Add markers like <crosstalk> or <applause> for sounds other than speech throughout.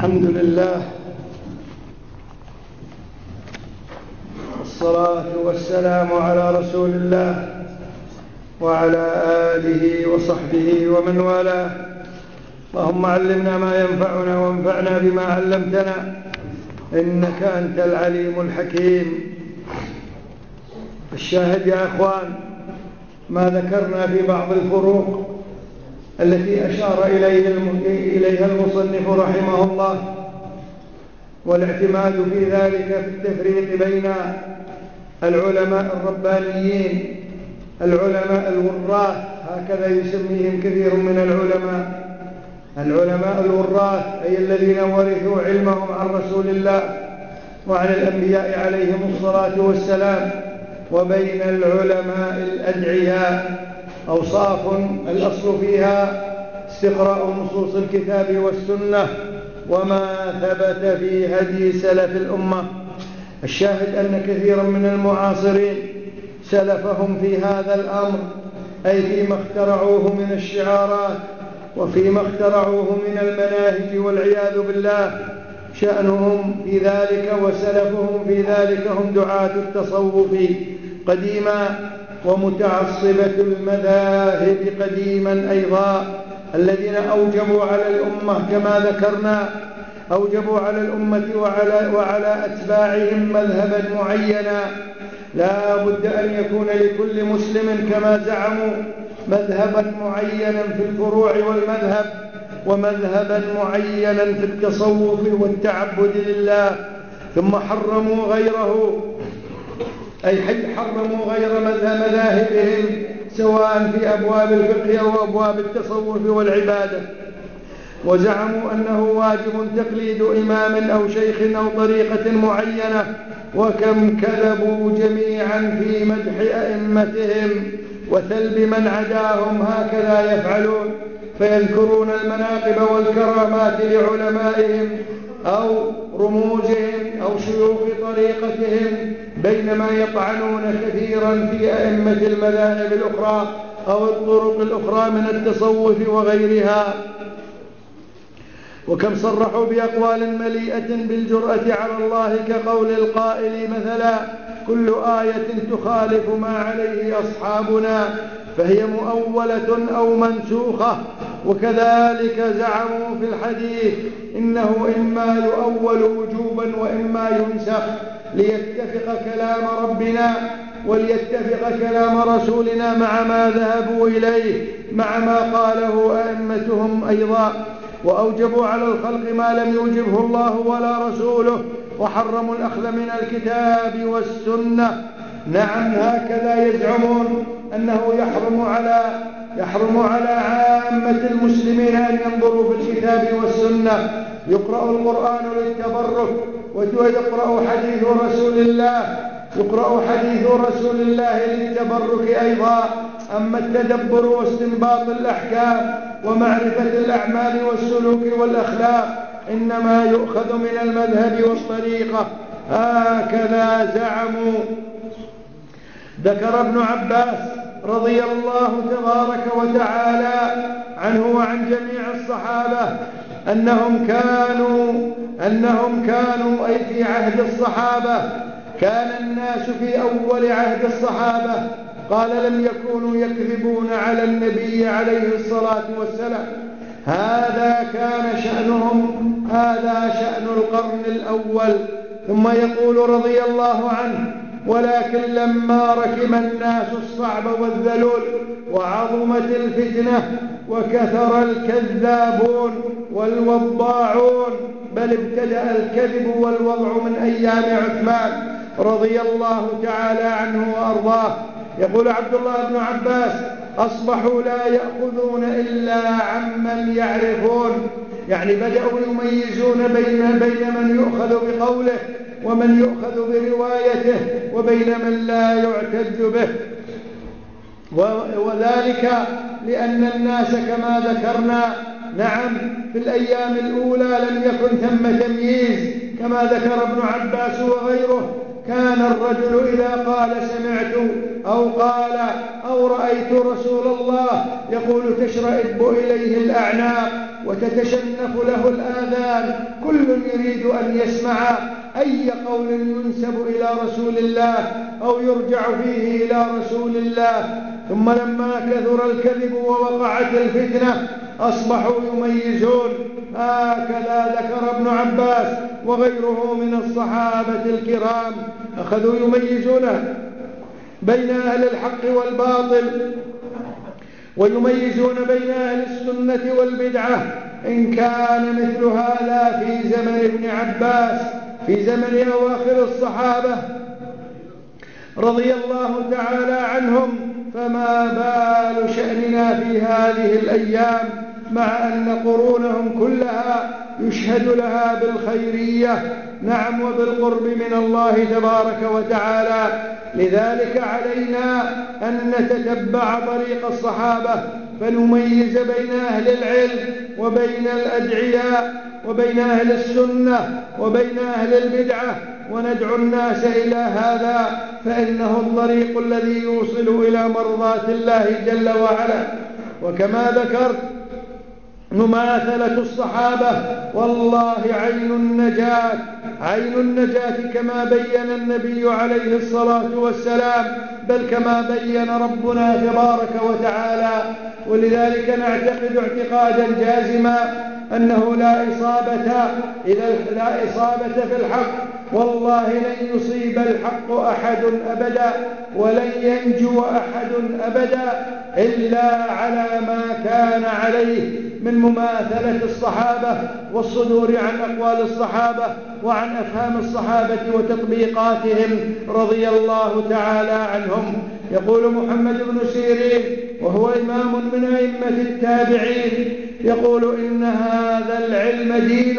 الحمد لله والصلاة والسلام على رسول الله وعلى آله وصحبه ومن والاه. اللهم علمنا ما ينفعنا وانفعنا بما علمتنا إنك أنت العليم الحكيم. الشاهد يا أخوان ما ذكرنا في بعض الفروق التي أشار إليها المصنف رحمه الله والاعتماد في ذلك في التفريق بين العلماء الربانيين العلماء الوراث هكذا يسميهم كثير من العلماء العلماء الوراث أي الذين ورثوا علمهم عن رسول الله وعن الأنبياء عليهم الصلاة والسلام وبين العلماء الأدعياء. أوصاف الأصل فيها استقراء نصوص الكتاب والسنة وما ثبت في هدي سلف الأمة. الشاهد أن كثيرا من المعاصرين سلفهم في هذا الأمر أي فيما اخترعوه من الشعارات وفيما اخترعوه من المناهج والعياذ بالله. شأنهم في ذلك وسلفهم في ذلك هم دعاة التصوف قديما. ومتعصبة المذاهب قديما أيضا الذين أوجبوا على الأمة كما ذكرنا أوجبوا على الأمة وعلى, وعلى أتباعهم مذهبا معينا. لا بد أن يكون لكل مسلم كما زعموا مذهبا معينا في الفروع والمذهب ومذهبا معينا في التصوف والتعبد لله ثم حرموا غيره. أي حرموا غير مذاهبهم سواء في أبواب الفقه أو أبواب التصوف والعبادة. وزعموا أنه واجب تقليد إمام أو شيخ أو طريقة معينة وكم كذبوا جميعا في مدح أئمتهم وثلب من عداهم هكذا يفعلون فيذكرون المناقب والكرامات لعلمائهم أو رموزهم أو شيوخ طريقتهم بينما يطعنون كثيرا في أئمة المذاهب الأخرى أو الطرق الأخرى من التصوف وغيرها. وكم صرحوا بأقوال مليئة بالجرأة على الله كقول القائل مثلا كل آية تخالف ما عليه أصحابنا فهي مؤولة أو منسوخة. وكذلك زعموا في الحديث إنه إما يؤول وجوبا وإما ينسخ. ليتفق كلام ربنا وليتفق كلام رسولنا مع ما ذهبوا إليه مع ما قاله أئمتهم أيضا. وأوجبوا على الخلق ما لم يوجبه الله ولا رسوله وحرموا الأخذ من الكتاب والسنة. نعم هكذا يزعمون أنه يحرم على يحرم على عامة المسلمين أن ينظروا في الكتاب والسنة. يقرأ القرآن للتبرك ويقرأ حديث رسول الله. يقرأ حديث رسول الله للتبرك أيضا أما التدبر واستنباط الأحكام ومعرفة الأعمال والسلوك والأخلاق إنما يؤخذ من المذهب والطريقة. هكذا زعموا. ذكر ابن عباس رضي الله تبارك وتعالى عنه وعن جميع الصحابة أنهم كانوا أنهم كانوا أي في عهد الصحابة كان الناس في أول عهد الصحابة قال لم يكونوا يكذبون على النبي عليه الصلاة والسلام. هذا كان شأنهم هذا شأن القرن الأول. ثم يقول رضي الله عنه ولكن لما ركب الناس الصعب والذلول وعظمت الفتنة وكثر الكذابون والوضاعون بل ابتدأ الكذب والوضع من أيام عثمان. رضي الله تعالى عنه وأرضاه. يقول عبد الله بن عباس أصبحوا لا يأخذون إلا عمن يعرفون. يعني بدأوا يميزون بين بين من يؤخذ بقوله ومن يؤخذ بروايته وبين من لا يعتد به. وذلك لأن الناس كما ذكرنا نعم في الأيام الأولى لم يكن ثم تمييز كما ذكر ابن عباس وغيره. كان الرجل إذا قال سمعت أو قال أو رأيت رسول الله يقول تشرئب إليه الأعناق وتتشنف له الآذان. كل يريد أن يسمع أي قول ينسب إلى رسول الله أو يرجع فيه إلى رسول الله؟ ثم لما كثر الكذب ووقعت الفتنة أصبحوا يميزون. هكذا ذكر ابن عباس وغيره من الصحابة الكرام. أخذوا يميزون بين أهل الحق والباطل. ويميزون بين أهل السنة والبدعة إن كان مثل هذا في زمن ابن عباس في زمن أواخر الصحابة رضي الله تعالى عنهم فما بال شأننا في هذه الأيام مع أن قرونهم كلها يشهد لها بالخيرية. نعم وبالقرب من الله تبارك وتعالى. لذلك علينا أن نتتبع طريق الصحابة فنميز بين أهل العلم وبين الأدعياء وبين أهل السنة وبين أهل البدعة. وندعو الناس إلى هذا فإنه الطريق الذي يوصل إلى مرضاة الله جل وعلا. وكما ذكرت مماثلة الصحابة. والله عين النجاة عين النجاة كما بين النبي عليه الصلاة والسلام بل كما بين ربنا تبارك وتعالى. ولذلك نعتقد اعتقادا جازما أنه لا إصابة إذا لا إصابة في الحق. والله لن يصيب الحق أحد أبدا ولن ينجو أحد أبدا إلا على ما كان عليه من مماثلة الصحابة والصدور عن أقوال الصحابة وعن أفهام الصحابة وتطبيقاتهم رضي الله تعالى عنهم. يقول محمد بن سيرين وهو إمام من أئمة التابعين يقول إن هذا العلم دين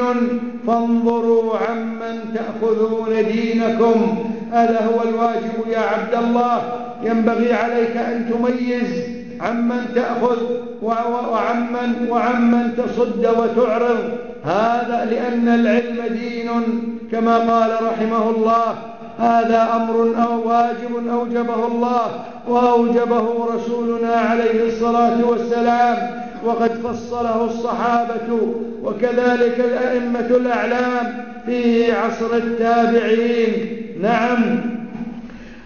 فانظروا عمن تأخذون دينكم. هذا هو الواجب يا عبد الله؟ ينبغي عليك أن تميز عمن تأخذ وعمن, وعمن تصد وتعرض. هذا لأن العلم دين كما قال رحمه الله. هذا أمر أو واجب أوجبه الله وأوجبه رسولنا عليه الصلاة والسلام. وقد فصله الصحابة وكذلك الأئمة الأعلام في عصر التابعين. نعم.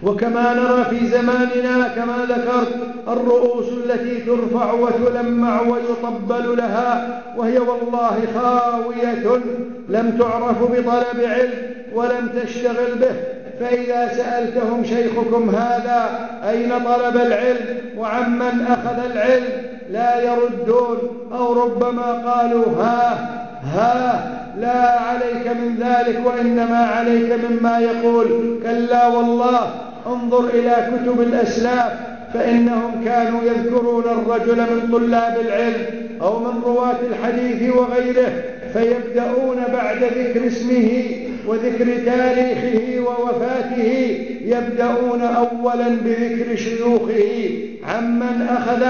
وكما نرى في زماننا كما ذكرت الرؤوس التي ترفع وتلمع ويطبل لها وهي والله خاوية لم تعرف بطلب علم ولم تشتغل به. فإذا سألتهم شيخكم هذا أين طلب العلم؟ وعمن أخذ العلم؟ لا يردون. أو ربما قالوا ها ها لا عليك من ذلك وإنما عليك مما يقول. كلا والله انظر إلى كتب الأسلاف. فإنهم كانوا يذكرون الرجل من طلاب العلم أو من رواة الحديث وغيره فيبدأون بعد ذكر اسمه وذكر تاريخه ووفاته يبدأون أولا بذكر شيوخه عمن أخذ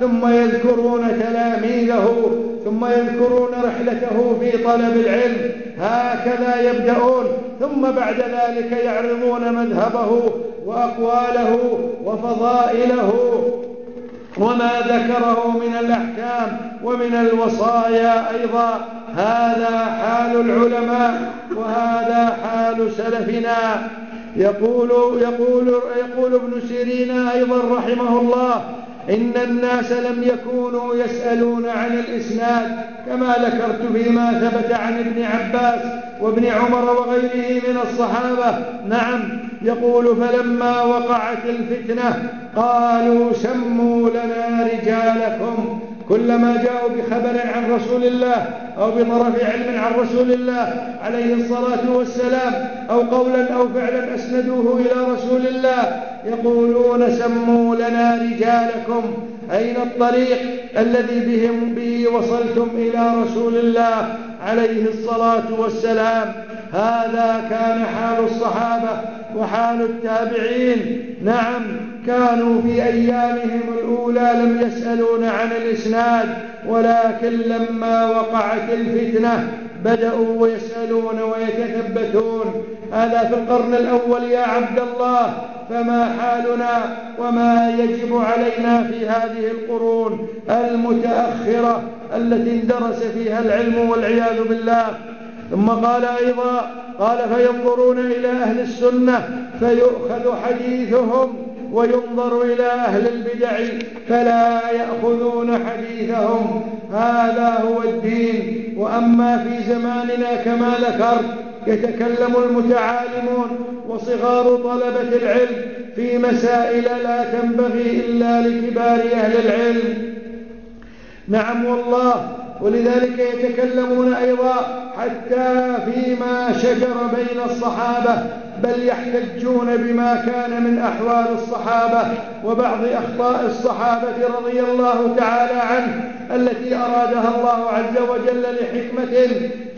ثم يذكرون تلاميذه ثم يذكرون رحلته في طلب العلم هكذا يبدأون ثم بعد ذلك يعرضون مذهبه وأقواله وفضائله وما ذكره من الأحكام ومن الوصايا أيضا. هذا حال العلماء وهذا حال سلفنا. يقول يقول يقول ابن سيرين أيضا رحمه الله إن الناس لم يكونوا يسألون عن الإسناد كما ذكرت فيما ثبت عن ابن عباس وابن عمر وغيره من الصحابة. نعم يقول فلما وقعت الفتنة قالوا سموا لنا رجالكم. كلما جاءوا بخبر عن رسول الله أو بطرف علم عن رسول الله عليه الصلاة والسلام أو قولا أو فعلا أسندوه إلى رسول الله يقولون سموا لنا رجالكم أين الطريق الذي بهم به وصلتم إلى رسول الله عليه الصلاة والسلام؟ هذا كان حال الصحابة وحال التابعين. نعم كانوا في أيامهم الأولى لم يسألون عن الإسناد ولكن لما وقعت الفتنة بدأوا ويسألون ويتثبتون. هذا في القرن الأول يا عبد الله فما حالنا وما يجب علينا في هذه القرون المتأخرة التي اندرس فيها العلم والعياذ بالله. ثم قال أيضا قال فينظرون إلى أهل السنة فيؤخذ حديثهم وينظر إلى أهل البدع فلا يأخذون حديثهم. هذا هو الدين. وأما في زماننا كما ذكرت يتكلم المتعالمون وصغار طلبة العلم في مسائل لا تنبغي إلا لكبار أهل العلم. نعم والله ولذلك يتكلمون أيضا حتى فيما شجر بين الصحابة بل يحتجون بما كان من أحوال الصحابة وبعض أخطاء الصحابة رضي الله تعالى عنه التي أرادها الله عز وجل لحكمة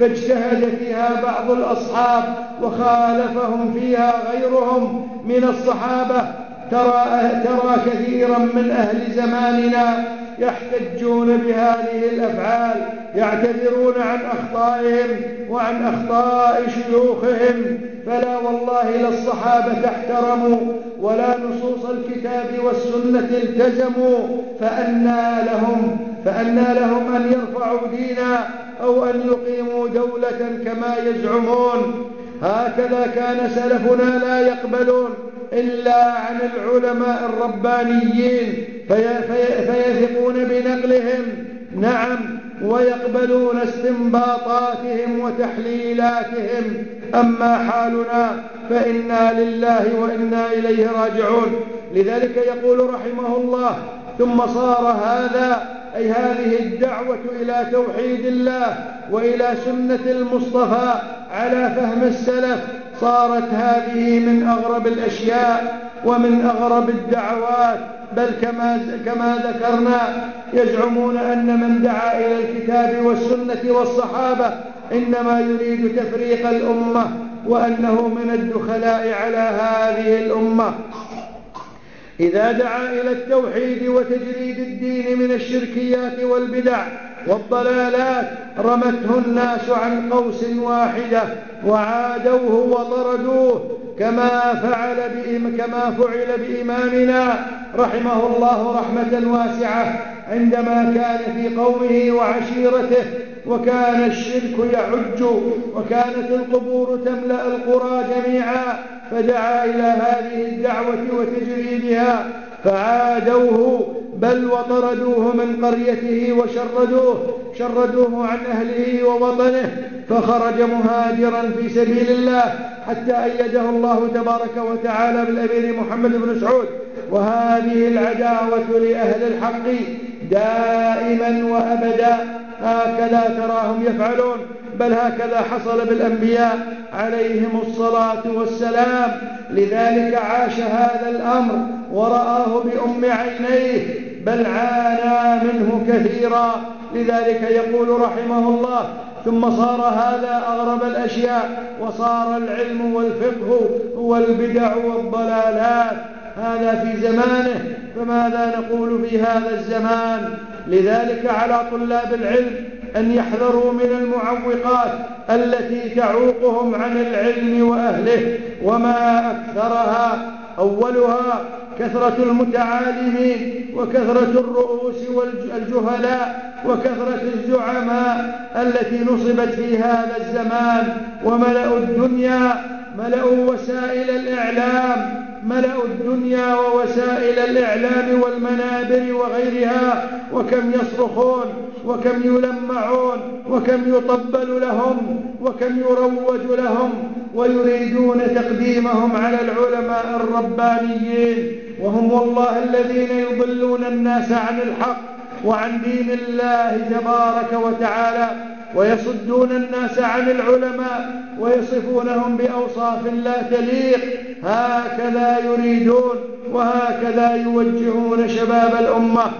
فاجتهد فيها بعض الأصحاب وخالفهم فيها غيرهم من الصحابة. ترى, ترى كثيرا من أهل زماننا يحتجون بهذه الأفعال يعتذرون عن أخطائهم وعن أخطاء شيوخهم فلا والله لا الصحابة احترموا ولا نصوص الكتاب والسنة التزموا فأنى لهم فأنى لهم أن يرفعوا دينا أو أن يقيموا دولة كما يزعمون. هكذا كان سلفنا لا يقبلون. إلا عن العلماء الربانيين في في فيثقون بنقلهم. نعم ويقبلون استنباطاتهم وتحليلاتهم. أما حالنا فإنا لله وإنا إليه راجعون. لذلك يقول رحمه الله ثم صار هذا أي هذه الدعوة إلى توحيد الله وإلى سنة المصطفى على فهم السلف صارت هذه من أغرب الأشياء ومن أغرب الدعوات. بل كما, كما ذكرنا يزعمون أن من دعا إلى الكتاب والسنة والصحابة إنما يريد تفريق الأمة وأنه من الدخلاء على هذه الأمة. إذا دعا إلى التوحيد وتجريد الدين من الشركيات والبدع والضلالات رمته الناس عن قوس واحدة وعادوه وطردوه. كما فعل كما فعل بإمامنا رحمه الله رحمة واسعة عندما كان في قومه وعشيرته. وكان الشرك يعج وكانت القبور تملأ القرى جميعا. فدعا إلى هذه الدعوة وتجريدها فعادوه بل وطردوه من قريته وشردوه شردوه عن أهله ووطنه فخرج مهاجرا في سبيل الله حتى أيده الله تبارك وتعالى بالأمير محمد بن سعود. وهذه العداوة لأهل الحق دائما وأبدا هكذا تراهم يفعلون. بل هكذا حصل بالأنبياء عليهم الصلاة والسلام. لذلك عاش هذا الأمر ورآه بأم عينيه بل عانى منه كثيرا. لذلك يقول رحمه الله ثم صار هذا أغرب الأشياء وصار العلم والفقه هو البدع والضلالات. هذا في زمانه فماذا نقول في هذا الزمان؟ لذلك على طلاب العلم أن يحذروا من المعوقات التي تعوقهم عن العلم وأهله وما أكثرها. أولها كثرة المتعالمين وكثرة الرؤوس والجهلاء وكثرة الزعماء التي نصبت في هذا الزمان وملأوا الدنيا ملأوا وسائل الإعلام ملأوا الدنيا ووسائل الإعلام والمنابر وغيرها وكم يصرخون وكم يلمعون وكم يطبل لهم وكم يروج لهم ويريدون تقديمهم على العلماء الربانيين. وهم والله الذين يضلون الناس عن الحق وعن دين الله تبارك وتعالى ويصدون الناس عن العلماء ويصفونهم بأوصاف لا تليق. هكذا يريدون وهكذا يوجهون شباب الأمة.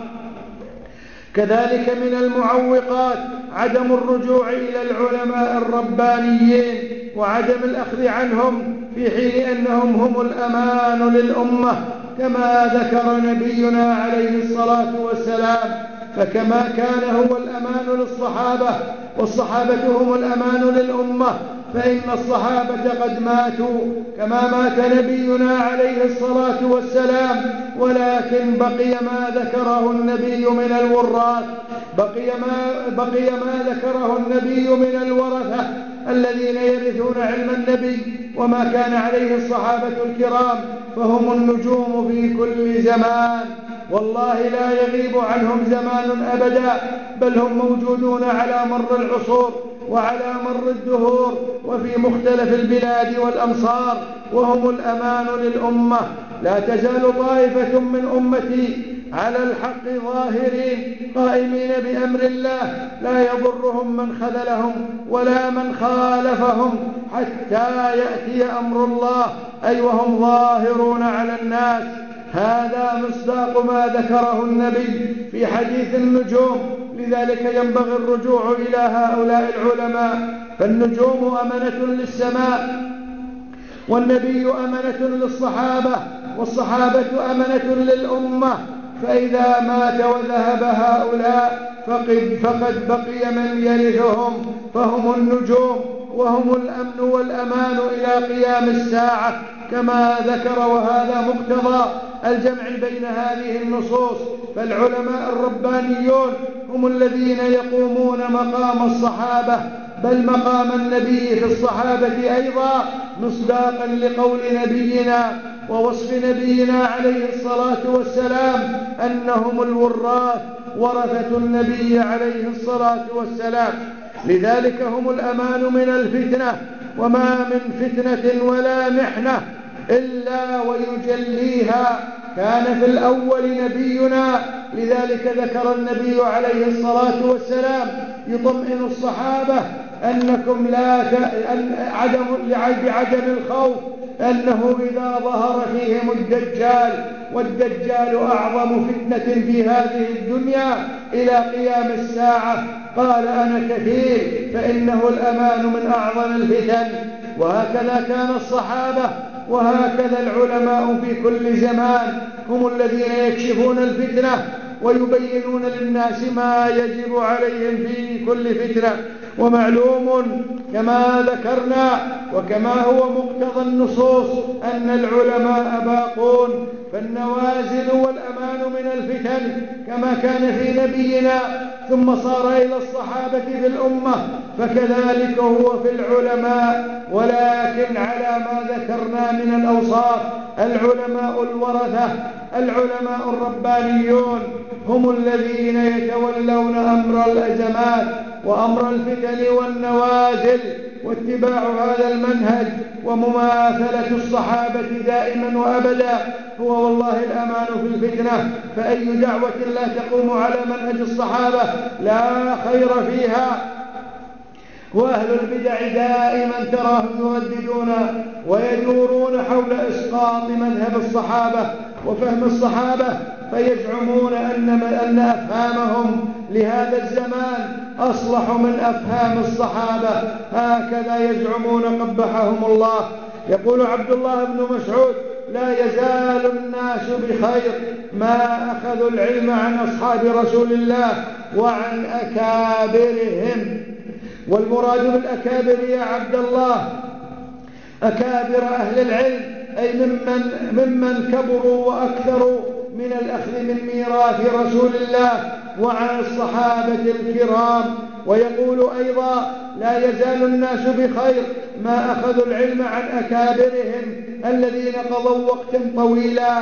كذلك من المعوقات عدم الرجوع إلى العلماء الربانيين وعدم الأخذ عنهم في حين أنهم هم الأمان للأمة كما ذكر نبينا عليه الصلاة والسلام فكما كان هو الأمان للصحابة والصحابة هم الأمان للأمة فإن الصحابة قد ماتوا كما مات نبينا عليه الصلاة والسلام ولكن بقي ما ذكره النبي من الوراث بقي ما, بقي ما ذكره النبي من الورثة الذين يرثون علم النبي وما كان عليه الصحابة الكرام فهم النجوم في كل زمان. والله لا يغيب عنهم زمان أبدا بل هم موجودون على مر العصور وعلى مر الدهور وفي مختلف البلاد والأمصار وهم الأمان للأمة. لا تزال طائفة من أمتي على الحق ظاهرين قائمين بأمر الله لا يضرهم من خذلهم ولا من خالفهم حتى يأتي أمر الله. أي وهم ظاهرون على الناس. هذا مصداق ما ذكره النبي في حديث النجوم لذلك ينبغي الرجوع إلى هؤلاء العلماء. فالنجوم أمنة للسماء والنبي أمنة للصحابة والصحابة أمنة للأمة. فإذا مات وذهب هؤلاء فقد, فقد بقي من يرثهم فهم النجوم وهم الأمن والأمان إلى قيام الساعة. كما ذكر وهذا مقتضى الجمع بين هذه النصوص. فالعلماء الربانيون هم الذين يقومون مقام الصحابة بل مقام النبي في الصحابة أيضا مصداقا لقول نبينا ووصف نبينا عليه الصلاة والسلام أنهم الوراث ورثة النبي عليه الصلاة والسلام. لذلك هم الأمان من الفتنة وما من فتنة ولا محنة. إلا ويجليها كان في الأول نبينا لذلك ذكر النبي عليه الصلاة والسلام يطمئن الصحابة أنكم لا عدم بعدم الخوف أنه إذا ظهر فيهم الدجال والدجال أعظم فتنة في هذه الدنيا إلى قيام الساعة. قال أنا كثير فإنه الأمان من أعظم الفتن. وهكذا كان الصحابة وهكذا العلماء في كل زمان هم الذين يكشفون الفتنة ويبينون للناس ما يجب عليهم في كل فتنة. ومعلوم كما ذكرنا وكما هو مقتضى النصوص أن العلماء باقون فالنوازل والأمان من الفتن كما كان في نبينا ثم صار إلى الصحابة في الأمة فكذلك هو في العلماء. ولكن على ما ذكرنا من الأوصاف العلماء الورثة العلماء الربانيون هم الذين يتولون أمر الأزمات وأمر الفتن والنوازل واتباع هذا المنهج ومماثلة الصحابة دائما وأبدا. هو والله الأمان في الفتنة. فأي دعوة لا تقوم على منهج الصحابة لا خير فيها. وأهل البدع دائما تراهم يرددون ويدورون حول إسقاط مذهب الصحابة وفهم الصحابة فيزعمون أن, أن أفهامهم لهذا الزمان أصلح من أفهام الصحابة. هكذا يزعمون قبحهم الله. يقول عبد الله بن مسعود لا يزال الناس بخير ما أخذوا العلم عن أصحاب رسول الله وعن أكابرهم. والمراد بالأكابر يا عبد الله. أكابر أهل العلم أي ممن, ممن كبروا وأكثروا. من الأخذ من ميراث رسول الله وعن الصحابة الكرام. ويقول أيضا لا يزال الناس بخير ما أخذوا العلم عن أكابرهم الذين قضوا وقتا طويلا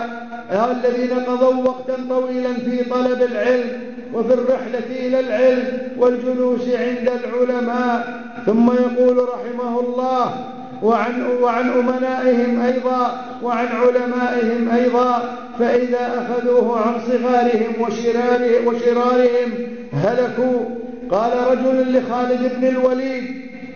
الذين قضوا وقتا طويلا في طلب العلم وفي الرحلة إلى العلم والجلوس عند العلماء. ثم يقول رحمه الله وعن, وعن أمنائهم أيضا وعن علمائهم أيضا فإذا أخذوه عن صغارهم وشرارهم, وشرارهم هلكوا. قال رجل لخالد بن الوليد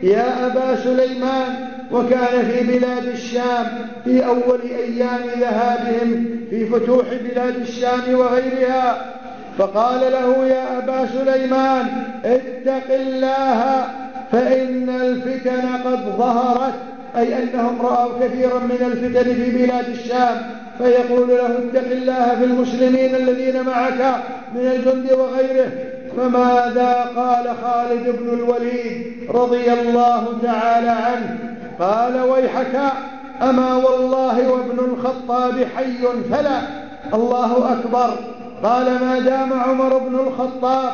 يا أبا سليمان وكان في بلاد الشام في أول أيام ذهابهم في فتوح بلاد الشام وغيرها. فقال له يا أبا سليمان اتق الله فإن الفتن قد ظهرت أي أنهم رأوا كثيرا من الفتن في بلاد الشام فيقول له اتق الله في المسلمين الذين معك من الجند وغيره. فماذا قال خالد بن الوليد رضي الله تعالى عنه؟ قال ويحك أما والله وابن الخطاب حي فلا. الله أكبر. قال ما دام عمر بن الخطاب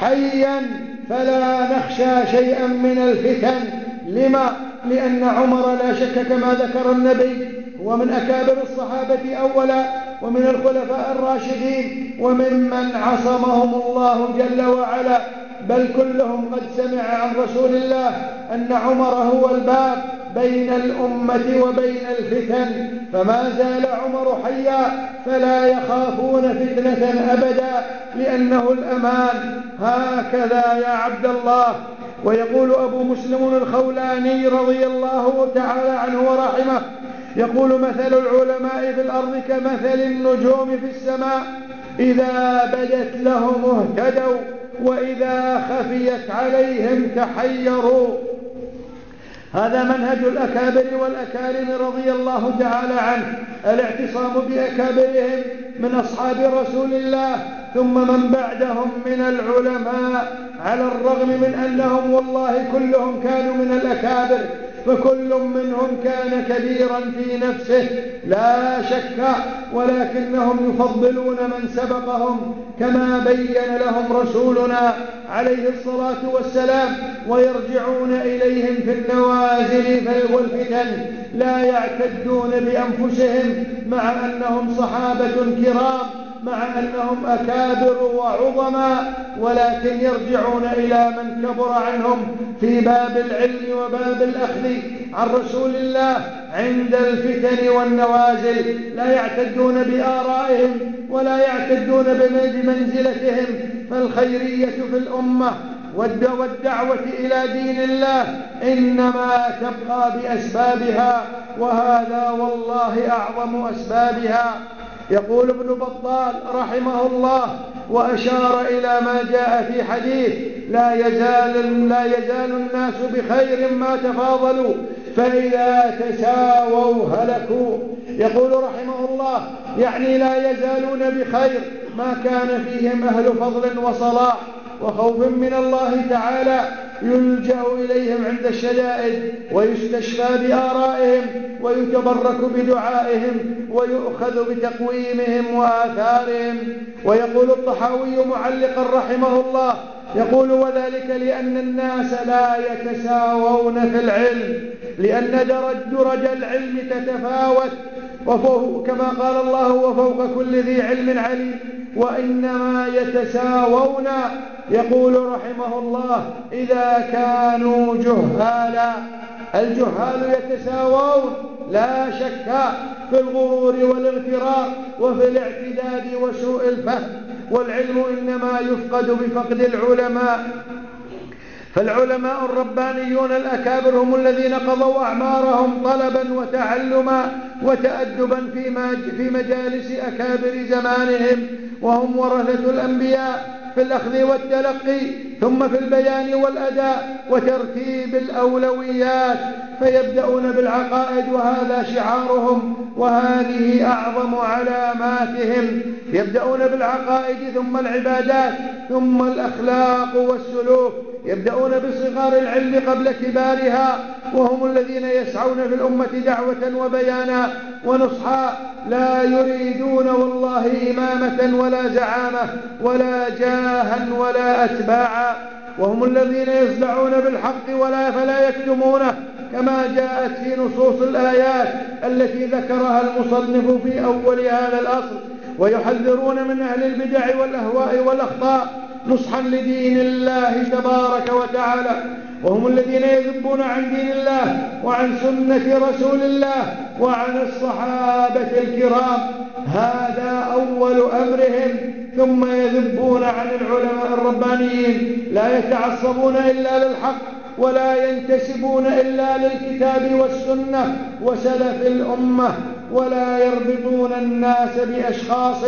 حيا فلا نخشى شيئا من الفتن. لما؟ لأن عمر لا شك كما ذكر النبي هو من أكابر الصحابة أولا ومن الخلفاء الراشدين وممن عصمهم الله جل وعلا. بل كلهم قد سمع عن رسول الله أن عمر هو الباب بين الأمة وبين الفتن. فما زال عمر حيا فلا يخافون فتنة أبدا لأنه الأمان. هكذا يا عبد الله. ويقول أبو مسلم الخولاني رضي الله تعالى عنه ورحمه يقول مثل العلماء في الأرض كمثل النجوم في السماء إذا بدت لهم اهتدوا وإذا خفيت عليهم تحيروا. هذا منهج الأكابر والأكارم رضي الله تعالى عنه. الاعتصام بأكابرهم من أصحاب رسول الله ثم من بعدهم من العلماء على الرغم من أنهم والله كلهم كانوا من الأكابر. فكل منهم كان كبيرا في نفسه لا شك ولكنهم يفضلون من سبقهم كما بين لهم رسولنا عليه الصلاة والسلام ويرجعون إليهم في النوازل والفتن لا يعتدون بأنفسهم مع أنهم صحابة كرام. مع أنهم أكابر وعظماء ولكن يرجعون إلى من كبر عنهم في باب العلم وباب الأخذ عن رسول الله عند الفتن والنوازل. لا يعتدون بآرائهم ولا يعتدون بمنزلتهم فالخيرية في الأمة والدعوة إلى دين الله إنما تبقى بأسبابها وهذا والله أعظم أسبابها. يقول ابن بطال رحمه الله وأشار إلى ما جاء في حديث لا يزال, لا يزال الناس بخير ما تفاضلوا فإذا تساووا هلكوا. يقول رحمه الله يعني لا يزالون بخير ما كان فيهم أهل فضل وصلاح. وخوف من الله تعالى يلجأ إليهم عند الشدائد ويستشفى بآرائهم ويتبرك بدعائهم ويؤخذ بتقويمهم وآثارهم. ويقول الطحاوي معلقا رحمه الله يقول وذلك لأن الناس لا يتساوون في العلم لأن درج, درج العلم تتفاوت وفوق كما قال الله وفوق كل ذي علم عليم وإنما يتساوون يقول رحمه الله إذا كانوا جهالا. الجهال يتساوون لا شك في الغرور والاغترار وفي الاعتداد وسوء الفهم. والعلم إنما يفقد بفقد العلماء. فالعلماء الربانيون الأكابر هم الذين قضوا أعمارهم طلبا وتعلما وتأدبا في مجالس أكابر زمانهم وهم ورثة الأنبياء. في الأخذ والتلقي ثم في البيان والأداء وترتيب الأولويات فيبدأون بالعقائد وهذا شعارهم وهذه أعظم علاماتهم. يبدأون بالعقائد ثم العبادات ثم الأخلاق والسلوك. يبدأون بصغار العلم قبل كبارها وهم الذين يسعون في الأمة دعوة وبيانا ونصحا. لا يريدون والله إمامة ولا زعامة ولا جاها ولا أتباعا وهم الذين يصدعون بالحق ولا فلا يكتمونه كما جاءت في نصوص الآيات التي ذكرها المصنف في أول هذا الأصل ويحذرون من أهل البدع والأهواء والأخطاء. نصحا لدين الله تبارك وتعالى وهم الذين يذبون عن دين الله وعن سنة رسول الله وعن الصحابة الكرام. هذا أول أمرهم. ثم يذبون عن العلماء الربانيين. لا يتعصبون إلا للحق. ولا ينتسبون إلا للكتاب والسنة وسلف الأمة ولا يربطون الناس بأشخاص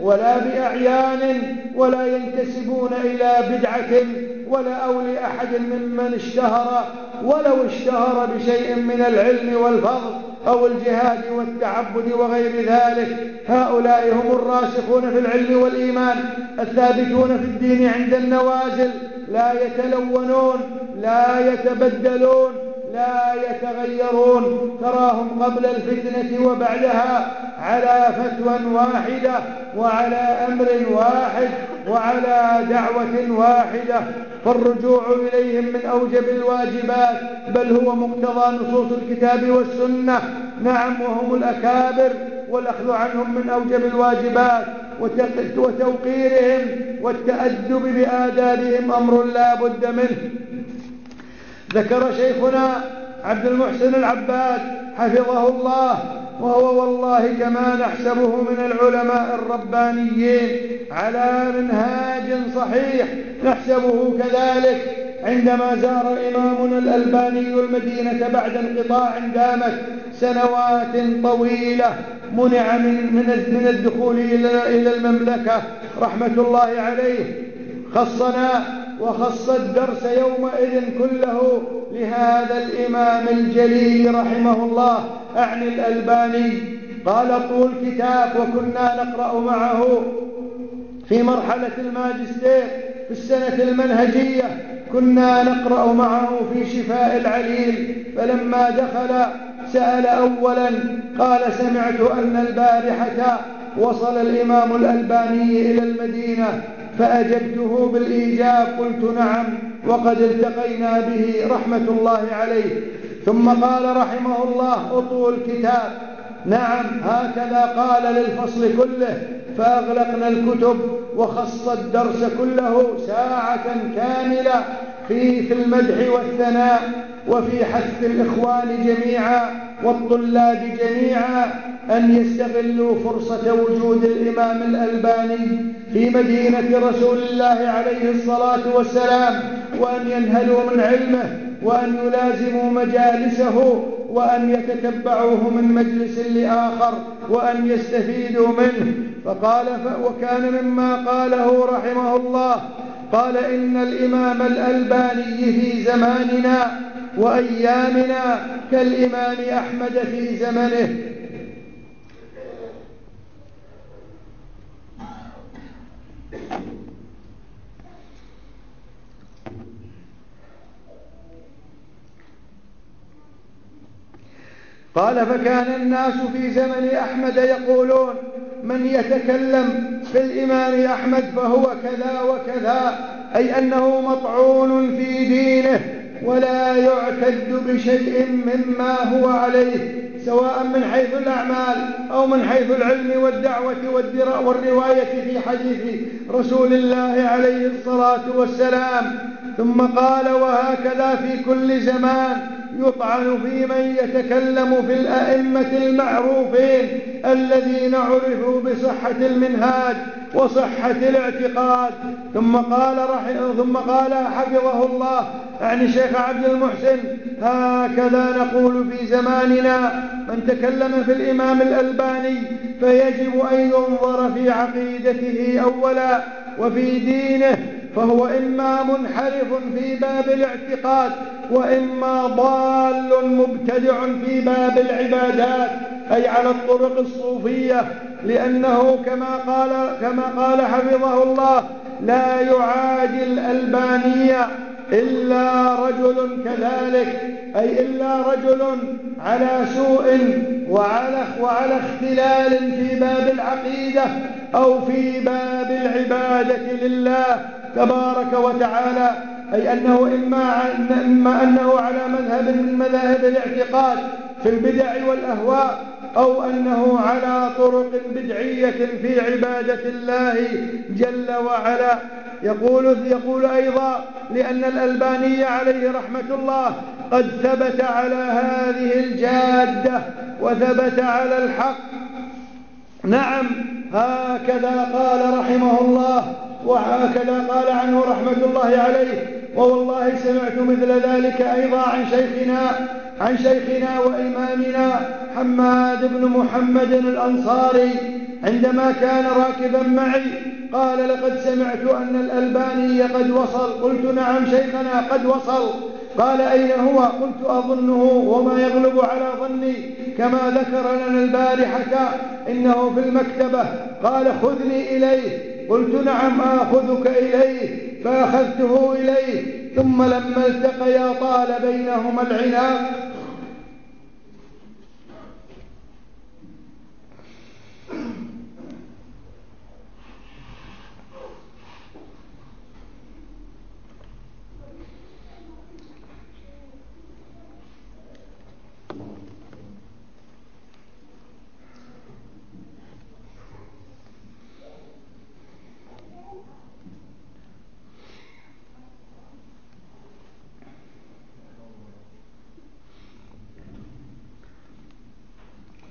ولا بأعيان ولا ينتسبون إلى بدعة ولا أو لأحد ممن اشتهر ولو اشتهر بشيء من العلم والفضل أو الجهاد والتعبد وغير ذلك. هؤلاء هم الراسخون في العلم والإيمان الثابتون في الدين عند النوازل لا يتلونون لا يتبدلون لا يتغيرون. تراهم قبل الفتنة وبعدها على فتوى واحدة وعلى أمر واحد وعلى دعوة واحدة. فالرجوع إليهم من أوجب الواجبات بل هو مقتضى نصوص الكتاب والسنة. نعم وهم الأكابر والأخذ عنهم من أوجب الواجبات. وتوقيرهم والتأدب بآدابهم أمر لا بد منه. ذكر شيخنا عبد المحسن العباد حفظه الله وهو والله كما نحسبه من العلماء الربانيين على منهاج صحيح نحسبه كذلك. عندما زار إمامنا الألباني المدينة بعد انقطاع دامت سنوات طويلة منع من, من الدخول إلى المملكة رحمة الله عليه. خصنا وخص الدرس يومئذ كله لهذا الإمام الجليل رحمه الله أعني الألباني. قال طول كتاب وكنا نقرأ معه. في مرحلة الماجستير في السنة المنهجية. كنا نقرأ معه في شفاء العليل فلما دخل سأل أولا قال سمعت أن البارحة وصل الإمام الألباني إلى المدينة فأجبته بالإيجاب. قلت نعم وقد التقينا به رحمة الله عليه. ثم قال رحمه الله أطول كتاب. نعم هكذا قال للفصل كله. فأغلقنا الكتب وخص الدرس كله ساعة كاملة في في المدح والثناء وفي حث الإخوان جميعا والطلاب جميعا أن يستغلوا فرصة وجود الإمام الألباني في مدينة رسول الله عليه الصلاة والسلام وأن ينهلوا من علمه. وأن يلازموا مجالسه وأن يتتبعوه من مجلس لآخر وأن يستفيدوا منه. فقال وكان مما قاله رحمه الله قال إن الإمام الألباني في زماننا وأيامنا كالإمام أحمد في زمنه. قال فكان الناس في زمن أحمد يقولون من يتكلم في الإمام أحمد فهو كذا وكذا أي أنه مطعون في دينه ولا يعتد بشيء مما هو عليه سواء من حيث الأعمال أو من حيث العلم والدعوة والرواية في حديث رسول الله عليه الصلاة والسلام. ثم قال وهكذا في كل زمان يطعن في من يتكلم في الأئمة المعروفين الذين عرفوا بصحة المنهاج وصحة الاعتقاد. ثم قال رحمه ثم قال حفظه الله يعني شيخ عبد المحسن هكذا نقول في زماننا من تكلم في الإمام الألباني فيجب أن ينظر في عقيدته أولا وفي دينه فهو إما منحرف في باب الاعتقاد وإما ضال مبتدع في باب العبادات أي على الطرق الصوفية لأنه كما قال, كما قال حفظه الله لا يعادي الألبانية إلا رجل كذلك أي إلا رجل على سوء وعلى, وعلى اختلال في باب العقيدة أو في باب العبادة لله. تبارك وتعالى أي أنه إما, إما أنه على مذهب من مذاهب الاعتقاد في البدع والأهواء أو أنه على طرق بدعية في عبادة الله جل وعلا. يقول, يقول أيضا لأن الألباني عليه رحمة الله قد ثبت على هذه الجادة وثبت على الحق نعم هكذا قال رحمه الله وهكذا قال عنه رحمة الله عليه ووالله سمعت مثل ذلك أيضا عن شيخنا عن شيخنا وإمامنا حماد بن محمد الأنصاري عندما كان راكبا معي قال لقد سمعت أن الألباني قد وصل. قلت نعم شيخنا قد وصل. قال أين هو؟ قلت أظنه وما يغلب على ظني. كما ذكر لنا البارحة إنه في المكتبة. قال خذني إليه. قلت نعم آخذك إليه. فأخذته إليه. ثم لما التقيا طال بينهما العناق.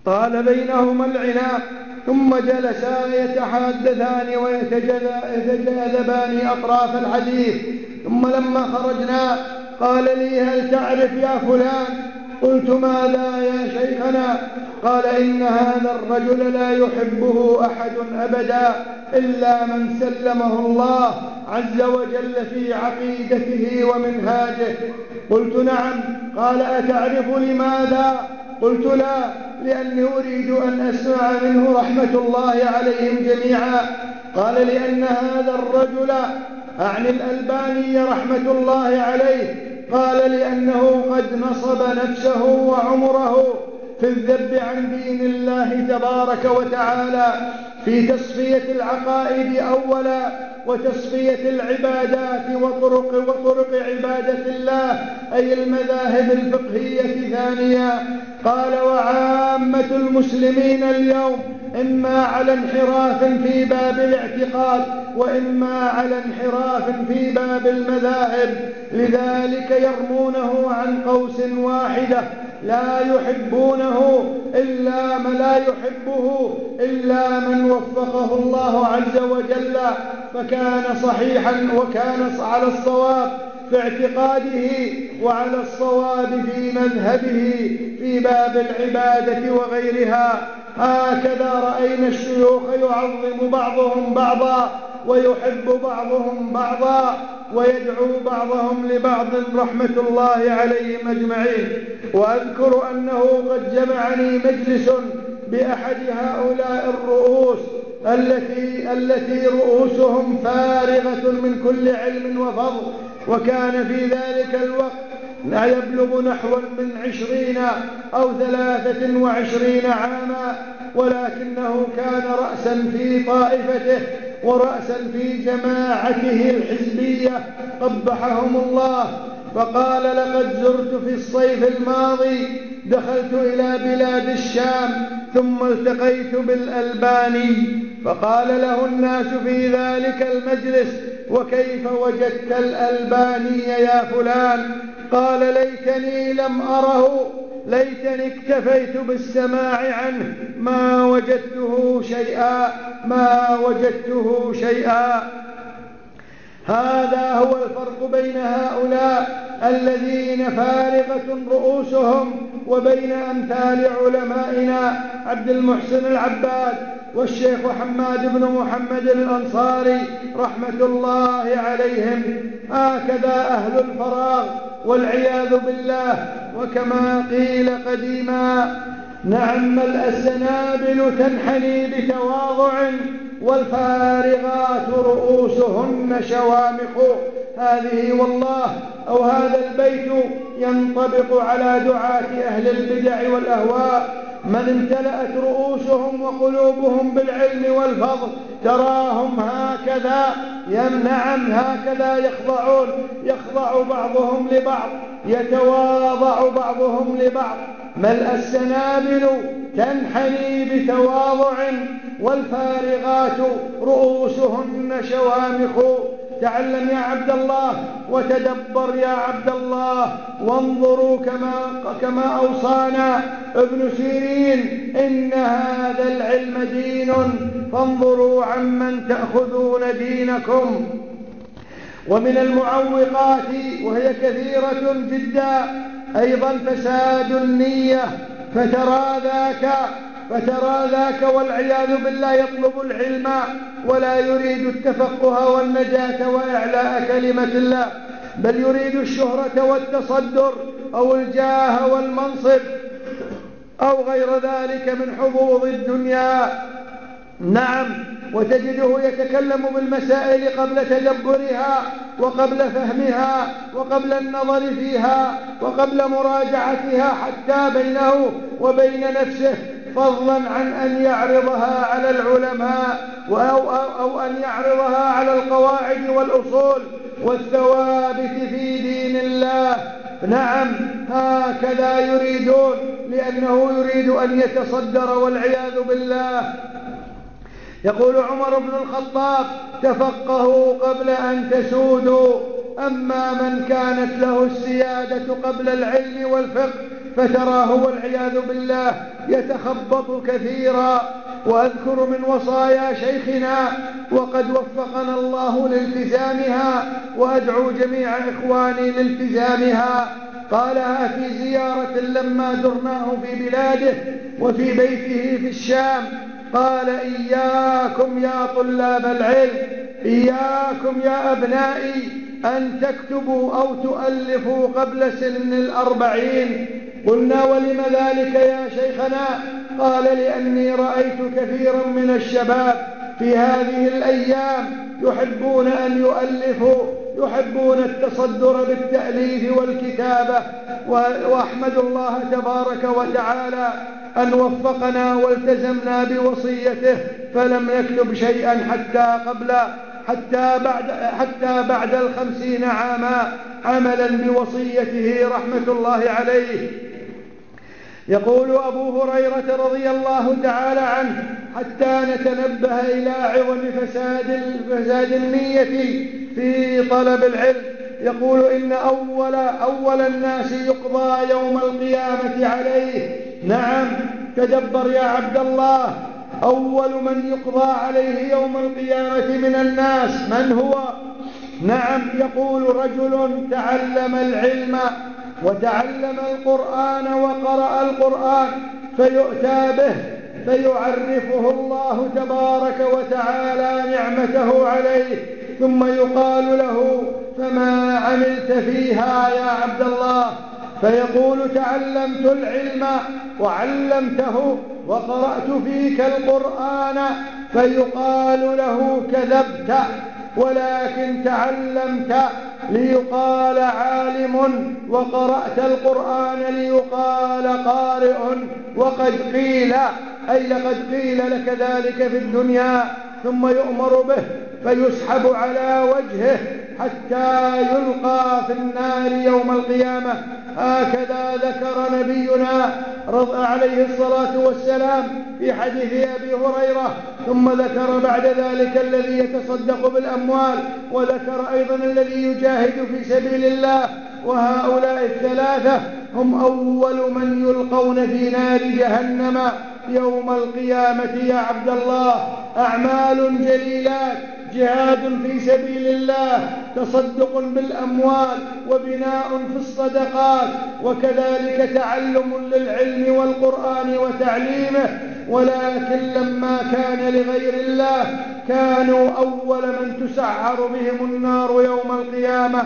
طال بينهما العناق ثم جلسا يتحدثان ويتجاذبان أطراف الحديث. ثم لما خرجنا قال لي هل تعرف يا فلان؟ قلت ماذا يا شيخنا؟ قال إن هذا الرجل لا يحبه أحد أبدا إلا من سلمه الله عز وجل في عقيدته ومنهاجه. قلت نعم. قال أتعرف لماذا؟ قلت لا لأني أريد أن أسمع منه رحمة الله عليهم جميعا. قال لأن هذا الرجل أعني الألباني رحمة الله عليه قال لأنه قد نصب نفسه وعمره في الذب عن دين الله تبارك وتعالى. في تصفية العقائد أولا وتصفية العبادات وطرق وطرق عبادة الله أي المذاهب الفقهية ثانيا. قال وعامة المسلمين اليوم إما على انحراف في باب الاعتقاد وإما على انحراف في باب المذاهب. لذلك يرمونه عن قوس واحدة لا يحبونه إلا من لا يحبه إلا من وفقه الله عز وجل فكان صحيحا وكان على الصواب في اعتقاده وعلى الصواب في مذهبه في باب العبادة وغيرها. هكذا رأينا الشيوخ يعظم بعضهم بعضا ويحب بعضهم بعضا ويدعو بعضهم لبعض رحمة الله عليهم أجمعين. وأذكر أنه قد جمعني مجلس بأحد هؤلاء الرؤوس التي التي رؤوسهم فارغة من كل علم وفضل وكان في ذلك الوقت لا يبلغ نحو من عشرين أو ثلاثة وعشرين عاما ولكنه كان رأسا في طائفته ورأسا في جماعته الحزبية. قبحهم الله فقال لقد زرت في الصيف الماضي دخلت إلى بلاد الشام ثم التقيت بالألباني. فقال له الناس في ذلك المجلس وكيف وجدت الألباني يا فلان؟ قال ليتني لم أره ليتني اكتفيت بالسماع عنه. ما وجدته شيئا ما وجدته شيئا. هذا هو الفرق بين هؤلاء الذين فارغة رؤوسهم وبين أمثال علمائنا عبد المحسن العباد والشيخ حماد بن محمد الأنصاري رحمة الله عليهم. هكذا أهل الفراغ والعياذ بالله. وكما قيل قديما نعم السنابل تنحني بتواضع والفارغات رؤوسهن شوامخ. هذه والله أو هذا البيت ينطبق على دعاة أهل البدع والأهواء. من امتلأت رؤوسهم وقلوبهم بالعلم والفضل تراهم هكذا نعم هكذا يخضعون. يخضع بعضهم لبعض يتواضع بعضهم لبعض. ملأ السنابل تنحني بتواضع والفارغات رؤوسهن شوامخ. تعلم يا عبد الله وتدبر يا عبد الله. وانظروا كما كما أوصانا ابن سيرين إن هذا العلم دين. فانظروا عمن تأخذون دينكم. ومن المعوقات وهي كثيرة جدا أيضا فساد النية فترى ذاك فترى ذاك والعياذ بالله يطلب العلم ولا يريد التفقه والنجاة وإعلاء كلمة الله بل يريد الشهرة والتصدر أو الجاه والمنصب أو غير ذلك من حظوظ الدنيا. نعم وتجده يتكلم بالمسائل قبل تدبرها وقبل فهمها وقبل النظر فيها وقبل مراجعتها حتى بينه وبين نفسه فضلا عن أن يعرضها على العلماء أو, أو أن يعرضها على القواعد والأصول والثوابت في دين الله. نعم هكذا يريدون لأنه يريد أن يتصدر والعياذ بالله. يقول عمر بن الخطاب تفقهوا قبل أن تسودوا. أما من كانت له السيادة قبل العلم والفقه فتراه والعياذ بالله يتخبط كثيرا. وأذكر من وصايا شيخنا وقد وفقنا الله لالتزامها وأدعو جميع إخواني لالتزامها. قالها في زيارة لما درناه في بلاده وفي بيته في الشام. قال إياكم يا طلاب العلم إياكم يا أبنائي أن تكتبوا أو تؤلفوا قبل سن الأربعين. قلنا ولم ذلك يا شيخنا؟ قال لأني رأيت كثيرا من الشباب في هذه الأيام يحبون أن يؤلفوا يحبون التصدر بالتأليف والكتابة. وأحمد الله تبارك وتعالى أن وفقنا والتزمنا بوصيته فلم نكتب شيئا حتى قبل. حتى بعد حتى بعد الخمسين عاما عملا بوصيته رحمة الله عليه. يقول أبو هريرة رضي الله تعالى عنه حتى نتنبه إلى عظم فساد فساد النية في طلب العلم. يقول إن أول أول الناس يقضى يوم القيامة عليه. نعم تدبر يا عبد الله. أول من يقضى عليه يوم القيامة من الناس من هو؟ نعم يقول رجل تعلم العلم وتعلم القرآن وقرأ القرآن فيؤتى به فيعرفه الله تبارك وتعالى نعمته عليه ثم يقال له فما عملت فيها يا عبد الله؟ فيقول تعلمت العلم وعلمته وقرأت فيك القرآن فيقال له كذبت ولكن تعلمت ليقال عالم وقرأت القرآن ليقال قارئ. وقد قيل أي لقد قيل لك ذلك في الدنيا ثم يؤمر به فيسحب على وجهه حتى يلقى في النار يوم القيامة. هكذا ذكر نبينا عليه الصلاة والسلام في حديث أبي هريرة. ثم ذكر بعد ذلك الذي يتصدق بالأموال وذكر أيضا الذي يجاهد في سبيل الله. وهؤلاء الثلاثة هم أول من يلقون في نار جهنم يوم القيامة. يا عبد الله أعمال جليلات. جهاد في سبيل الله تصدق بالأموال وبناء في الصدقات وكذلك تعلم للعلم والقرآن وتعليمه. ولكن لما كان لغير الله كانوا أول من تسعر بهم النار يوم القيامة.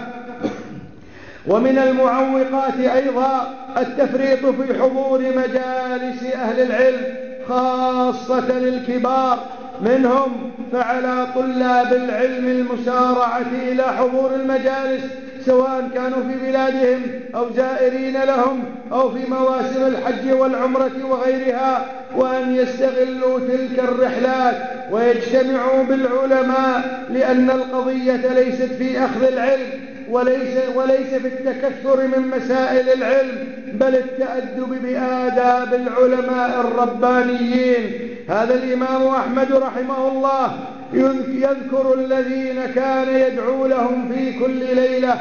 ومن المعوقات أيضا التفريط في حضور مجالس أهل العلم خاصة الكبار منهم فعلى طلاب العلم المسارعة إلى حضور المجالس سواء كانوا في بلادهم أو زائرين لهم أو في مواسم الحج والعمرة وغيرها وأن يستغلوا تلك الرحلات ويجتمعوا بالعلماء لأن القضية ليست في أخذ العلم وليس, وليس في التكثر من مسائل العلم بل التأدب بآداب العلماء الربانيين. هذا الإمام أحمد رحمه الله يذكر الذين كان يدعو لهم في كل ليلة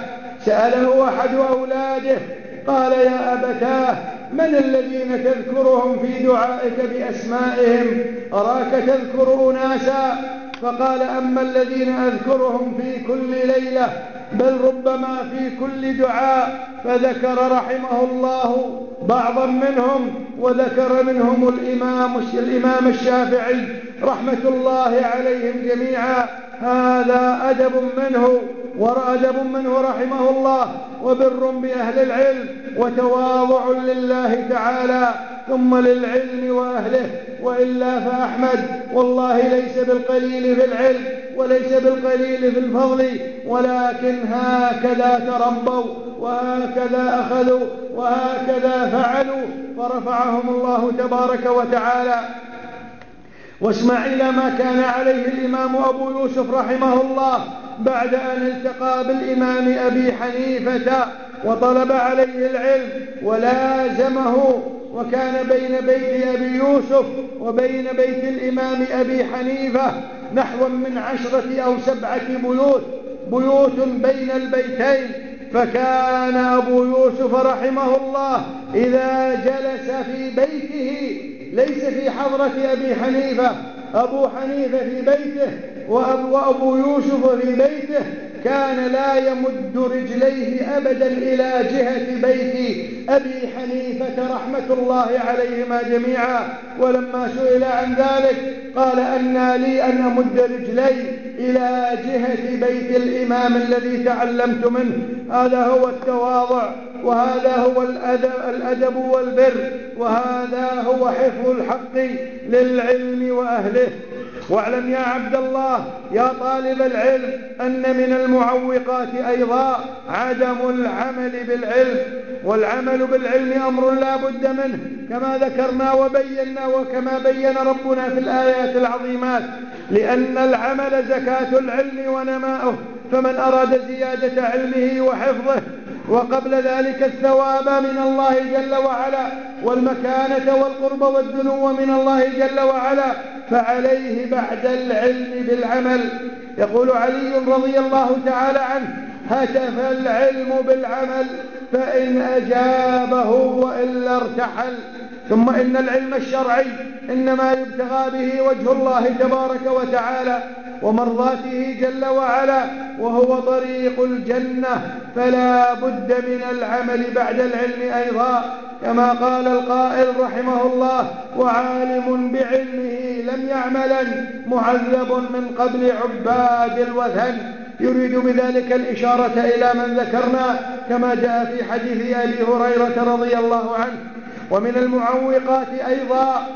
سأله أحد أولاده قال يا أبتاه من الذين تذكرهم في دعائك بأسمائهم؟ أراك تذكر أناسا؟ فقال أما الذين أذكرهم في كل ليلة بل ربما في كل دعاء فذكر رحمه الله بعضا منهم وذكر منهم الإمام, الإمام الشافعي رحمة الله عليهم جميعا. هذا أدب منه وأدب منه رحمه الله وبر بأهل العلم وتواضع لله تعالى ثم للعلم وأهله. وإلا فأحمد والله ليس بالقليل في العلم وليس بالقليل في الفضل ولكن هكذا تربوا وهكذا أخذوا وهكذا فعلوا فرفعهم الله تبارك وتعالى. واسمع إلى ما كان عليه الإمام أبو يوسف رحمه الله بعد أن التقى بالإمام أبي حنيفة. وطلب عليه العلم ولازمه وكان بين بيت أبي يوسف وبين بيت الإمام أبي حنيفة نحو من عشرة أو سبعة بيوت بيوت بين البيتين. فكان أبو يوسف رحمه الله إذا جلس في بيته ليس في حضرة أبي حنيفة أبو حنيفة في بيته وأبو يوسف في بيته. كان لا يمد رجليه أبدا إلى جهة بيت أبي حنيفة رحمة الله عليهما جميعا. ولما سئل عن ذلك قال أن لي أن أمد رجلي إلى جهة بيت الإمام الذي تعلمت منه. هذا هو التواضع وهذا هو الأدب والبر وهذا هو حفظ الحق للعلم وأهله. واعلم يا عبد الله يا طالب العلم أن من المعوقات أيضا عدم العمل بالعلم والعمل بالعلم أمر لا بد منه كما ذكرنا وبينا وكما بين ربنا في الآيات العظيمات لأن العمل زكاة العلم ونماؤه فمن أراد زيادة علمه وحفظه وقبل ذلك الثواب من الله جل وعلا والمكانة والقرب والدنو من الله جل وعلا فعليه بعد العلم بالعمل. يقول علي رضي الله تعالى عنه هتف العلم بالعمل فإن أجابه وإلا ارتحل. ثم إن العلم الشرعي إنما يبتغى به وجه الله تبارك وتعالى ومرضاته جل وعلا وهو طريق الجنة فلا بد من العمل بعد العلم أيضا. كما قال القائل رحمه الله وعالم بعلمه لم يعملا معذب من قبل عباد الوثن. يريد بذلك الإشارة إلى من ذكرنا كما جاء في حديث أبي هريرة رضي الله عنه. ومن المعوقات أيضا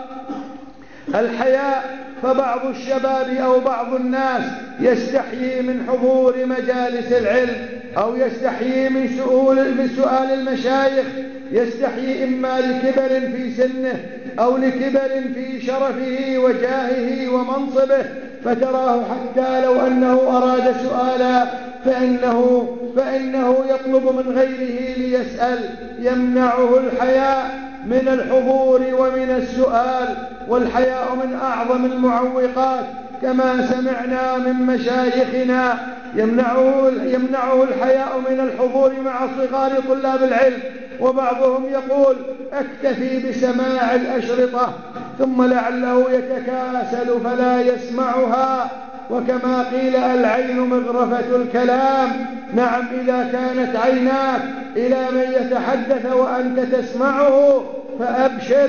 الحياء فبعض الشباب أو بعض الناس يستحيي من حضور مجالس العلم أو يستحيي من سؤال, من سؤال المشايخ يستحيي إما لكبر في سنه أو لكبر في شرفه وجاهه ومنصبه فتراه حتى لو أنه أراد سؤالا فإنه, فإنه يطلب من غيره ليسأل يمنعه الحياء من الحضور ومن السؤال والحياء من أعظم المعوقات كما سمعنا من مشايخنا يمنعه, يمنعه الحياء من الحضور مع صغار طلاب العلم وبعضهم يقول أكتفي بسماع الأشرطة ثم لعله يتكاسل فلا يسمعها وكما قيل العين مغرفة الكلام. نعم إذا كانت عيناك إلى من يتحدث وأنت تسمعه فأبشر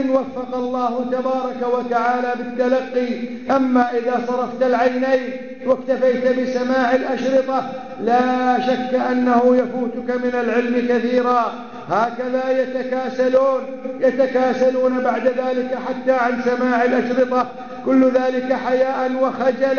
إن وفق الله تبارك وتعالى بالتلقي. أما إذا صرفت العينين واكتفيت بسماع الأشرطة لا شك أنه يفوتك من العلم كثيرا. هكذا يتكاسلون يتكاسلون بعد ذلك حتى عن سماع الأشرطة. كل ذلك حياء وخجلا.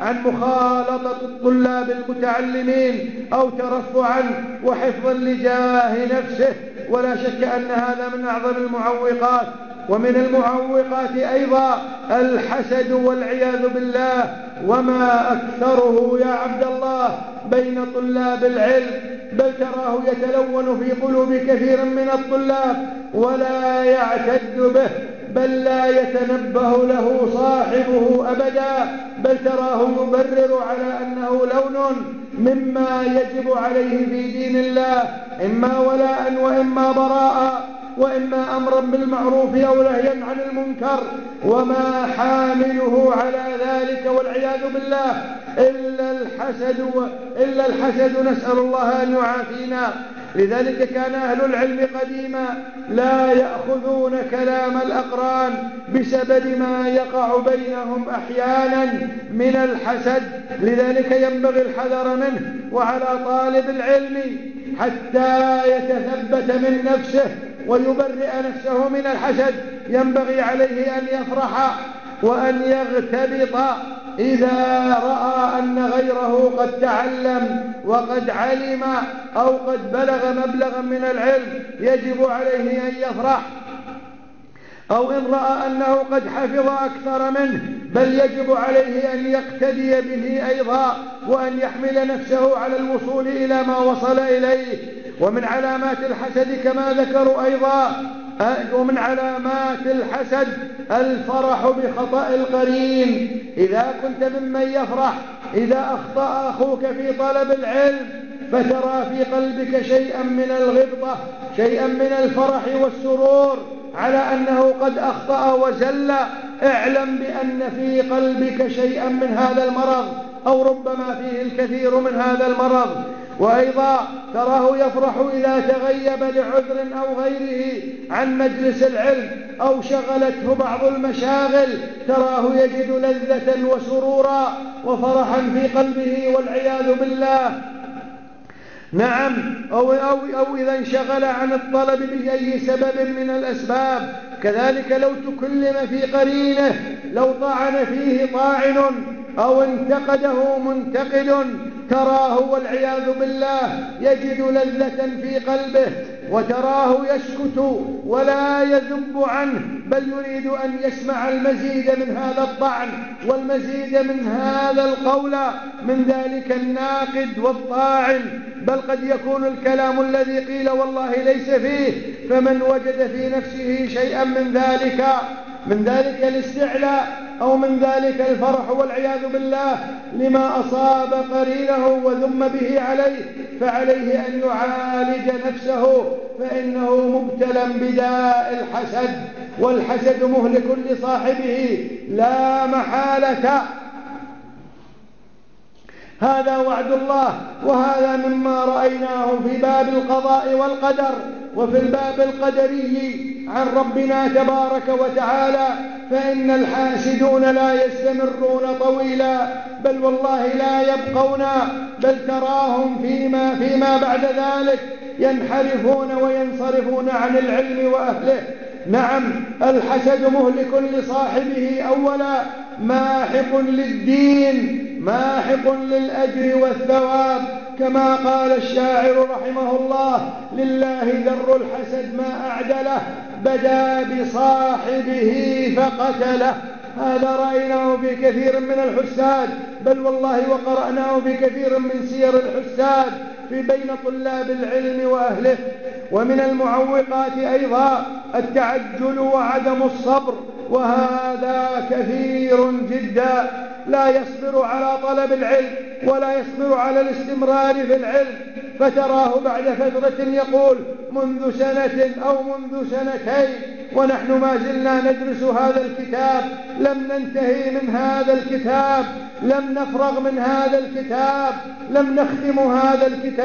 عن مخالطة الطلاب المتعلمين أو ترفعا وحفظا لجاه نفسه. ولا شك أن هذا من أعظم المعوقات. ومن المعوقات أيضا الحسد والعياذ بالله. وما أكثره يا عبد الله بين طلاب العلم. بل تراه يتلون في قلوب كثير من الطلاب. ولا يعتد به. بل لا يتنبه له صاحبه أبدا بل تراه يبرر على أنه لون مما يجب عليه في دين الله إما ولاء وإما براء وإما أمرا بالمعروف أو نهيا عن المنكر وما حامله على ذلك والعياذ بالله إلا الحسد. إلا الحسد نسأل الله أن يعافينا لذلك كان أهل العلم قديما لا يأخذون كلام الأقران بسبب ما يقع بينهم أحيانا من الحسد. لذلك ينبغي الحذر منه وعلى طالب العلم حتى يتثبت من نفسه ويبرئ نفسه من الحسد. ينبغي عليه أن يفرح وأن يغتبط إذا رأى أن غيره قد تعلم وقد علم أو قد بلغ مبلغا من العلم يجب عليه أن يفرح. أو إن رأى أنه قد حفظ أكثر منه بل يجب عليه أن يقتدي به أيضا وأن يحمل نفسه على الوصول إلى ما وصل إليه. ومن علامات الحسد كما ذكروا أيضا ومن علامات الحسد الفرح بخطأ القرين. إذا كنت ممن يفرح إذا أخطأ أخوك في طلب العلم فترى في قلبك شيئا من الغبطة شيئا من الفرح والسرور على أنه قد أخطأ وزل. اعلم بأن في قلبك شيئا من هذا المرض أو ربما فيه الكثير من هذا المرض. وأيضا تراه يفرح إذا تغيب لعذر أو غيره عن مجلس العلم أو شغلته بعض المشاغل. تراه يجد لذة وسرورا وفرحا في قلبه والعياذ بالله. نعم أو, أو, أو إذا انشغل عن الطلب بأي سبب من الأسباب. كذلك لو تكلم في قرينه لو طعن فيه طاعن أو انتقده منتقد تراه والعياذ بالله يجد لذة في قلبه وتراه يسكت ولا يذب عنه بل يريد أن يسمع المزيد من هذا الطعن والمزيد من هذا القول من ذلك الناقد والطاعن. بل قد يكون الكلام الذي قيل والله ليس فيه فمن وجد في نفسه شيئا من ذلك من ذلك الاستعلاء أو من ذلك الفرح والعياذ بالله لما أصاب قرينه وذم به عليه فعليه أن يعالج نفسه فإنه مبتلى بداء الحسد والحسد مهلك لصاحبه لا محالة. هذا وعد الله وهذا مما رأيناه في باب القضاء والقدر وفي الباب القدري عن ربنا تبارك وتعالى فإن الحاسدون لا يستمرون طويلا بل والله لا يبقون بل تراهم فيما, فيما بعد ذلك ينحرفون وينصرفون عن العلم وأهله. نعم الحسد مهلك لصاحبه أولا ماحق للدين ماحق للأجر والثواب. كما قال الشاعر رحمه الله لله ذر الحسد ما أعدله بدا بصاحبه فقتله. هذا رأيناه في كثير من الحساد بل والله وقرأناه في كثير من سير الحساد. في بين طلاب العلم وأهله ومن المعوقات أيضا التعجل وعدم الصبر وهذا كثير جدا. لا يصبر على طلب العلم ولا يصبر على الاستمرار في العلم. فتراه بعد فترة يقول منذ سنة أو منذ سنتين ونحن ما زلنا ندرس هذا الكتاب. لم ننتهي من هذا الكتاب لم نفرغ من هذا الكتاب لم نختم هذا الكتاب.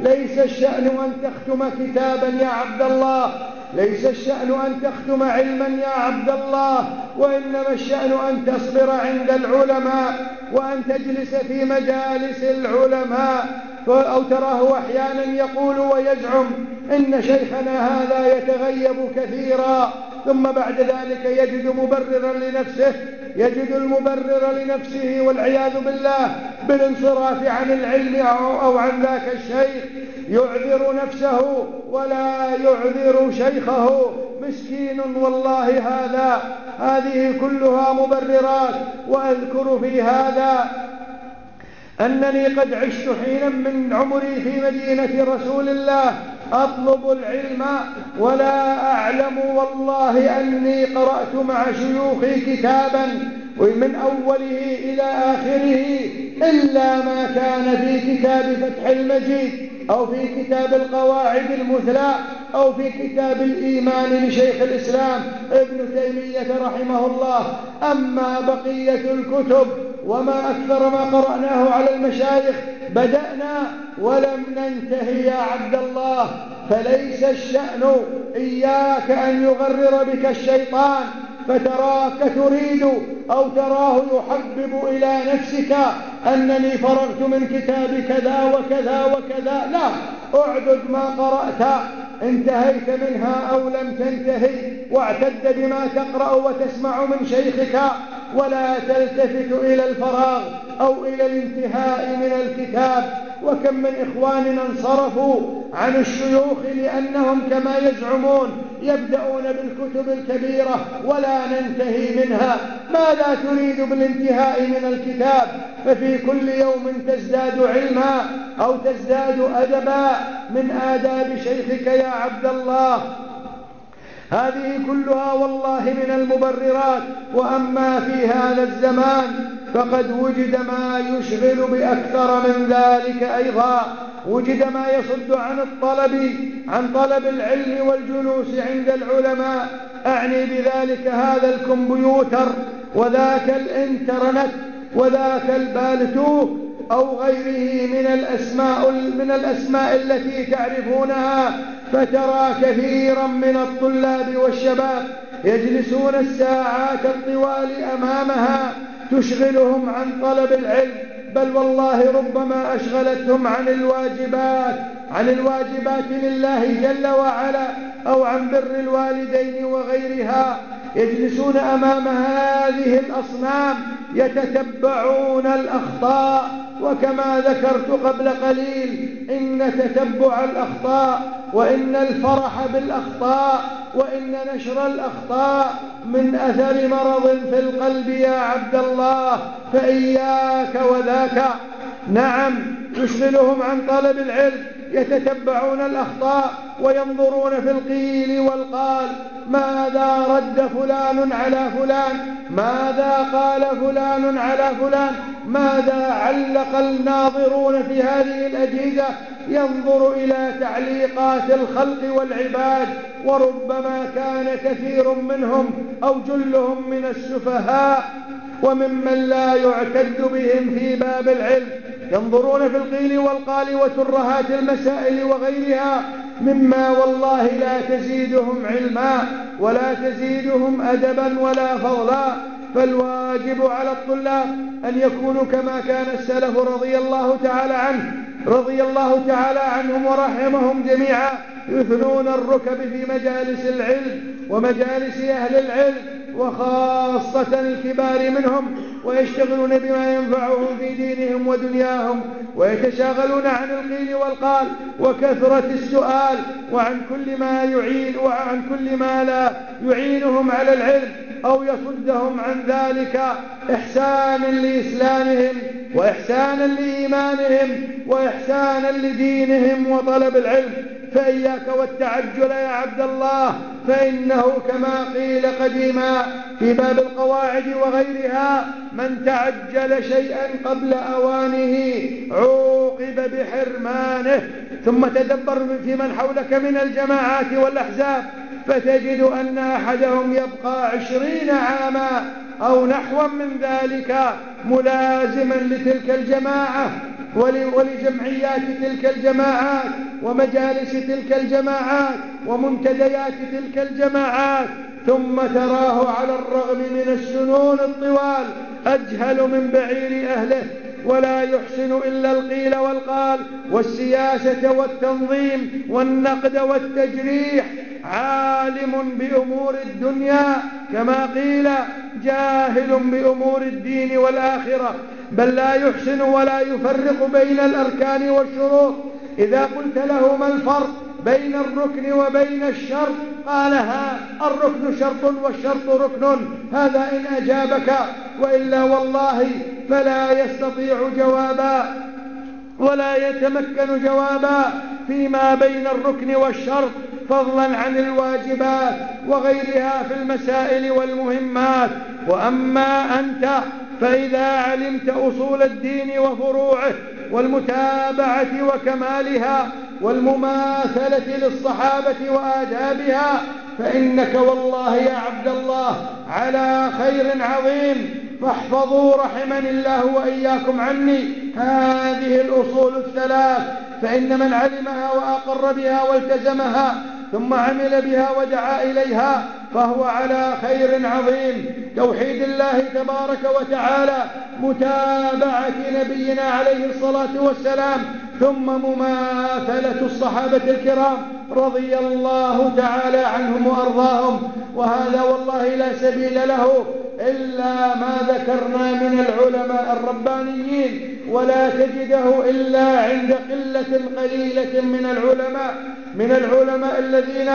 ليس الشأن أن تختم كتابا يا عبد الله. ليس الشأن أن تختم علما يا عبد الله وإنما الشأن أن تصبر عند العلماء وأن تجلس في مجالس العلماء. أو تراه أحيانا يقول ويزعم إن شيخنا هذا يتغيب كثيرا. ثم بعد ذلك يجد مبررا لنفسه يجد المبرر لنفسه والعياذ بالله بالانصراف عن العلم أو عن ذاك الشيخ. يعذر نفسه ولا يعذر شيخه مسكين والله هذا. هذه كلها مبررات وأذكر في هذا أنني قد عشت حينا من عمري في مدينة رسول الله أطلب العلم ولا أعلم والله أني قرأت مع شيوخي كتابا ومن أوله إلى آخره إلا ما كان في كتاب فتح المجيد أو في كتاب القواعد المثلى أو في كتاب الإيمان لشيخ الإسلام ابن تيمية رحمه الله. أما بقية الكتب وما أكثر ما قرأناه على المشايخ بدأنا ولم ننتهي يا عبد الله. فليس الشأن إياك أن يغرر بك الشيطان فتراك تريد أو تراه يحبب إلى نفسك أنني فرغت من كتاب كذا وكذا وكذا. لا اعدد ما قرأت. انتهيت منها أو لم تنتهي واعتد بما تقرأ وتسمع من شيخك ولا تلتفت إلى الفراغ أو إلى الانتهاء من الكتاب. وكم من إخواننا انصرفوا عن الشيوخ لأنهم كما يزعمون يبدأون بالكتب الكبيرة ولا ننتهي منها. ماذا تريد بالانتهاء من الكتاب؟ ففي كل يوم تزداد علما أو تزداد أدبا من آداب شيخك يا عبد الله. هذه كلها والله من المبررات وأما في هذا الزمان فقد وجد ما يشغل بأكثر من ذلك أيضا. وجد ما يصد عن الطلب عن طلب العلم والجلوس عند العلماء. أعني بذلك هذا الكمبيوتر وذاك الإنترنت وذاك البالتوك أو غيره من الأسماء من الأسماء التي تعرفونها. فترى كثيرا من الطلاب والشباب يجلسون الساعات الطوال أمامها تشغلهم عن طلب العلم. بل والله ربما أشغلتهم عن الواجبات عن الواجبات لله جل وعلا أو عن بر الوالدين وغيرها. يجلسون أمام هذه الأصنام يتتبعون الأخطاء وكما ذكرت قبل قليل إن تتبع الأخطاء وإن الفرح بالأخطاء وإن نشر الأخطاء من أثر مرض في القلب يا عبد الله فإياك وذاك. نعم يشغلهم عن طلب العلم يتتبعون الأخطاء وينظرون في القيل والقال ماذا رد فلان على فلان؟ ماذا قال فلان على فلان؟ ماذا علق الناظرون في هذه الأجهزة؟ ينظر إلى تعليقات الخلق والعباد وربما كان كثير منهم أو جلهم من السفهاء وممن لا يعتد بهم في باب العلم. ينظرون في القيل والقال وترهات المسائل وغيرها مما والله لا تزيدهم علما ولا تزيدهم أدبا ولا فضلا. فالواجب على الطلاب أن يكونوا كما كان السلف رضي الله تعالى عنه رضي الله تعالى عنهم ورحمهم جميعا. يثنون الركب في مجالس العلم ومجالس أهل العلم وخاصة الكبار منهم ويشتغلون بما ينفعهم في دينهم ودنياهم ويتشاغلون عن القيل والقال وكثرة السؤال وعن كل ما يعين وعن كل ما لا يعينهم على العلم أو يصدهم عن ذلك إحسانا لإسلامهم وإحسانا لإيمانهم وإحسانا لدينهم وطلب العلم. فإياك والتعجل يا عبد الله فإنه كما قيل قديما في باب القواعد وغيرها من تعجل شيئا قبل أوانه عوقب بحرمانه ثم تدبر في من حولك من الجماعات والأحزاب فتجد أن أحدهم يبقى عشرين عاما أو نحوا من ذلك ملازما لتلك الجماعة. ولجمعيات تلك الجماعات ومجالس تلك الجماعات ومنتديات تلك الجماعات ثم تراه على الرغم من السنون الطوال أجهل من بعير أهله. ولا يحسن إلا القيل والقال والسياسة والتنظيم والنقد والتجريح عالم بأمور الدنيا كما قيل جاهل بأمور الدين والآخرة بل لا يحسن ولا يفرق بين الأركان والشروط إذا قلت له ما الفرق بين الركن وبين الشرط. قال ها الركن شرط والشرط ركن. هذا إن أجابك وإلا والله فلا يستطيع جوابا ولا يتمكن جوابا فيما بين الركن والشرط فضلا عن الواجبات وغيرها في المسائل والمهمات. وأما أنت فإذا علمت أصول الدين وفروعه والمتابعة وكمالها والمماثلة للصحابة وآدابها فإنك والله يا عبد الله على خير عظيم. فاحفظوا رحمني الله وإياكم عني. هذه الأصول الثلاث فإن من علمها وأقر بها والتزمها ثم عمل بها ودعا إليها فهو على خير عظيم. توحيد الله تبارك وتعالى متابعة نبينا عليه الصلاة والسلام ثم مماثلة الصحابة الكرام رضي الله تعالى عنهم وأرضاهم. وهذا والله لا سبيل له إلا ما ذكرنا من العلماء الربانيين ولا تجده إلا عند قلة قليلة من العلماء من العلماء الذين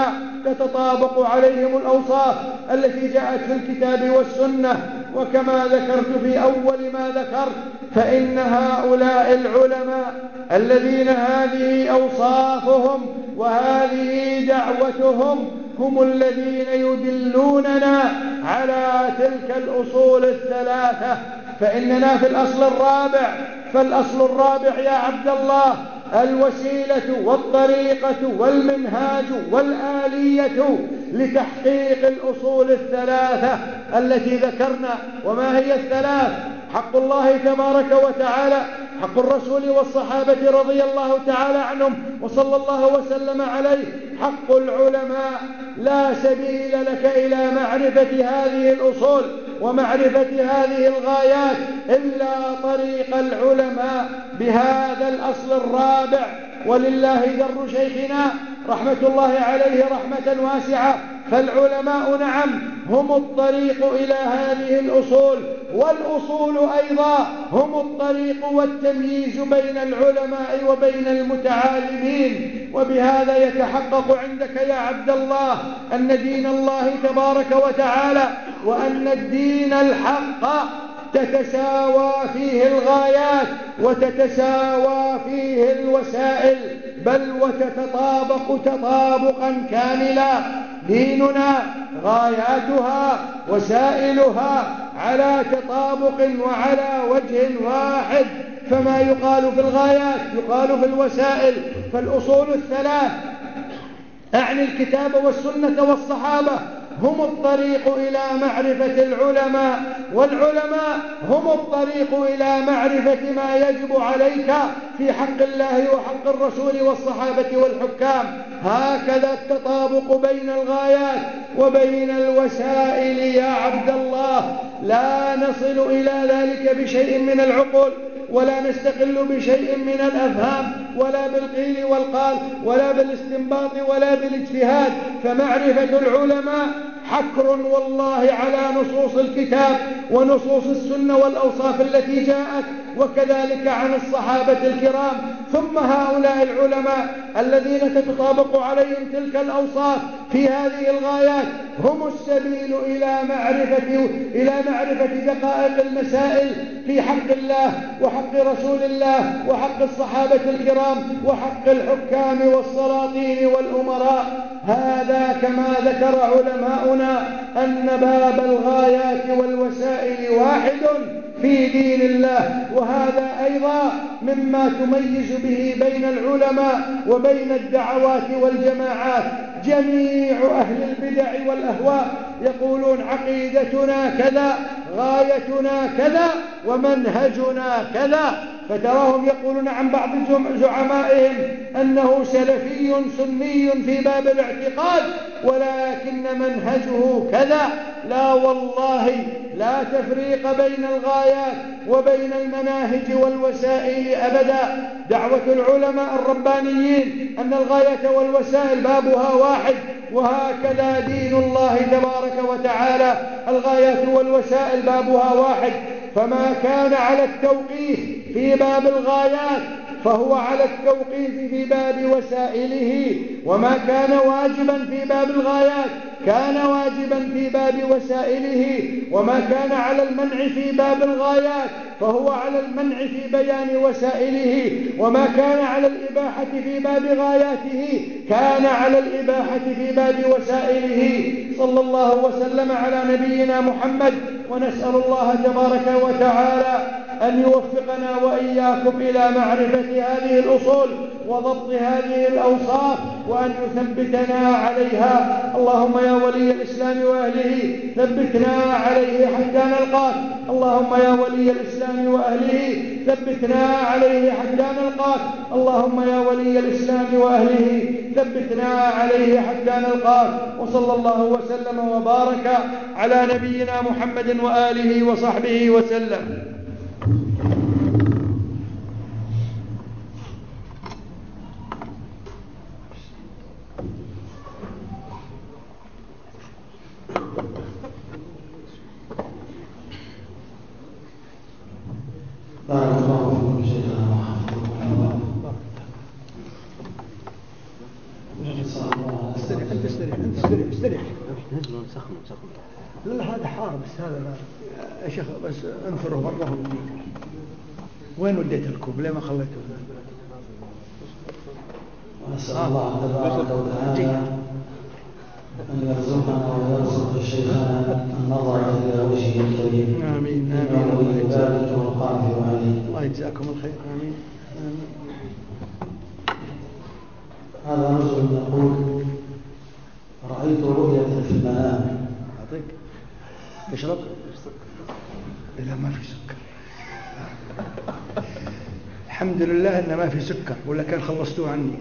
تتطابق عليهم الأوصاف التي جاءت في الكتاب والسنة. وكما ذكرت في أول ما ذكرت فإن هؤلاء العلماء الذين هذه أوصافهم وهذه دعوتهم هم الذين يدلوننا على تلك الأصول الثلاثة. فإننا في الأصل الرابع. فالأصل الرابع يا عبد الله الوسيلة والطريقة والمنهاج والآلية لتحقيق الأصول الثلاثة التي ذكرنا. وما هي الثلاث؟ حق الله تبارك وتعالى حق الرسول والصحابة رضي الله تعالى عنهم وصلى الله وسلم عليه. حق العلماء لا سبيل لك إلى معرفة هذه الأصول ومعرفة هذه الغايات إلا طريق العلماء بهذا الأصل الرابع. ولله در شيخنا رحمة الله عليه رحمة واسعة. فالعلماء نعم هم الطريق إلى هذه الأصول والأصول أيضا هم الطريق والتمييز بين العلماء وبين المتعالمين. وبهذا يتحقق عندك يا عبد الله أن دين الله تبارك وتعالى وأن الدين الحق تتساوى فيه الغايات وتتساوى فيه الوسائل بل وتتطابق تطابقا كاملا. ديننا غاياتها وسائلها على تطابق وعلى وجه واحد. فما يقال في الغايات؟ يقال في الوسائل. فالأصول الثلاث أعني الكتاب والسنة والصحابة. هم الطريق إلى معرفة العلماء والعلماء هم الطريق إلى معرفة ما يجب عليك في حق الله وحق الرسول والصحابة والحكام. هكذا التطابق بين الغايات وبين الوسائل. يا عبد الله لا نصل إلى ذلك بشيء من العقول ولا نستقل بشيء من الأفهام ولا بالقيل والقال ولا بالإستنباط ولا بالإجتهاد. فمعرفة العلماء حكر والله على نصوص الكتاب ونصوص السنة والأوصاف التي جاءت وكذلك عن الصحابة الكرام. ثم هؤلاء العلماء الذين تتطابق عليهم تلك الأوصاف في هذه الغايات هم السبيل إلى معرفة إلى معرفة دقائق المسائل في حق الله وحق رسول الله وحق الصحابة الكرام وحق الحكام والسلاطين والأمراء. هذا كما ذكر علماؤنا أن باب الغايات والوسائل واحد في دين الله وهذا أيضا مما تميز به بين العلماء وبين الدعوات والجماعات. جميع أهل البدع والأهواء يقولون عقيدتنا كذا غايتنا كذا ومنهجنا كذا. فتراهم يقولون عن بعض زعمائهم أنه سلفي سني في باب الاعتقاد ولكن منهجه كذا. لا والله لا تفريق بين الغايات وبين المناهج والوسائل أبدا. دعوة العلماء الربانيين أن الغاية والوسائل بابها واحد وهكذا دين الله تبارك وتعالى. الغايات والوسائل بابها واحد. فما كان على التوقيف في باب الغايات فهو على التوقيف في باب وسائله. وما كان واجبا في باب الغايات كان واجبا في باب وسائله. وما كان على المنع في باب الغايات فهو على المنع في بيان وسائله. وما كان على الإباحة في باب غاياته كان على الإباحة في باب وسائله. صلى الله وسلم على نبينا محمد ونسأل الله تبارك وتعالى أن يوفقنا وإياكم إلى معرفة هذه الأصول وضبط هذه الأوصاف وأن يثبتنا عليها. اللهم يا ولي الإسلام وأهله ثبتنا عليه حتى نلقاك اللهم يا ولي الإسلام وأهله ثبتنا عليه حتى نلقاك اللهم يا ولي الإسلام وأهله ثبتنا عليه حتى نلقاك وصلى الله وسلم وبارك على نبينا محمد وآله وصحبه وسلم. بارك الله فيكم شيخنا استريح انت استريح انت استريح استريح سخن سخن لا هذا حار بس هذا يا شيخ بس انثره بره وديته وين وديت الكوب ليه ما خليته ونسأل الله تبارك وتعالى أن يرزقنا ويرزق شيخنا النظر إلى وجهه الكريم. آمين، آمين. ولي ذلك والقادر عليه. الله يجزاكم الخير. آمين آمين. هذا رجل يقول رأيت رؤية في المنام. أعطيك. تشرب إذا ما في سكر. الحمد لله إن ما في سكر ولا كان خلصتوه عني.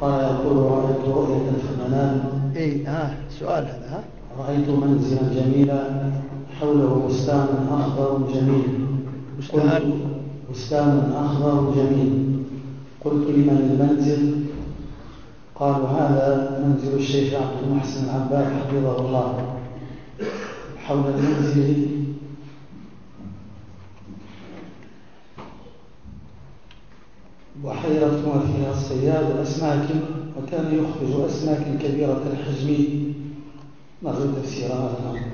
قال يقول رأيت رؤية في المنام اي ها سؤال هذا ها؟ رأيت منزلا جميلا حوله بستان أخضر جميل. بستان؟ قلت- بستان أخضر جميل. قلت لمن المنزل؟ قالوا هذا منزل الشيخ عبد المحسن العباد حفظه الله. حول المنزل بحيرة وفيها الصياد أسماك وكان يخرج أسماك كبيرة الحجم. نرجو تفسير هذا الأمر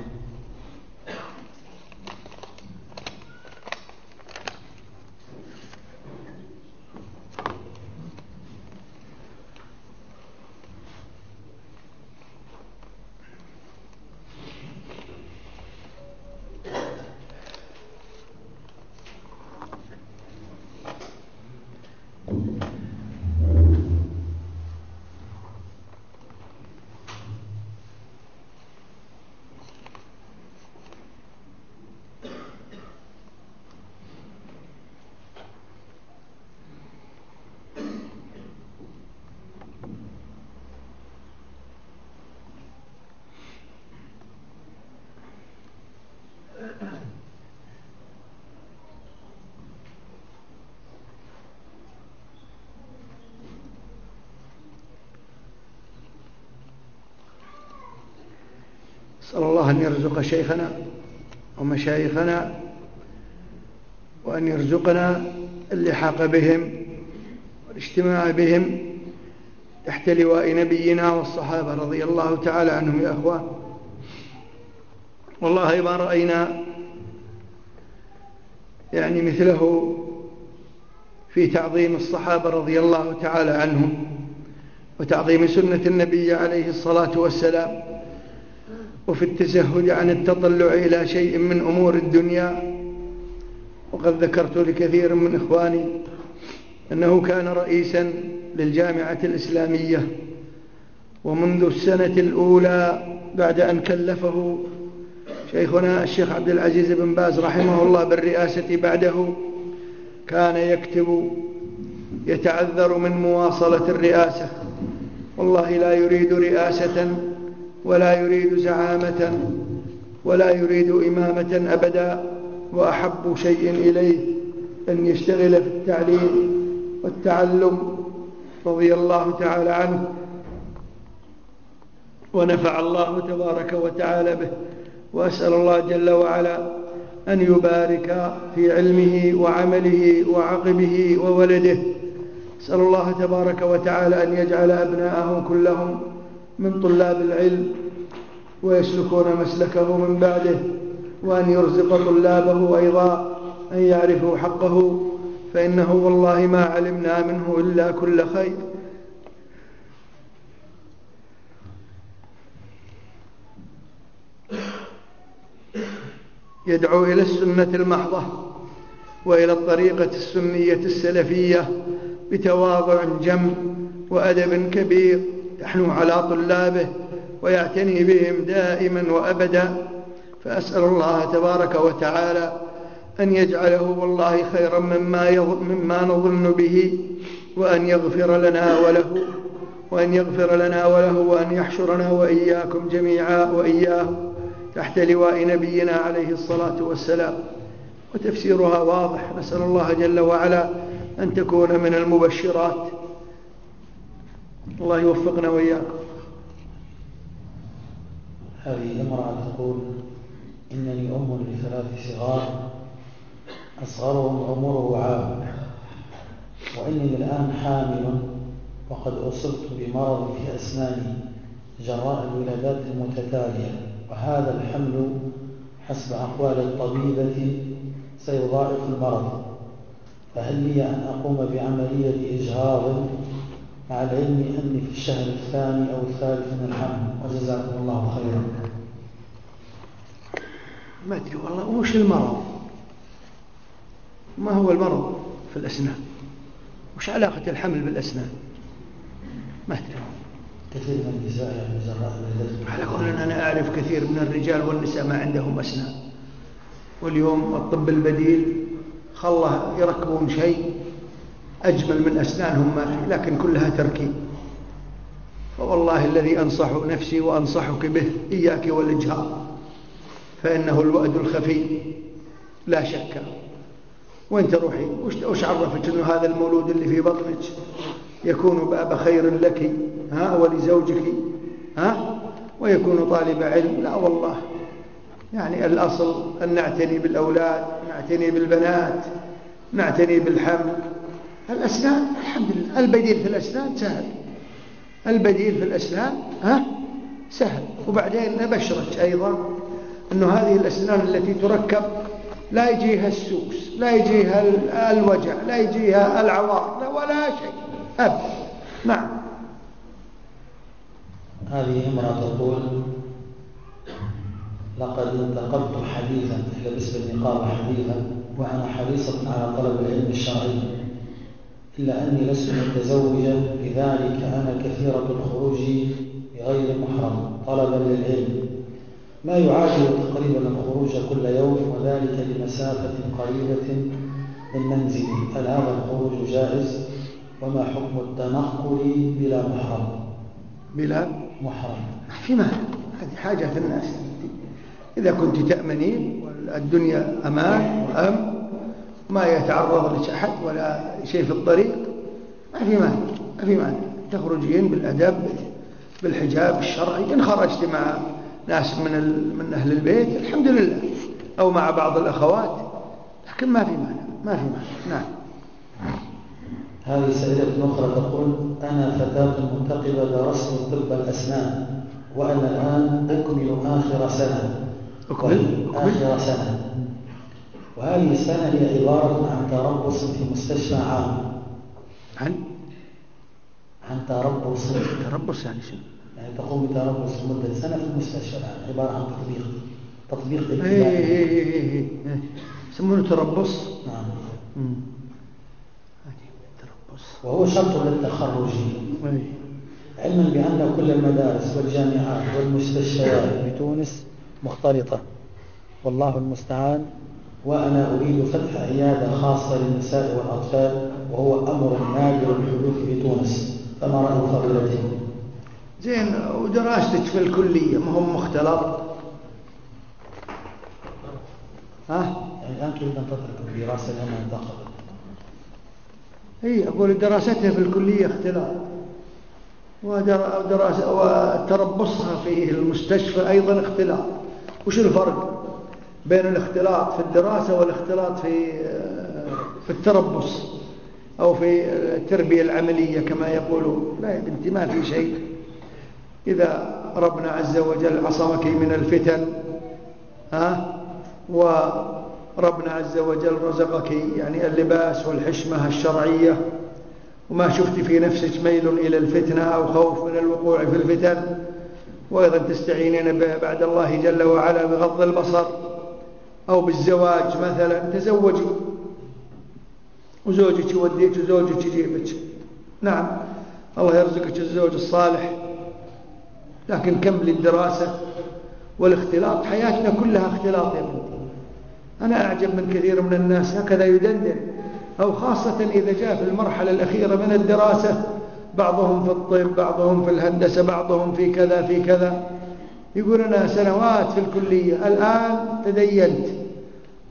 نسأل الله شيخنا ومشايخنا وأن يرزقنا اللحاق بهم والاجتماع بهم تحت لواء نبينا والصحابة رضي الله تعالى عنهم يا أخوان والله ما رأينا يعني مثله في تعظيم الصحابة رضي الله تعالى عنهم وتعظيم سنة النبي عليه الصلاة والسلام وفي التزهد عن التطلع إلى شيء من أمور الدنيا وقد ذكرت لكثير من إخواني أنه كان رئيسا للجامعة الإسلامية ومنذ السنة الأولى بعد أن كلفه شيخنا الشيخ عبد العزيز بن باز رحمه الله بالرئاسة بعده كان يكتب يتعذر من مواصلة الرئاسة. والله لا يريد رئاسة ولا يريد زعامة ولا يريد إمامة أبدا وأحب شيء إليه أن يشتغل في التعليم والتعلم رضي الله تعالى عنه. ونفع الله تبارك وتعالى به وأسأل الله جل وعلا أن يبارك في علمه وعمله وعقبه وولده. أسأل الله تبارك وتعالى أن يجعل أبناءهم كلهم من طلاب العلم ويسلكون مسلكه من بعده وأن يرزق طلابه أيضا أن يعرفوا حقه فإنه والله ما علمنا منه إلا كل خير. يدعو إلى السنة المحضة وإلى الطريقة السنية السلفية بتواضع جم وأدب كبير. يحنو على طلابه ويعتني بهم دائما وأبدا فأسأل الله تبارك وتعالى أن يجعله والله خيرا مما, مما نظن به وأن يغفر لنا وله وأن يغفر لنا وله وأن يحشرنا وإياكم جميعا وإياه تحت لواء نبينا عليه الصلاة والسلام. وتفسيرها واضح نسأل الله جل وعلا أن تكون من المبشرات. الله يوفقنا وإياكم. هذه امرأة تقول إنني أم لثلاث صغار أصغرهم عمره عام وإنني الآن حامل وقد أصبت بمرض في أسناني جراء الولادات المتتالية وهذا الحمل حسب أقوال الطبيبة سيضاعف المرض فهل لي أن أقوم بعملية إجهاض مع العلم أني في الشهر الثاني أو الثالث من الحمل وجزاكم الله خيرا. ما أدري والله وش المرض؟ ما هو المرض في الأسنان؟ وش علاقة الحمل بالأسنان؟ ما أدري. كثير من النساء يعني على قول أنا أعرف كثير من الرجال والنساء ما عندهم أسنان. واليوم الطب البديل خله يركبون شيء أجمل من أسنانهم ما فيه لكن كلها تركيب فوالله الذي أنصح نفسي وأنصحك به إياك والإجهار فإنه الوأد الخفي لا شك. وين تروحين وش عرفك أنه هذا المولود اللي في بطنك يكون باب خير لك ها ولزوجك ها؟ ويكون طالب علم؟ لا والله. يعني الأصل أن نعتني بالأولاد نعتني بالبنات نعتني بالحمل الأسنان الحمد لله البديل في الأسنان سهل. البديل في الأسنان ها؟ سهل. وبعدين نبشرك أيضا أنه هذه الأسنان التي تركب لا يجيها السوس لا يجيها الوجع لا يجيها العوار لا ولا شيء. أب نعم. هذه امرأة تقول لقد انتقبت حديثا لبس النقاب حديثا وأنا حريصة على طلب العلم الشرعي. إلا أني لست متزوجا لذلك أنا كثيرة الخروج بغير محرم طلبا للعلم. ما يعادل تقريبا الخروج كل يوم وذلك لمسافة قريبة من منزلي. هل هذا الخروج جائز؟ وما حكم التنقل بلا محرم؟ بلا محرم. في مال هذه حاجة في الناس. إذا كنت تأمنين والدنيا أمان وأمن. ما يتعرض لأحد ولا شيء في الطريق. ما في مانع ما في مانع. تخرجين بالأدب بالحجاب الشرعي. إن خرجت مع ناس من من أهل البيت الحمد لله. أو مع بعض الأخوات. لكن ما في مانع ما في مانع. نعم. هذه سائلة أخرى تقول أنا فتاة منتقبة درست طب الأسنان وأنا الآن أكمل آخر سنة. أكمل؟ آخر سنة. وهذه السنة هي عبارة عن تربص في مستشفى عام. عن؟ عن تربص. تربص يعني شنو؟ يعني تقوم بتربص لمدة سنة في المستشفى. العام عبارة عن تطبيق. تطبيق اي اي اي اي يسمونه تربص. نعم. تربص. وهو شرط للتخرج. علما بأن كل المدارس والجامعات والمستشفيات بتونس مختلطة. والله المستعان. وأنا أريد فتح عيادة خاصة للنساء والأطفال وهو أمر نادر الحدوث في تونس. فما رأي فضيلته؟ زين ودراستك في الكلية ما هم مختلط؟ ها؟ يعني الآن تريد أن تترك الدراسة لأنها انتقلت. هي أقول دراستها في الكلية اختلاط. ودراسة وتربصها في المستشفى أيضا اختلاط. وش الفرق؟ بين الاختلاط في الدراسة والاختلاط في في التربص أو في التربية العملية كما يقولون. لا يا بنتي ما في شيء. إذا ربنا عز وجل عصمك من الفتن ها؟ وربنا عز وجل رزقك يعني اللباس والحشمة الشرعية. وما شفت في نفسك ميل إلى الفتنة أو خوف من الوقوع في الفتن. وأيضا تستعينين بعد الله جل وعلا بغض البصر. أو بالزواج مثلا تزوجي. وزوجك يوديك وزوجك يجيبك. نعم الله يرزقك الزوج الصالح. لكن كملي الدراسة والاختلاط؟ حياتنا كلها اختلاط يا بنتي. أنا أعجب من كثير من الناس هكذا يدندن. أو خاصة إذا جاء في المرحلة الأخيرة من الدراسة بعضهم في الطب بعضهم في الهندسة بعضهم في كذا في كذا. يقول أنا سنوات في الكلية الآن تدينت.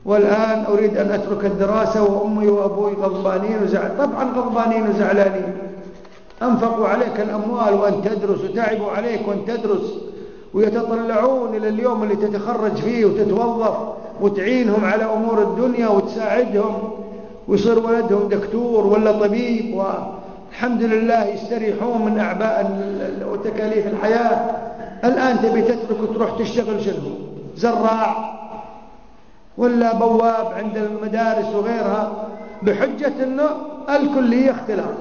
والآن أريد أن أترك الدراسة وأمي وأبوي غضبانين وزعل طبعا غضبانين وزعلانين. أنفقوا عليك الأموال وأن تدرس وتعبوا عليك وأن تدرس ويتطلعون إلى اليوم اللي تتخرج فيه وتتوظف وتعينهم على أمور الدنيا وتساعدهم ويصير ولدهم دكتور ولا طبيب والحمد لله يستريحون من أعباء وتكاليف الحياة. الآن تبي تترك وتروح تشتغل شنو؟ زراع ولا بواب عند المدارس وغيرها بحجة أنه الكلية اختلاط.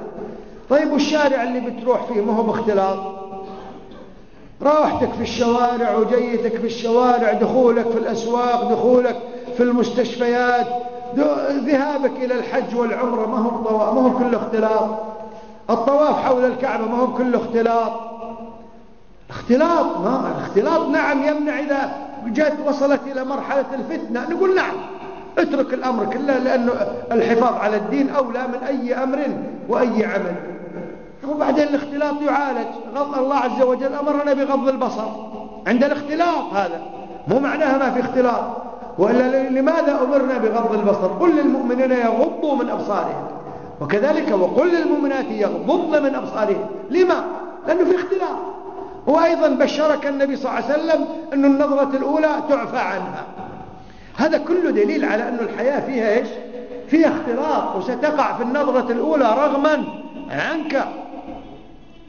طيب والشارع اللي بتروح فيه ما هو باختلاط؟ راحتك في الشوارع وجيتك في الشوارع دخولك في الأسواق دخولك في المستشفيات ذهابك إلى الحج والعمرة ما هو ما هو كله اختلاط. الطواف حول الكعبة ما هو كله اختلاط. اختلاط ما الاختلاط نعم يمنع إذا جت وصلت إلى مرحلة الفتنة. نقول نعم اترك الأمر كله لأنه الحفاظ على الدين أولى من أي أمر وأي عمل. وبعدين الاختلاط يعالج. غض الله عز وجل أمرنا بغض البصر. عند الاختلاط هذا. مو معناها ما في اختلاط. وإلا لماذا أمرنا بغض البصر؟ قل للمؤمنين يغضوا من أبصارهم. وكذلك وقل للمؤمنات يغضضن من أبصارهم. لما؟ لأنه في اختلاط. وأيضا بشرك النبي صلى الله عليه وسلم أن النظرة الأولى تعفى عنها. هذا كله دليل على أن الحياة فيها إيش؟ فيها اختلاط وستقع في النظرة الأولى رغما عنك.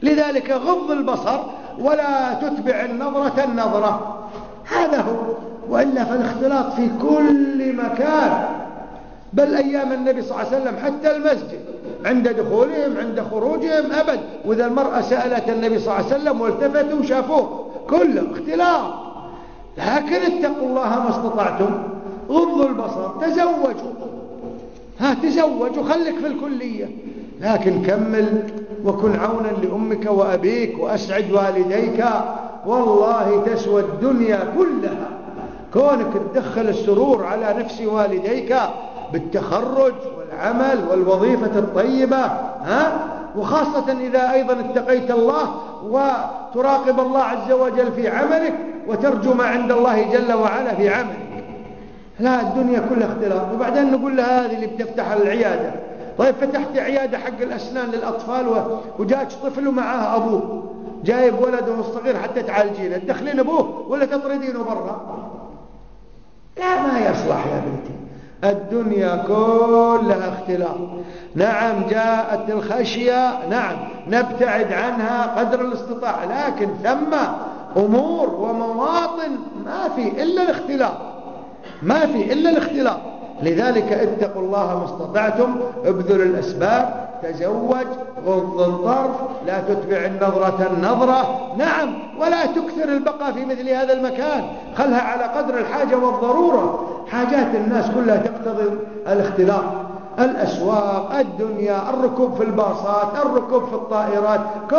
لذلك غض البصر ولا تتبع النظرة النظرة. هذا هو وإلا فالاختلاط في كل مكان. بل أيام النبي صلى الله عليه وسلم حتى المسجد عند دخولهم عند خروجهم أبد. وإذا المرأة سألت النبي صلى الله عليه وسلم والتفتوا وشافوه كله اختلاط. لكن اتقوا الله ما استطعتم. غضوا البصر تزوجوا. ها تزوج وخلك في الكلية. لكن كمل وكن عونا لأمك وأبيك وأسعد والديك. والله تسوى الدنيا كلها. كونك تدخل السرور على نفس والديك بالتخرج والعمل والوظيفة الطيبة ها؟ وخاصة إذا أيضا اتقيت الله وتراقب الله عز وجل في عملك وترجو ما عند الله جل وعلا في عملك لا الدنيا كلها اختلاط. وبعدين نقول لها هذه اللي بتفتح العيادة. طيب فتحت عيادة حق الأسنان للأطفال وجاك طفل ومعاه أبوه. جايب ولده الصغير حتى تعالجينه. تدخلين أبوه ولا تطردينه برا؟ لا ما يصلح يا بنتي. الدنيا كلها اختلاط نعم جاءت الخشية نعم نبتعد عنها قدر الاستطاعة لكن ثم أمور ومواطن ما في إلا الاختلاط ما في إلا الاختلاط لذلك اتقوا الله ما استطعتم ابذلوا الأسباب تزوج غض الطرف لا تتبع النظرة النظرة. نعم ولا تكثر البقاء في مثل هذا المكان. خلها على قدر الحاجة والضرورة. حاجات الناس كلها تقتضي الاختلاط. الأسواق الدنيا الركوب في الباصات الركوب في الطائرات. كل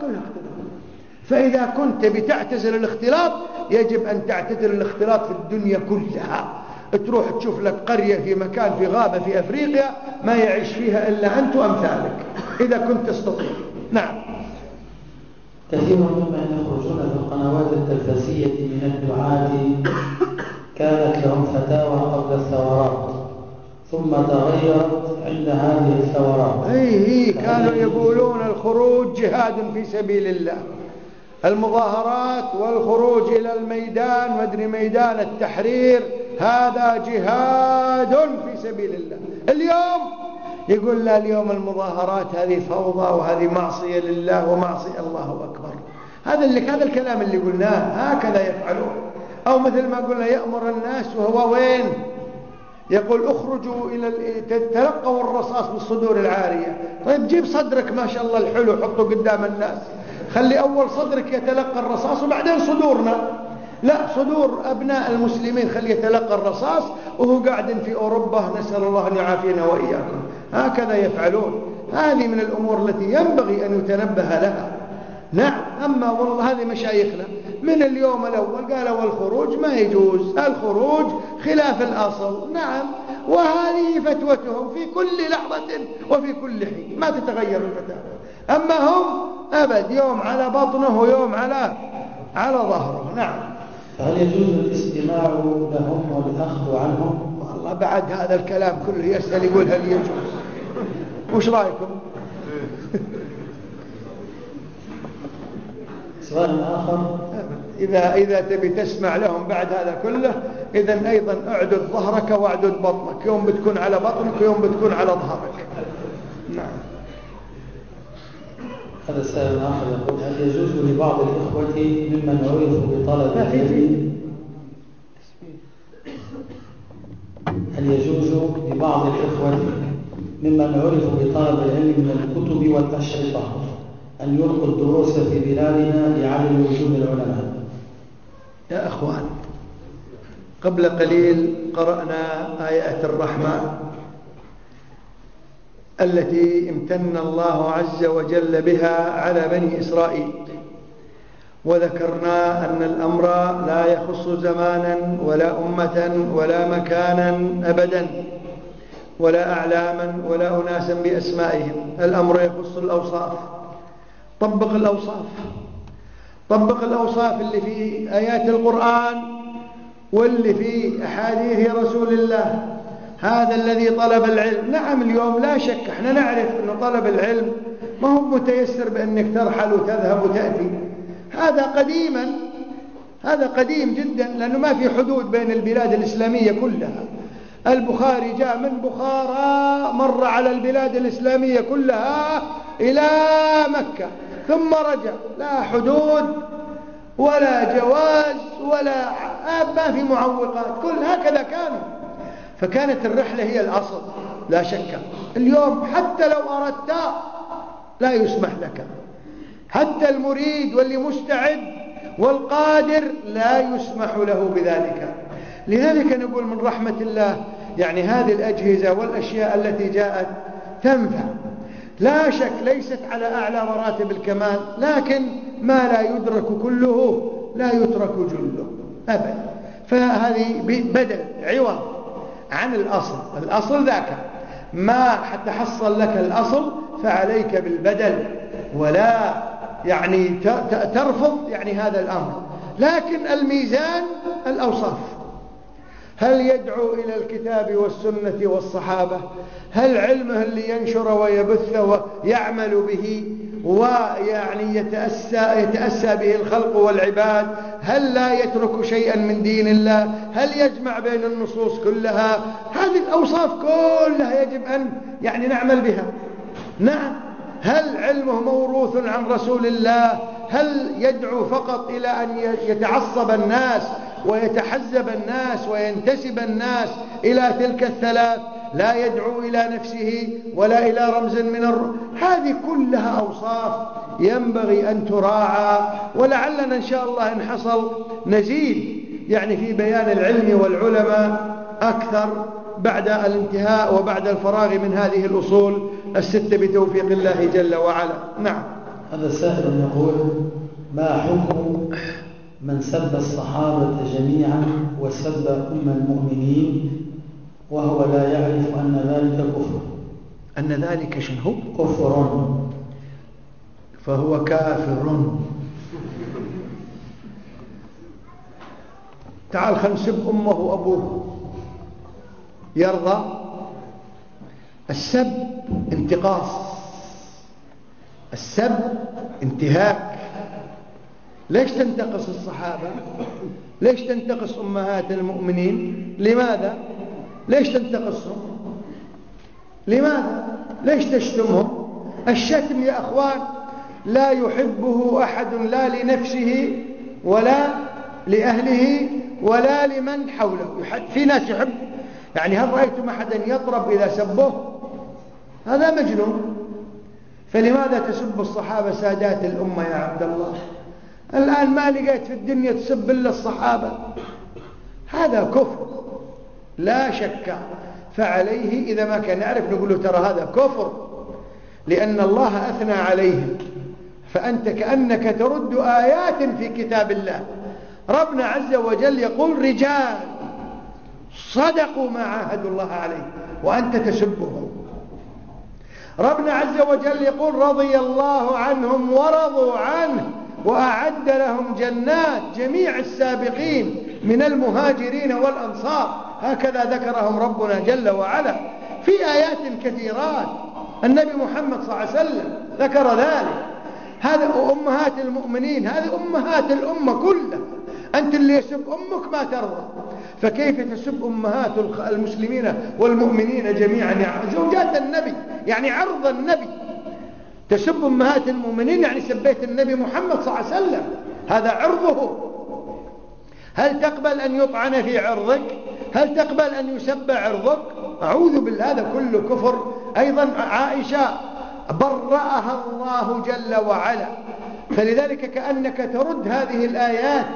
كل اختلاط. فإذا كنت بتعتزل الاختلاط يجب أن تعتزل الاختلاط في الدنيا كلها. تروح تشوف لك قرية في مكان في غابة في أفريقيا ما يعيش فيها إلا أنت وأمثالك. إذا كنت تستطيع. نعم. كثير ممن يخرجون في القنوات التلفزية من الدعاة. كانت لهم فتاوى قبل الثورات ثم تغيرت عند هذه الثورات. أي هي كانوا يقولون الخروج جهاد في سبيل الله. المظاهرات والخروج إلى الميدان مدري ميدان التحرير هذا جهاد في سبيل الله. اليوم يقول لا اليوم المظاهرات هذه فوضى وهذه معصية لله ومعصية الله أكبر. هذا اللي هذا الكلام اللي قلناه هكذا يفعلون. أو مثل ما قلنا يأمر الناس وهو وين؟ يقول اخرجوا إلى تلقوا الرصاص بالصدور العارية. طيب جيب صدرك ما شاء الله الحلو حطه قدام الناس. خلي أول صدرك يتلقى الرصاص وبعدين صدورنا. لا صدور أبناء المسلمين خلي يتلقى الرصاص وهو قاعد في أوروبا نسأل الله أن يعافينا وإياكم. هكذا يفعلون. هذه من الأمور التي ينبغي أن يتنبه لها. نعم أما والله هذه مشايخنا من اليوم الأول قالوا الخروج ما يجوز الخروج خلاف الأصل. نعم وهذه فتوتهم في كل لحظة وفي كل حين ما تتغير الفتاوى. أما هم أبد يوم على بطنه ويوم على على ظهره. نعم. فهل يجوز الاستماع لهم والأخذ عنهم؟ والله بعد هذا الكلام كله يسأل يقول هل يجوز. وش رأيكم؟ سؤال آخر. إذا, إذا تبي تسمع لهم بعد هذا كله إذا أيضا اعدد ظهرك واعدد بطنك يوم بتكون على بطنك ويوم بتكون على ظهرك. نعم. هذا السائل الآخر يقول هل يجوز لبعض الإخوة ممن عرفوا بطلب العلم؟ هل يجوز لبعض الإخوة ممن عرفوا بطلب العلم من الكتب والأشرطة أن يلقوا الدروس في بلادنا لعدم وجود العلماء؟ يا أخوان قبل قليل قرأنا آيات الرحمن التي امتن الله عز وجل بها على بني إسرائيل. وذكرنا أن الأمر لا يخص زمانا ولا أمة ولا مكانا أبدا ولا أعلاما ولا أناسا بأسمائهم. الأمر يخص الأوصاف. طبق الأوصاف. طبق الأوصاف اللي في آيات القرآن واللي في أحاديث رسول الله. هذا الذي طلب العلم. نعم اليوم لا شك إحنا نعرف أن طلب العلم ما هو متيسر بأنك ترحل وتذهب وتأتي. هذا قديما هذا قديم جدا لأنه ما في حدود بين البلاد الإسلامية كلها. البخاري جاء من بخارى مر على البلاد الإسلامية كلها إلى مكة ثم رجع. لا حدود ولا جواز ولا ما في معوقات. كل هكذا كانوا فكانت الرحلة هي الأصل لا شك. اليوم حتى لو أردت لا يسمح لك. حتى المريد واللي مستعد والقادر لا يسمح له بذلك. لذلك نقول من رحمة الله يعني هذه الأجهزة والأشياء التي جاءت تنفع. لا شك ليست على أعلى مراتب الكمال لكن ما لا يدرك كله لا يترك جله. أبدا. فهذه بدل عوض. عن الأصل. الأصل ذاك. ما حتى حصل لك الأصل فعليك بالبدل. ولا يعني ترفض يعني هذا الأمر. لكن الميزان الأوصاف. هل يدعو إلى الكتاب والسنة والصحابة؟ هل علمه اللي ينشر ويبث ويعمل به؟ ويعني يتأسى, يتأسى به الخلق والعباد هل لا يترك شيئا من دين الله؟ هل يجمع بين النصوص كلها؟ هذه الأوصاف كلها يجب أن يعني نعمل بها. نعم هل علمه موروث عن رسول الله؟ هل يدعو فقط إلى أن يتعصب الناس ويتحزب الناس وينتسب الناس إلى تلك الثلاث؟ لا يدعو إلى نفسه ولا إلى رمز من الر... هذه كلها أوصاف ينبغي أن تراعى ولعلنا إن شاء الله إن حصل نزيد يعني في بيان العلم والعلماء أكثر بعد الانتهاء وبعد الفراغ من هذه الأصول الستة بتوفيق الله جل وعلا. نعم. هذا السائل يقول ما حكم من سب الصحابة جميعا وسب أم المؤمنين وهو لا يعرف أن ذلك كفر. أن ذلك شنو؟ كفر. فهو كافر. تعال خل نسب أمه وأبوه. يرضى. السب انتقاص. السب انتهاك. ليش تنتقص الصحابة؟ ليش تنتقص أمهات المؤمنين؟ لماذا؟ ليش تنتقصهم؟ لماذا؟ ليش تشتمهم؟ الشتم يا أخوان لا يحبه أحد لا لنفسه ولا لأهله ولا لمن حوله. في ناس يحب. يعني هل رأيتم أحدا يضرب إذا سبوه؟ هذا مجنون. فلماذا تسب الصحابة سادات الأمة يا عبد الله؟ الآن ما لقيت في الدنيا تسب إلا الصحابة. هذا كفر. لا شك فعليه إذا ما كان يعرف نقول له ترى هذا كفر لأن الله أثنى عليهم فأنت كأنك ترد آيات في كتاب الله. ربنا عز وجل يقول رجال صدقوا ما عاهدوا الله عليه وأنت تسبهم ربنا عز وجل يقول رضي الله عنهم ورضوا عنه وأعد لهم جنات جميع السابقين من المهاجرين والأنصار. هكذا ذكرهم ربنا جل وعلا في آيات كثيرات. النبي محمد صلى الله عليه وسلم ذكر ذلك. هذا أمهات المؤمنين هذه أمهات الأمة كلها. أنت اللي يسب أمك ما ترضى. فكيف تسب أمهات المسلمين والمؤمنين جميعا؟ زوجات النبي؟ يعني عرض النبي. تسب أمهات المؤمنين يعني سبيت النبي محمد صلى الله عليه وسلم. هذا عرضه. هل تقبل أن يطعن في عرضك؟ هل تقبل أن يسب عرضك؟ أعوذ بالله هذا كله كفر. أيضا عائشة برأها الله جل وعلا. فلذلك كأنك ترد هذه الآيات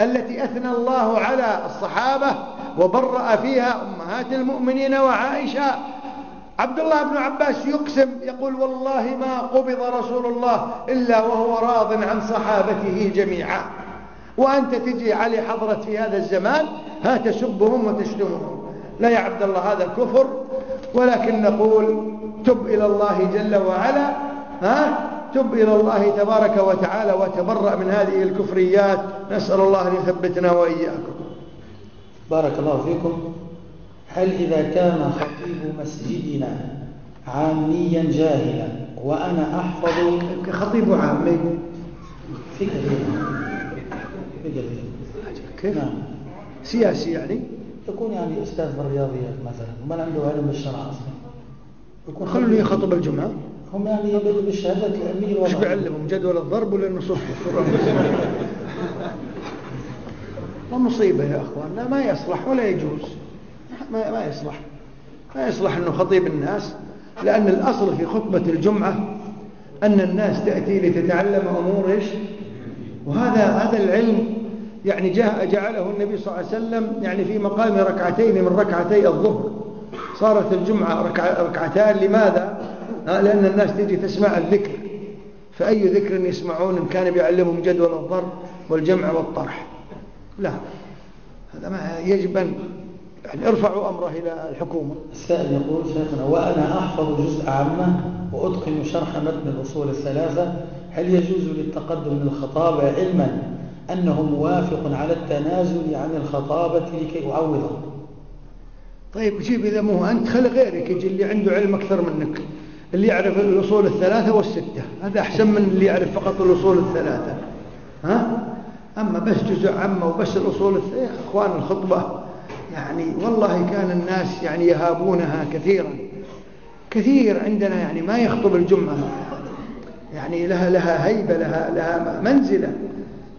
التي أثنى الله على الصحابة وبرأ فيها أمهات المؤمنين وعائشة. عبد الله بن عباس يقسم يقول والله ما قبض رسول الله إلا وهو راض عن صحابته جميعا. وأنت تجي علي حضرت في هذا الزمان ها تسبهم وتشتمهم. لا يا عبد الله هذا كفر. ولكن نقول تب إلى الله جل وعلا ها؟ تب إلى الله تبارك وتعالى وتبرأ من هذه الكفريات. نسأل الله أن يثبتنا وإياكم. بارك الله فيكم. هل إذا كان خطيب مسجدنا عاميا جاهلا وأنا أحفظ؟ كخطيب عامي. في كثير. كيف؟ نعم. سياسي يعني؟ يكون يعني أستاذ بالرياضيات مثلا وما عنده علم بالشرع أصلا. يكون خلوا يخطب الجمعة. هم يعني يبدو بالشهادة الأمير إيش بيعلمهم جدول الضرب ولا النصوص ما مصيبة يا أخوان. لا ما يصلح ولا يجوز. ما, ما يصلح. ما يصلح أنه خطيب الناس لأن الأصل في خطبة الجمعة أن الناس تأتي لتتعلم أمور إيش؟ وهذا هذا العلم يعني جاء جعله النبي صلى الله عليه وسلم يعني في مقام ركعتين من ركعتي الظهر. صارت الجمعة ركع ركعتان. لماذا؟ لأن الناس تجي تسمع الذكر. فأي ذكر يسمعون؟ إن كان بيعلمهم جدول الضرب والجمع والطرح. لا هذا ما يجب أن يعني ارفعوا أمره إلى الحكومة. السائل يقول شيخنا وأنا أحفظ جزء عامة وأتقن شرح متن الأصول الثلاثة هل يجوز للتقدم من الخطابة علما أنه موافق على التنازل عن الخطابة لكي أعوضه؟ طيب جيب إذا مو أنت خلي غيرك يجي اللي عنده علم أكثر منك اللي يعرف الأصول الثلاثة والستة. هذا أحسن من اللي يعرف فقط الأصول الثلاثة. ها؟ أما بس جزء عامة وبس الأصول الثلاثة أخوان الخطبة يعني والله كان الناس يعني يهابونها كثيرا. كثير عندنا يعني ما يخطب الجمعة. يعني لها لها هيبة لها لها منزلة.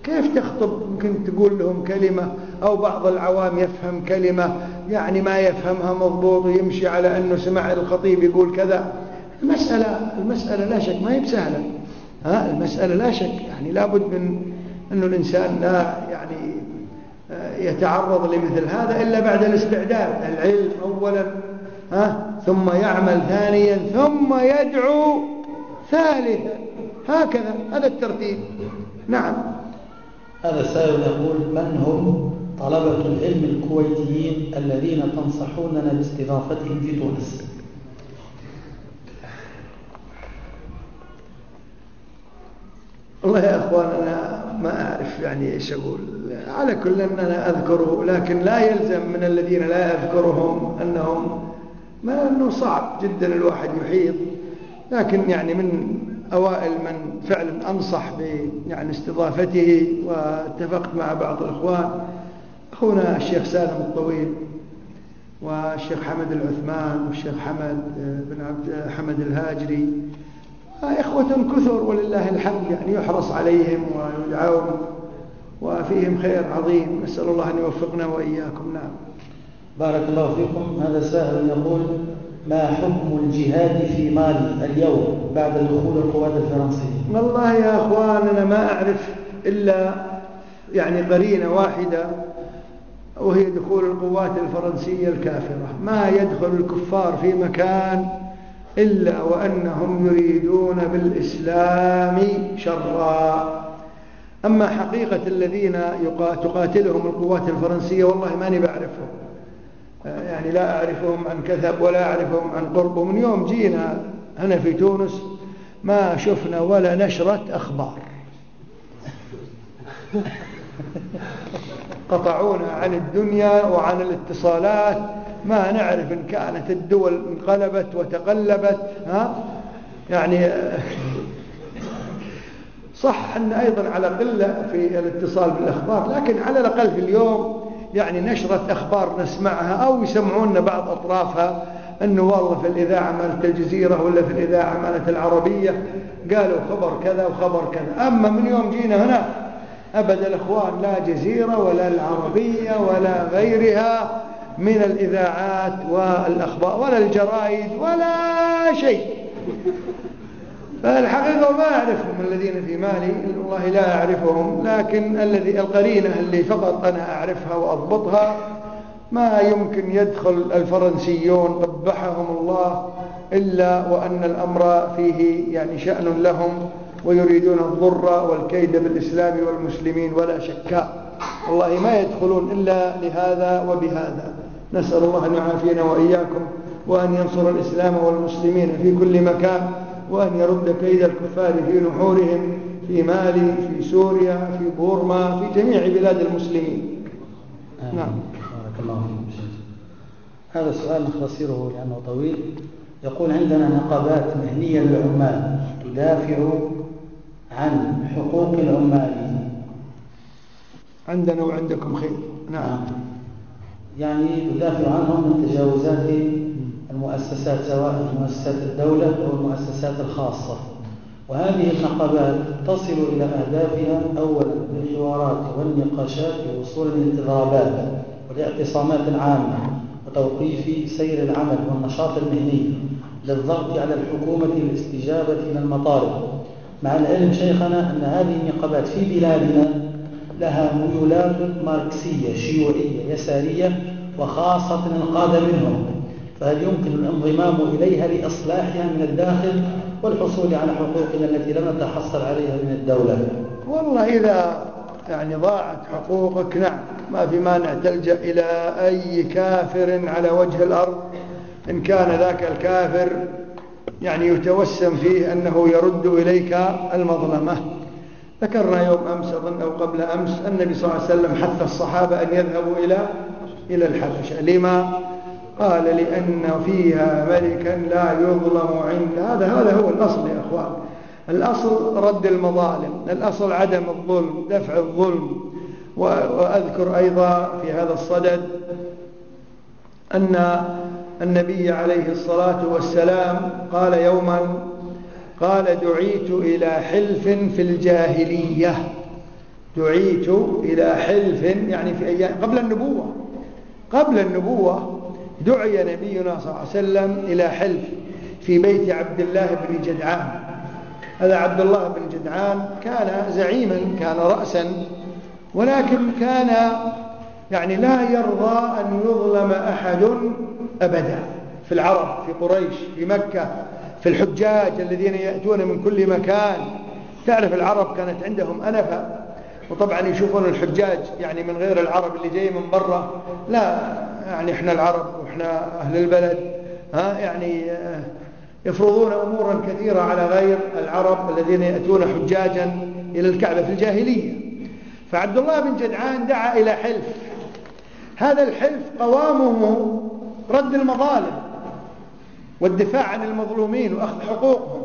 كيف تخطب؟ ممكن تقول لهم كلمة أو بعض العوام يفهم كلمة يعني ما يفهمها مضبوط ويمشي على أنه سمع الخطيب يقول كذا. المسألة المسألة لا شك ما هي بسهلة. ها المسألة لا شك يعني لابد من أنه الإنسان لا يعني آه، يتعرض لمثل هذا إلا بعد الاستعداد. العلم أولا ها ثم يعمل ثانيا ثم يدعو ثالثا هكذا هذا الترتيب. نعم. هذا السائل يقول من هم طلبة العلم الكويتيين الذين تنصحوننا باستضافتهم في تونس؟ والله يا أخوان أنا ما أعرف يعني إيش أقول. على كل أن أنا أذكره لكن لا يلزم من الذين لا أذكرهم أنهم ما أنه صعب جدا الواحد يحيط. لكن يعني من أوائل من فعلا أنصح يعني استضافته واتفقت مع بعض الإخوان أخونا الشيخ سالم الطويل والشيخ حمد العثمان والشيخ حمد بن عبد حمد الهاجري. إخوة كثر ولله الحمد يعني يحرص عليهم ويدعون وفيهم خير عظيم. نسأل الله أن يوفقنا وإياكم. نعم. بارك الله فيكم. هذا سائل يقول ما حكم الجهاد في مالي اليوم بعد دخول القوات الفرنسية؟ والله يا أخوان أنا ما أعرف إلا يعني قرينة واحدة وهي دخول القوات الفرنسية الكافرة. ما يدخل الكفار في مكان إلا وأنهم يريدون بالإسلام شرا. أما حقيقة الذين تقاتلهم القوات الفرنسية والله ماني بعرفهم. يعني لا أعرفهم عن كذب ولا أعرفهم عن قرب. ومن يوم جينا هنا في تونس ما شفنا ولا نشرة أخبار. <laughs> قطعونا عن الدنيا وعن الاتصالات. ما نعرف إن كانت الدول انقلبت وتقلبت ها؟ يعني صح أن أيضا على قلة في الاتصال بالأخبار لكن على الأقل في اليوم يعني نشرة أخبار نسمعها أو يسمعونا بعض أطرافها أنه والله في الإذاعة مالت الجزيرة ولا في الإذاعة مالت العربية. قالوا خبر كذا وخبر كذا. أما من يوم جينا هنا أبدا الأخوان لا جزيرة ولا العربية ولا غيرها من الإذاعات والأخبار ولا الجرائد ولا شيء. فالحقيقة ما أعرفهم الذين في مالي والله لا أعرفهم لكن الذي القرينة اللي فقط أنا أعرفها وأضبطها ما يمكن يدخل الفرنسيون قبحهم الله إلا وأن الأمر فيه يعني شأن لهم ويريدون الضر والكيد بالإسلام والمسلمين ولا شكاء والله ما يدخلون إلا لهذا وبهذا. نسأل الله أن يعافينا وإياكم وأن ينصر الإسلام والمسلمين في كل مكان. وأن يرد كيد الكفار في نحورهم في مالي في سوريا في بورما في جميع بلاد المسلمين. آمين. نعم. بارك الله فيكم هذا السؤال نختصره لأنه طويل. يقول عندنا نقابات مهنية للعمال تدافع عن حقوق العمال. عندنا وعندكم خير. نعم, نعم. يعني تدافع عنهم من تجاوزات المؤسسات سواء مؤسسات الدولة أو المؤسسات الخاصة. وهذه النقابات تصل إلى أهدافها أولا بالحوارات والنقاشات لوصول الانتظامات والاعتصامات العامة وتوقيف سير العمل والنشاط المهني للضغط على الحكومة للاستجابة إلى المطالب. مع العلم شيخنا أن هذه النقابات في بلادنا لها ميولات ماركسية شيوعية يسارية وخاصة القادة منهم. فهل يمكن الانضمام إليها لإصلاحها من الداخل والحصول على حقوقنا التي لم نتحصل عليها من الدولة؟ والله إذا يعني ضاعت حقوقك نعم ما في مانع تلجأ إلى أي كافر على وجه الأرض. إن كان ذاك الكافر يعني يتوسم فيه أنه يرد إليك المظلمة. ذكرنا يوم أمس أظن أو قبل أمس النبي صلى الله عليه وسلم حث الصحابة أن يذهبوا إلى إلى الحبشة. لما؟ قال لأن فيها ملكا لا يظلم عند هذا هذا هو الأصل يا أخوان. الأصل رد المظالم الأصل عدم الظلم دفع الظلم. وأذكر أيضا في هذا الصدد أن النبي عليه الصلاة والسلام قال يوما قال دعيت إلى حلف في الجاهلية. دعيت إلى حلف يعني في أيام قبل النبوة. قبل النبوة دعي نبينا صلى الله عليه وسلم إلى حلف في بيت عبد الله بن جدعان. هذا عبد الله بن جدعان كان زعيما كان رأسا ولكن كان يعني لا يرضى أن يظلم أحد أبدا. في العرب في قريش في مكة في الحجاج الذين يأتون من كل مكان. تعرف العرب كانت عندهم أنفة وطبعا يشوفون الحجاج يعني من غير العرب اللي جاي من برا. لا يعني إحنا العرب وإحنا أهل البلد ها يعني آه، يفرضون أمورا كثيرة على غير العرب الذين يأتون حجاجا إلى الكعبة في الجاهلية. فعبد الله بن جدعان دعا إلى حلف. هذا الحلف قوامه رد المظالم والدفاع عن المظلومين وأخذ حقوقهم.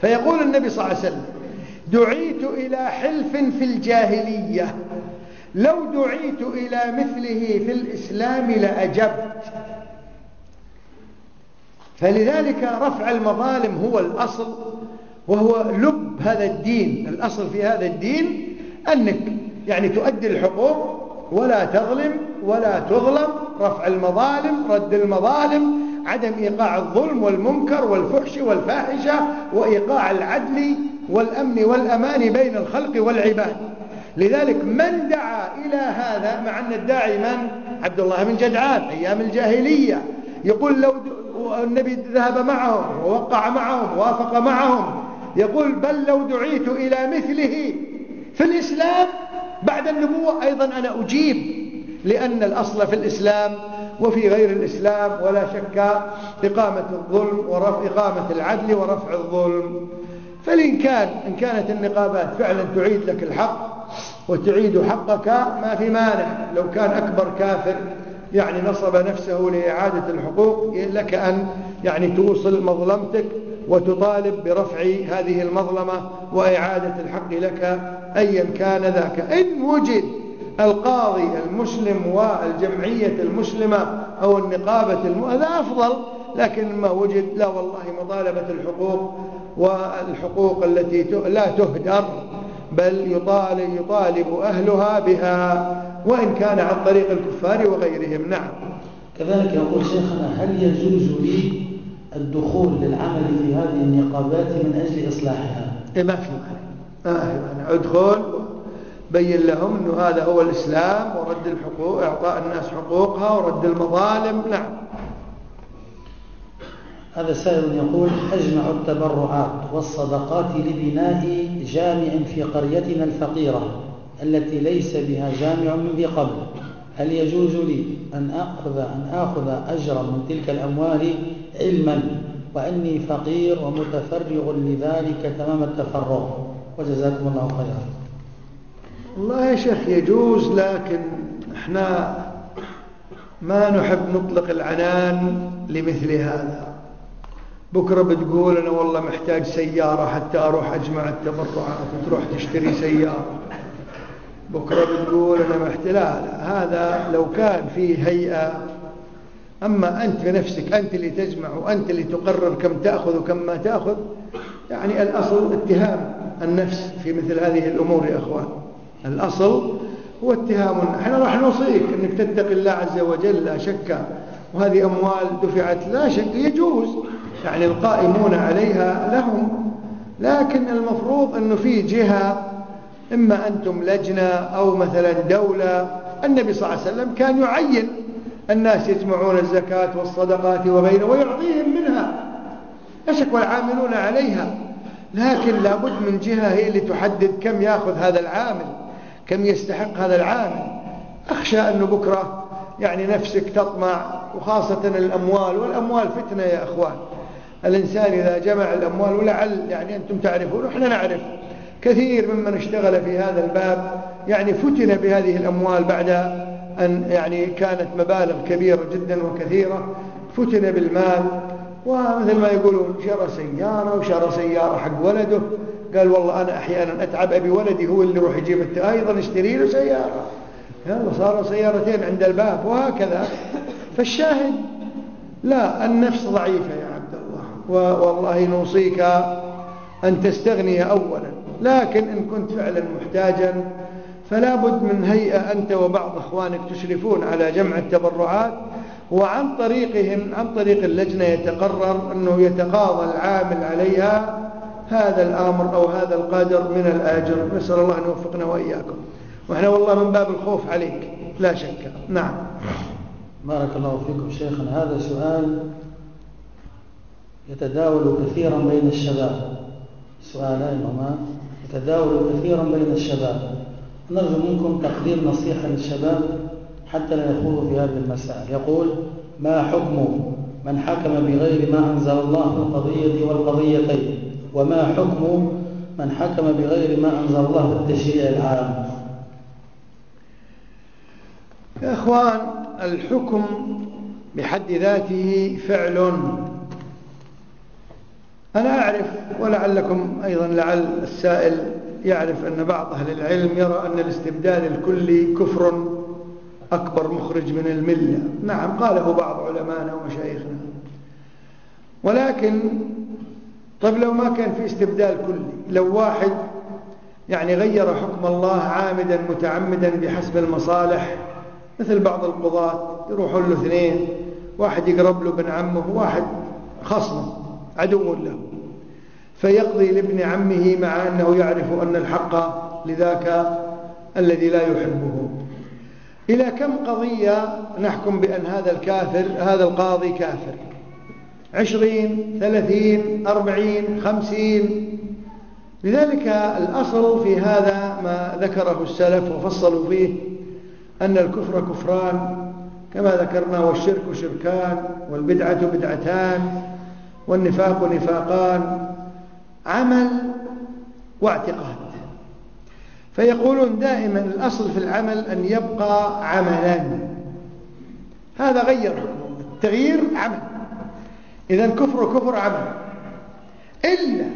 فيقول النبي صلى الله عليه وسلم دعيت إلى حلف في الجاهلية. لو دعيت إلى مثله في الإسلام لأجبت. فلذلك رفع المظالم هو الأصل وهو لب هذا الدين. الأصل في هذا الدين أنك يعني تؤدي الحقوق ولا تظلم ولا تظلم رفع المظالم رد المظالم عدم إيقاع الظلم والمنكر والفحش والفاحشة وإيقاع العدل والأمن والأمان بين الخلق والعباد. لذلك من دعا إلى هذا مع أن الداعي من؟ عبد الله بن جدعان أيام الجاهلية. يقول لو النبي ذهب معهم ووقع معهم ووافق معهم. يقول بل لو دعيت إلى مثله. في الإسلام بعد النبوة أيضا أنا أجيب لأن الأصل في الإسلام وفي غير الإسلام ولا شك إقامة الظلم ورفع إقامة العدل ورفع الظلم. فإن كان إن كانت النقابات فعلا تعيد لك الحق وتعيد حقك ما في مانع لو كان أكبر كافر يعني نصب نفسه لإعادة الحقوق لك أن يعني توصل مظلمتك وتطالب برفع هذه المظلمة وإعادة الحق لك أيا كان ذاك إن وجد القاضي المسلم والجمعية المسلمة أو النقابة. هذا أفضل لكن ما وجد لا والله مطالبة الحقوق والحقوق التي لا تهدر بل يطالب, يطالب أهلها بها وإن كان عن طريق الكفار وغيرهم. نعم. كذلك يقول شيخنا هل يجوز لي الدخول للعمل في هذه النقابات من أجل إصلاحها؟ إيه ما في مانع. آه ادخل بين لهم أنه هذا هو الإسلام ورد الحقوق إعطاء الناس حقوقها ورد المظالم. نعم. هذا سائل يقول أجمع التبرعات والصدقات لبناء جامع في قريتنا الفقيرة التي ليس بها جامع من ذي قبل. هل يجوز لي أن أخذ, أن آخذ أجرا من تلك الأموال علما وأني فقير ومتفرغ لذلك تمام التفرغ؟ وجزاكم الله خيرا. والله يا شيخ يجوز لكن إحنا ما نحب نطلق العنان لمثل هذا. بكرة بتقول أنا والله محتاج سيارة حتى أروح أجمع التبرعات تروح تشتري سيارة. بكرة بتقول أنا محتاج لا لا هذا لو كان في هيئة. أما أنت بنفسك أنت اللي تجمع وأنت اللي تقرر كم تأخذ وكم ما تأخذ يعني الأصل اتهام النفس في مثل هذه الأمور يا أخوان. الأصل هو اتهام. إحنا راح نوصيك أنك تتقي الله عز وجل لا شك. وهذه أموال دفعت لا شك يجوز. يعني القائمون عليها لهم لكن المفروض أنه في جهة إما أنتم لجنة أو مثلا دولة النبي صلى الله عليه وسلم كان يعين الناس يجمعون الزكاة والصدقات وغيره ويعطيهم منها. أشك والعاملون عليها؟ لكن لابد من جهة هي اللي تحدد كم يأخذ هذا العامل كم يستحق هذا العامل. أخشى أنه بكرة يعني نفسك تطمع وخاصة الأموال والأموال فتنة يا أخوان. الإنسان إذا جمع الأموال ولعل يعني أنتم تعرفون وإحنا نعرف كثير ممن اشتغل في هذا الباب يعني فتن بهذه الأموال بعد أن يعني كانت مبالغ كبيرة جدا وكثيرة فتن بالمال. ومثل ما يقولون شرى سيارة وشرى سيارة حق ولده. قال والله أنا أحيانا أتعب أبي ولدي هو اللي يروح يجيب أيضا اشتري له سيارة. يلا صاروا سيارتين عند الباب وهكذا. فالشاهد لا النفس ضعيفة الله والله نوصيك أن تستغني أولا. لكن إن كنت فعلا محتاجا فلا بد من هيئة أنت وبعض أخوانك تشرفون على جمع التبرعات. وعن طريقهم عن طريق اللجنة يتقرر أنه يتقاضى العامل عليها هذا الآمر أو هذا القادر من الآجر. نسأل الله أن يوفقنا وإياكم. وإحنا والله من باب الخوف عليك لا شك. نعم. بارك الله فيكم شيخنا هذا سؤال يتداول كثيرا بين الشباب. سؤالين هما. يتداول كثيرا بين الشباب. نرجو منكم تقدير نصيحة للشباب حتى لا يخوضوا في هذه المسائل. يقول ما حكم من حكم بغير ما أنزل الله في القضية والقضيتين؟ وما حكم من حكم بغير ما أنزل الله في التشريع العام؟ يا أخوان الحكم بحد ذاته فعل أنا أعرف ولعلكم أيضا لعل السائل يعرف أن بعض أهل العلم يرى أن الاستبدال الكلي كفر أكبر مخرج من الملة. نعم قاله بعض علمائنا ومشايخنا. ولكن طيب لو ما كان في استبدال كلي لو واحد يعني غير حكم الله عامدا متعمدا بحسب المصالح مثل بعض القضاة يروحوا له اثنين واحد يقرب له ابن عمه وواحد خصمه عدو له. فيقضي لابن عمه مع أنه يعرف أن الحق لذاك الذي لا يحبه. إلى كم قضية نحكم بأن هذا الكافر هذا القاضي كافر؟ عشرين ثلاثين أربعين خمسين. لذلك الأصل في هذا ما ذكره السلف وفصلوا فيه أن الكفر كفران كما ذكرنا والشرك شركان والبدعة بدعتان والنفاق نفاقان. عمل واعتقاد. فيقولون دائما الأصل في العمل أن يبقى عملا. هذا غير التغيير عمل. إذا كفر كفر عمل. إلا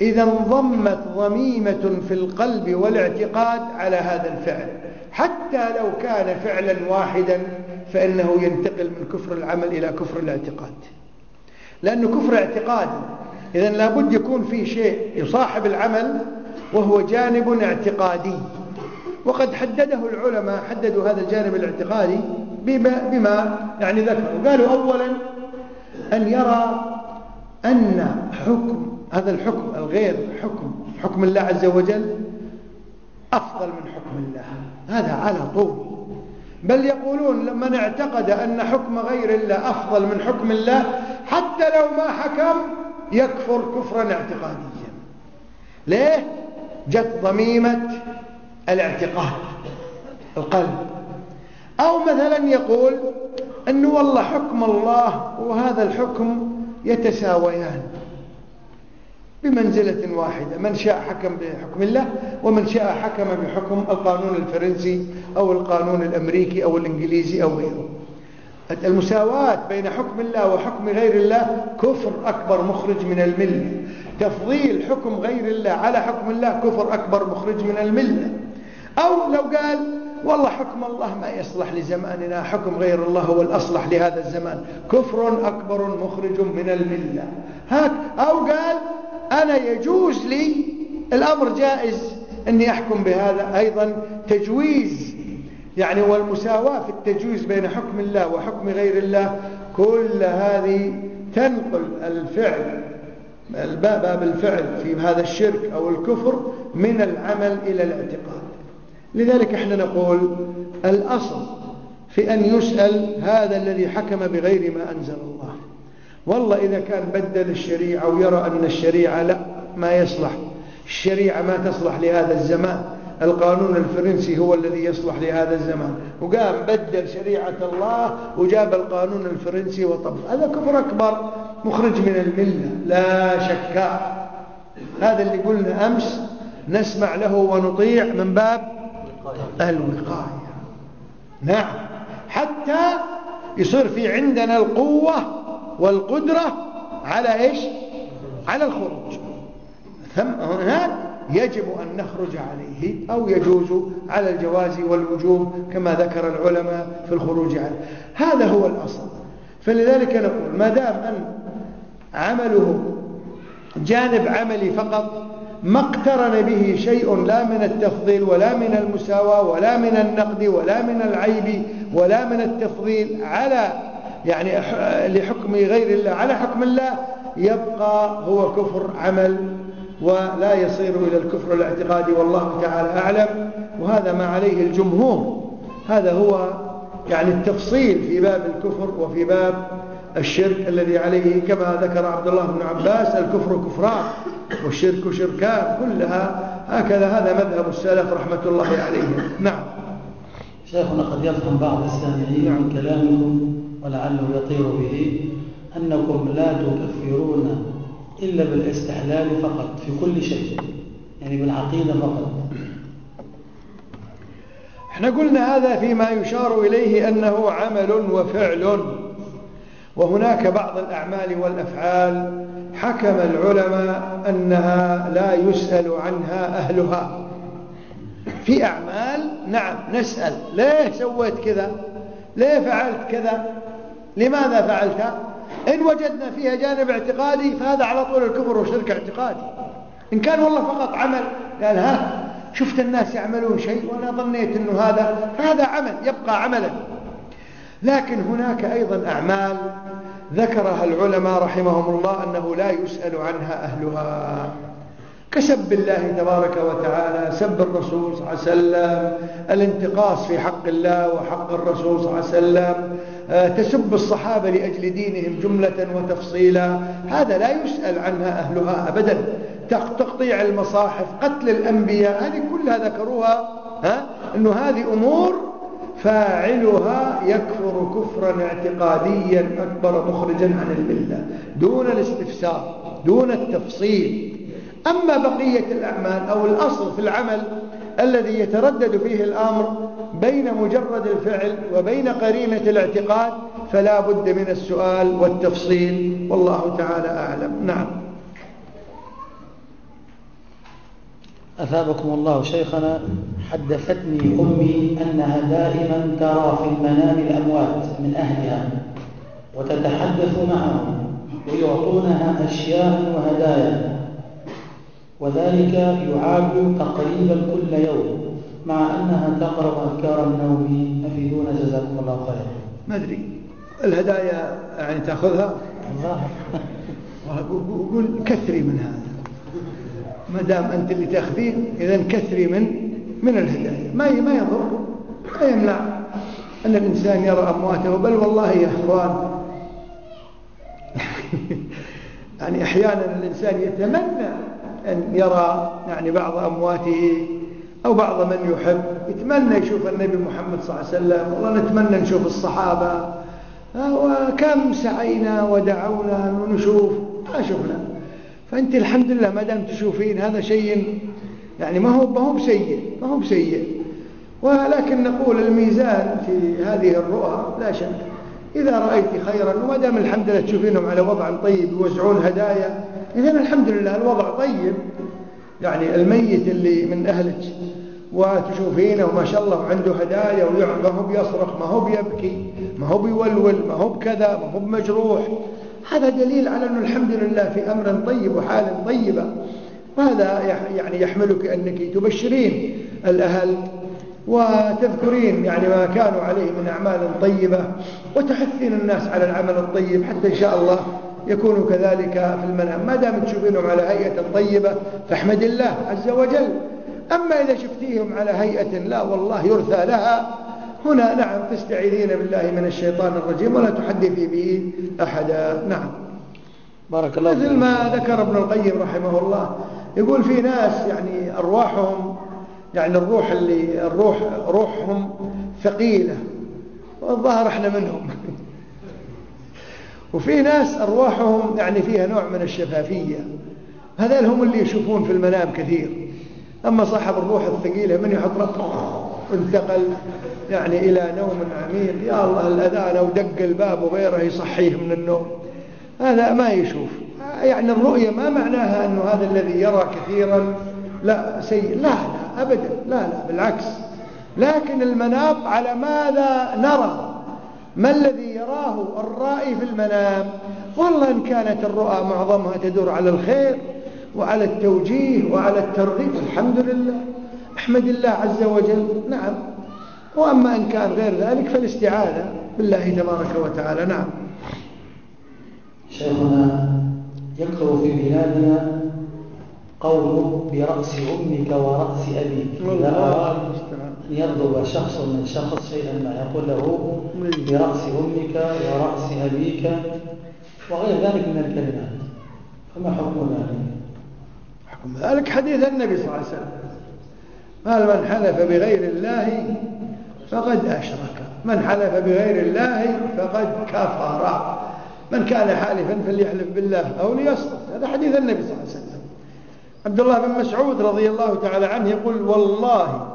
إذا انضمت ضميمة في القلب والاعتقاد على هذا الفعل. حتى لو كان فعلا واحدا فإنه ينتقل من كفر العمل إلى كفر الاعتقاد. لأنه كفر اعتقاد إذا لابد يكون في شيء يصاحب العمل وهو جانب اعتقادي. وقد حدده العلماء حددوا هذا الجانب الاعتقادي بما, بما يعني ذكروا. قالوا أولا أن يرى أن حكم هذا الحكم الغير حكم حكم الله عز وجل أفضل من حكم الله. هذا على طول. بل يقولون من اعتقد أن حكم غير الله أفضل من حكم الله حتى لو ما حكم يكفر كفرا اعتقاديا. ليه؟ جت ضميمة الاعتقاد القلب. أو مثلا يقول أنه والله حكم الله وهذا الحكم يتساويان. بمنزلة واحدة من شاء حكم بحكم الله ومن شاء حكم بحكم القانون الفرنسي أو القانون الأمريكي أو الإنجليزي أو غيره. المساواة بين حكم الله وحكم غير الله كفر أكبر مخرج من الملة. تفضيل حكم غير الله على حكم الله كفر أكبر مخرج من الملة. أو لو قال والله حكم الله ما يصلح لزماننا حكم غير الله هو الأصلح لهذا الزمان. كفر أكبر مخرج من الملة. هاك أو قال أنا يجوز لي الأمر جائز أني أحكم بهذا. أيضا تجويز يعني والمساواة في التجويز بين حكم الله وحكم غير الله كل هذه تنقل الفعل باب الفعل في هذا الشرك أو الكفر من العمل إلى الاعتقاد. لذلك إحنا نقول الأصل في أن يسأل هذا الذي حكم بغير ما أنزل الله. والله إذا كان بدل الشريعة ويرى أن الشريعة لا ما يصلح. الشريعة ما تصلح لهذا الزمان. القانون الفرنسي هو الذي يصلح لهذا الزمان. وقام بدل شريعة الله وجاب القانون الفرنسي وطب. هذا كفر أكبر مخرج من الملة لا شك. هذا اللي قلنا أمس نسمع له ونطيع من باب الوقاية. نعم. حتى يصير في عندنا القوة والقدرة على إيش؟ على الخروج. ثم هناك يجب أن نخرج عليه أو يجوز على الجواز والوجوب كما ذكر العلماء في الخروج عليه هذا هو الأصل. فلذلك نقول ما دام أن عمله جانب عملي فقط ما اقترن به شيء لا من التفضيل ولا من المساواة ولا من النقد ولا من العيب ولا من التفضيل على يعني لحكم غير الله على حكم الله يبقى هو كفر عمل ولا يصير إلى الكفر الاعتقادي والله تعالى أعلم. وهذا ما عليه الجمهور. هذا هو يعني التفصيل في باب الكفر وفي باب الشرك الذي عليه كما ذكر عبد الله بن عباس الكفر كفران والشرك شركان كلها هكذا. هذا مذهب السلف رحمة الله عليهم. نعم. شيخنا قد يفهم بعض السامعين من كلامكم ولعله يطير به أنكم لا تكفرون إلا بالاستحلال فقط في كل شيء يعني بالعقيدة فقط. إحنا قلنا هذا فيما يشار إليه أنه عمل وفعل وهناك بعض الأعمال والأفعال حكم العلماء أنها لا يسأل عنها أهلها. في أعمال نعم نسأل ليه سويت كذا؟ ليه فعلت كذا؟ لماذا فعلت إن وجدنا فيها جانب اعتقادي فهذا على طول الكفر والشرك اعتقادي. إن كان والله فقط عمل قال ها شفت الناس يعملون شيء وأنا ظنيت أنه هذا فهذا عمل يبقى عملا. لكن هناك أيضا أعمال ذكرها العلماء رحمهم الله أنه لا يسأل عنها أهلها. كسب الله تبارك وتعالى سب الرسول صلى الله عليه وسلم الانتقاص في حق الله وحق الرسول صلى الله عليه وسلم آه، تسب الصحابة لأجل دينهم جملة وتفصيلا هذا لا يسأل عنها أهلها أبدا تقطيع المصاحف قتل الأنبياء هذه كلها ذكروها ها؟ أنه هذه أمور فاعلها يكفر كفرا اعتقاديا أكبر مخرجا عن الملة دون الاستفسار دون التفصيل أما بقية الأعمال أو الأصل في العمل الذي يتردد فيه الأمر بين مجرد الفعل وبين قرينة الاعتقاد فلا بد من السؤال والتفصيل. والله تعالى أعلم. نعم. أثابكم الله شيخنا حدثتني أمي أنها دائما ترى في المنام الأموات من أهلها وتتحدث معهم ويعطونها أشياء وهدايا. وذلك يعاد تقريبا كل يوم مع أنها تقرأ أذكار النوم. أفيدون جزاكم الله خيرا. ما أدري. الهدايا يعني تأخذها؟ الظاهر قول كثري من هذا. ما دام أنت اللي تأخذين إذا كثري من من الهدايا. ما ما يضر ما يمنع أن الإنسان يرى أمواته. بل والله يا إخوان <laughs> يعني أحيانا الإنسان يتمنى أن يرى يعني بعض أمواته أو بعض من يحب يتمنى يشوف النبي محمد صلى الله عليه وسلم والله نتمنى نشوف الصحابة. وكم سعينا ودعونا ونشوف ما شفنا. فأنت الحمد لله ما دام تشوفين هذا شيء يعني ما هو ما هو بسيء ما هو بسيء ولكن نقول الميزان في هذه الرؤى لا شك. إذا رأيت خيرا وما دام الحمد لله تشوفينهم على وضع طيب يوزعون هدايا إذا الحمد لله الوضع طيب. يعني الميت اللي من أهلك وتشوفينه ما شاء الله عنده هدايا ما هو بيصرخ ما هو بيبكي ما هو بيولول ما هو بكذا ما هو بمجروح. هذا دليل على أنه الحمد لله في أمر طيب وحال طيبة. وهذا يعني يحملك أنك تبشرين الأهل وتذكرين يعني ما كانوا عليه من أعمال طيبة وتحثين الناس على العمل الطيب حتى إن شاء الله. يكونوا كذلك في المنام ما دام تشوفينهم على هيئة طيبة فاحمد الله عز وجل. أما إذا شفتيهم على هيئة لا والله يرثى لها هنا نعم تستعيذين بالله من الشيطان الرجيم ولا تحدثي به أحدا. نعم. بارك الله مثل ما ذكر ابن القيم رحمه الله يقول في ناس يعني أرواحهم يعني الروح اللي الروح روحهم ثقيلة والظاهر إحنا منهم. وفي ناس أرواحهم يعني فيها نوع من الشفافية. هذول هم اللي يشوفون في المنام كثير. أما صاحب الروح الثقيلة من يحط رقم انتقل يعني إلى نوم عميق يا الله الأذان أو دق الباب وغيره يصحيه من النوم؟ هذا ما يشوف. يعني الرؤية ما معناها أنه هذا الذي يرى كثيرا لا سيء. لا لا أبدا. لا لا بالعكس. لكن المنام على ماذا نرى؟ ما الذي يراه الرائي في المنام؟ والله إن كانت الرؤى معظمها تدور على الخير وعلى التوجيه وعلى الترغيب الحمد لله. أحمد الله عز وجل نعم. وأما إن كان غير ذلك فالاستعاذة بالله تبارك وتعالى نعم. شيخنا يكثر في بلادنا قول برأس أمك ورأس أبيك. إذا أراد. يضرب شخص من شخص شيئا ما يقول له برأس أمك ورأس أبيك وغير ذلك من الكلمات. فما حكم ذلك؟ حكم ذلك حديث النبي صلى الله عليه وسلم. قال من حلف بغير الله فقد أشرك. من حلف بغير الله فقد كفر. من كان حالفا فليحلف بالله أو ليصرف هذا حديث النبي صلى الله عليه وسلم. عبد الله بن مسعود رضي الله تعالى عنه يقول والله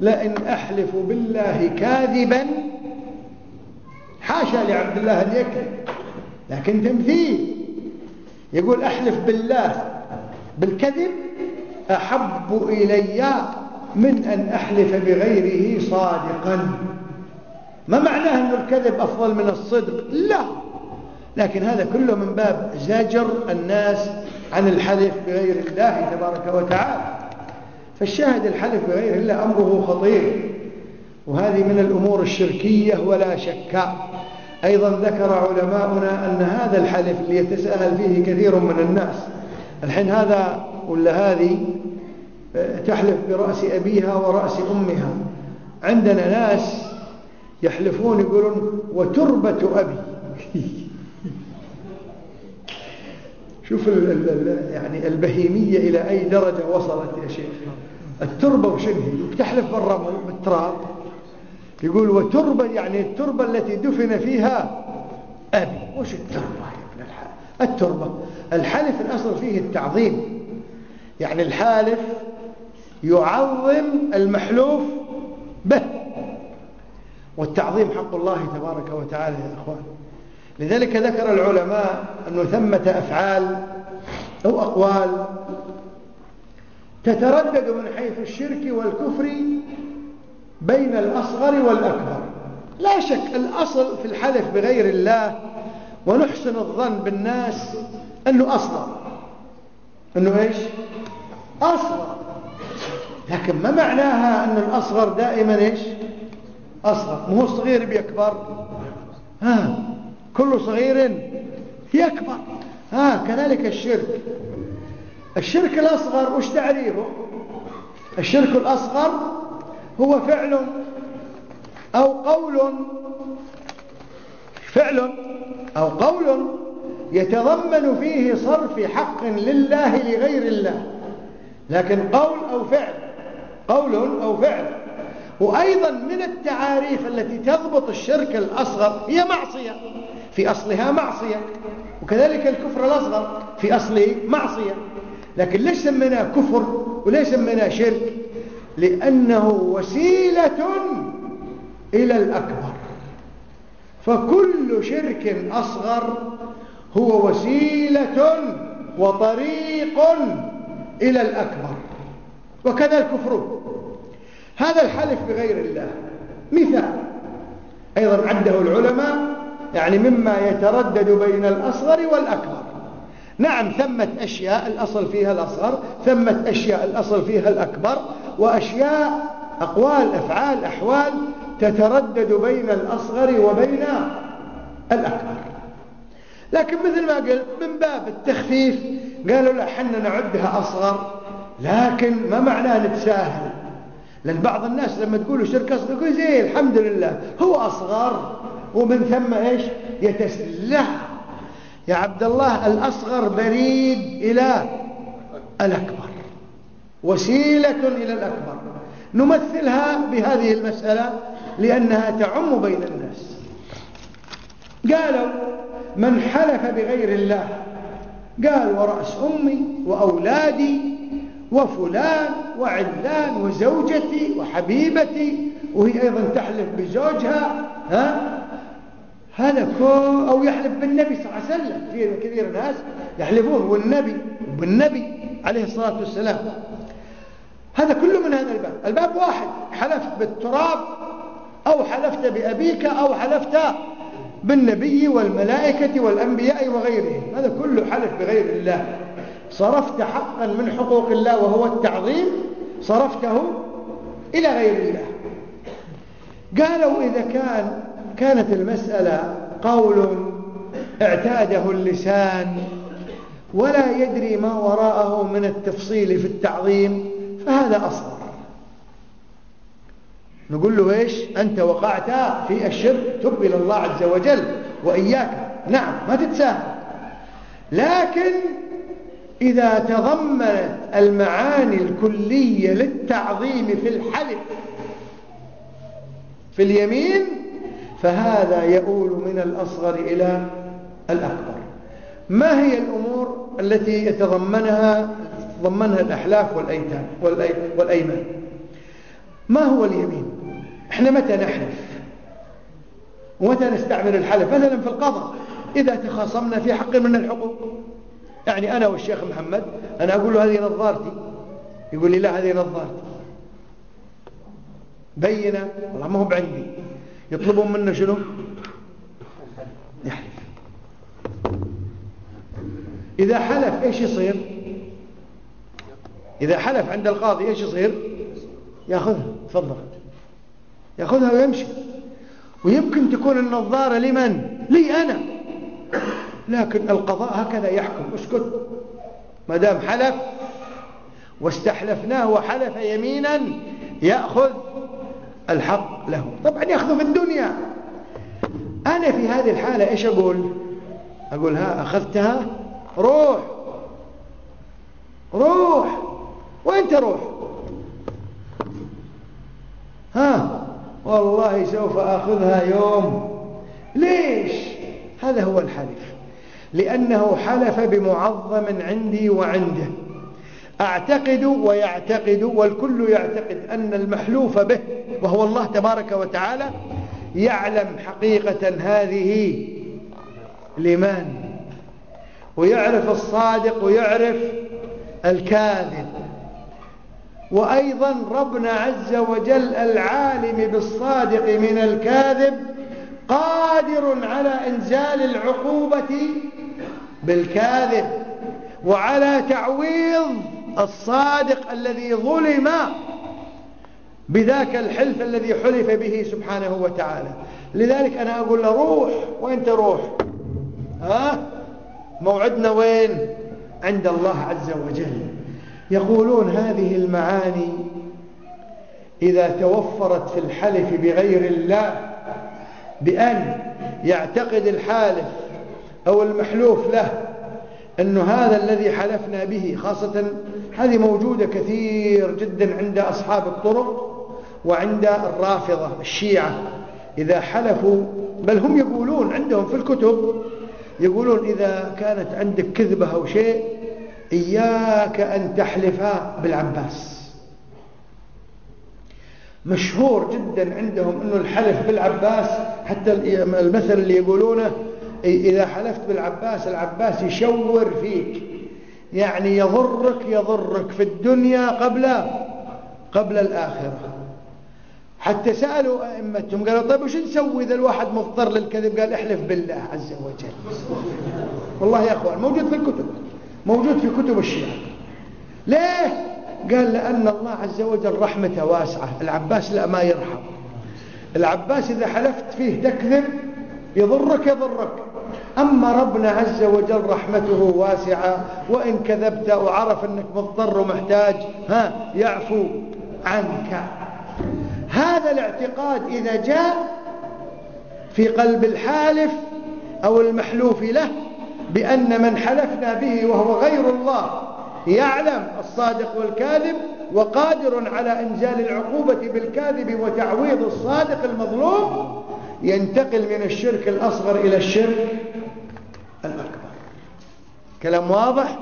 لئن أحلف بالله كاذبا حاشا لعبد الله أن يكذب. لكن تمثيل يقول أحلف بالله بالكذب أحب إلي من أن أحلف بغيره صادقا. ما معناه أن الكذب أفضل من الصدق؟ لا. لكن هذا كله من باب زجر الناس عن الحلف بغير الله تبارك وتعالى. فالشاهد الحلف بغير الله أمره خطير. وهذه من الأمور الشركية ولا شك. أيضا ذكر علماؤنا أن هذا الحلف اللي فيه كثير من الناس. الحين هذا ولا هذه آه، تحلف برأس أبيها ورأس أمها. عندنا ناس يحلفون يقولون وتربة أبي. <laughs> شوف يعني البهيمية إلى أي درجة وصلت يا شيخ. التربة وشنو هي تحلف بالرمل بالتراب يقول وتربة يعني التربة التي دفن فيها أبي. وش التربة يا ابن الحلف التربة؟ الحلف الأصل فيه التعظيم. يعني الحالف يعظم المحلوف به. والتعظيم حق الله تبارك وتعالى يا أخوان. لذلك ذكر العلماء أنه ثمة أفعال أو أقوال تتردد من حيث الشرك والكفر بين الأصغر والأكبر. لا شك الأصل في الحلف بغير الله ونحسن الظن بالناس أنه أصغر. أنه إيش؟ أصغر. لكن ما معناها أن الأصغر دائما إيش؟ أصغر. مو صغير بيكبر ها. كل صغير يكبر. ها كذلك الشرك. الشرك الأصغر وش تعريفه؟ الشرك الأصغر هو فعل أو قول فعل أو قول يتضمن فيه صرف حق لله لغير الله. لكن قول أو فعل قول أو فعل. وأيضا من التعاريف التي تضبط الشرك الأصغر هي معصية. في أصلها معصية. وكذلك الكفر الأصغر في أصله معصية. لكن ليش سميناه كفر وليش سميناه شرك؟ لأنه وسيلة إلى الأكبر. فكل شرك أصغر هو وسيلة وطريق إلى الأكبر. وكذا الكفر. هذا الحلف بغير الله. مثال. أيضا عده العلماء يعني مما يتردد بين الأصغر والأكبر. نعم ثمة أشياء الأصل فيها الأصغر ثمة أشياء الأصل فيها الأكبر وأشياء أقوال أفعال أحوال تتردد بين الأصغر وبين الأكبر. لكن مثل ما قلت من باب التخفيف قالوا لا حنا نعدها أصغر لكن ما معناه نتساهل؟ لأن بعض الناس لما تقولوا شرك أصغر يقول زي الحمد لله هو أصغر. ومن ثم إيش؟ يتسلح يا عبد الله الأصغر بريد إلى الأكبر. وسيلة إلى الأكبر. نمثلها بهذه المسألة لأنها تعم بين الناس. قالوا من حلف بغير الله قال ورأس أمي وأولادي وفلان وعلان وزوجتي وحبيبتي وهي أيضا تحلف بزوجها ها؟ هذا كو أو يحلف بالنبي صلى الله عليه وسلم. كثير كثير ناس يحلفون والنبي بالنبي عليه الصلاة والسلام. هذا كله من هذا الباب. الباب واحد. حلفت بالتراب أو حلفت بأبيك أو حلفت بالنبي والملائكة والأنبياء وغيرهم. هذا كله حلف بغير الله. صرفت حقا من حقوق الله وهو التعظيم صرفته إلى غير الله. قالوا إذا كان كانت المسألة قول اعتاده اللسان ولا يدري ما وراءه من التفصيل في التعظيم فهذا أصغر. نقول له إيش؟ أنت وقعت في الشرك تب إلى الله عز وجل وإياك. نعم ما تتساهل لكن إذا تضمنت المعاني الكلية للتعظيم في الحلف في اليمين فهذا يؤول من الأصغر إلى الأكبر. ما هي الأمور التي يتضمنها ضمنها الأحلاف والأيتام والأيمان؟ ما هو اليمين؟ إحنا متى نحلف؟ ومتى نستعمل الحلف؟ مثلا في القضاء. إذا تخاصمنا في حق من الحقوق. يعني أنا والشيخ محمد أنا أقول له هذه نظارتي. يقول لي لا هذه نظارتي. بينة؟ والله ما هو بعندي. يطلبون منا شنو؟ يحلف. إذا حلف إيش يصير؟ إذا حلف عند القاضي إيش يصير؟ يأخذها تفضل. يأخذها ويمشي. ويمكن تكون النظارة لمن؟ لي أنا. لكن القضاء هكذا يحكم. أسكت. ما دام حلف واستحلفناه وحلف يمينا يأخذ الحق له. طبعا يأخذه في الدنيا. أنا في هذه الحالة إيش أقول؟ أقول ها أخذتها روح. روح. وين تروح؟ ها والله سوف أخذها يوم. ليش؟ هذا هو الحلف. لأنه حلف بمعظم عندي وعنده. أعتقد ويعتقد والكل يعتقد أن المحلوف به وهو الله تبارك وتعالى يعلم حقيقة هذه لمن ويعرف الصادق ويعرف الكاذب. وأيضا ربنا عز وجل العالم بالصادق من الكاذب قادر على إنزال العقوبة بالكاذب وعلى تعويض الصادق الذي ظلم بذاك الحلف الذي حلف به سبحانه وتعالى. لذلك أنا أقول له روح. وين تروح؟ ها؟ موعدنا وين؟ عند الله عز وجل. يقولون هذه المعاني إذا توفرت في الحلف بغير الله بأن يعتقد الحالف أو المحلوف له أن هذا الذي حلفنا به خاصة هذه موجودة كثير جدا عند أصحاب الطرق وعند الرافضة الشيعة. إذا حلفوا بل هم يقولون عندهم في الكتب يقولون إذا كانت عندك كذبة أو شيء إياك أن تحلف بالعباس. مشهور جدا عندهم أنه الحلف بالعباس حتى المثل اللي يقولونه إذا حلفت بالعباس العباس يشور فيك. يعني يضرك يضرك في الدنيا قبل قبل الآخرة. حتى سألوا أئمتهم قالوا طيب وش نسوي إذا الواحد مضطر للكذب؟ قال احلف بالله عز وجل. والله يا أخوان موجود في الكتب موجود في كتب الشيعة. ليه؟ قال لأن الله عز وجل رحمته واسعة. العباس لا ما يرحم. العباس إذا حلفت فيه تكذب يضرك يضرك. أما ربنا عز وجل رحمته واسعة وإن كذبت وعرف أنك مضطر ومحتاج ها يعفو عنك. هذا الاعتقاد إذا جاء في قلب الحالف أو المحلوف له بأن من حلفنا به وهو غير الله يعلم الصادق والكاذب وقادر على إنزال العقوبة بالكاذب وتعويض الصادق المظلوم ينتقل من الشرك الأصغر إلى الشرك الأكبر كلام واضح؟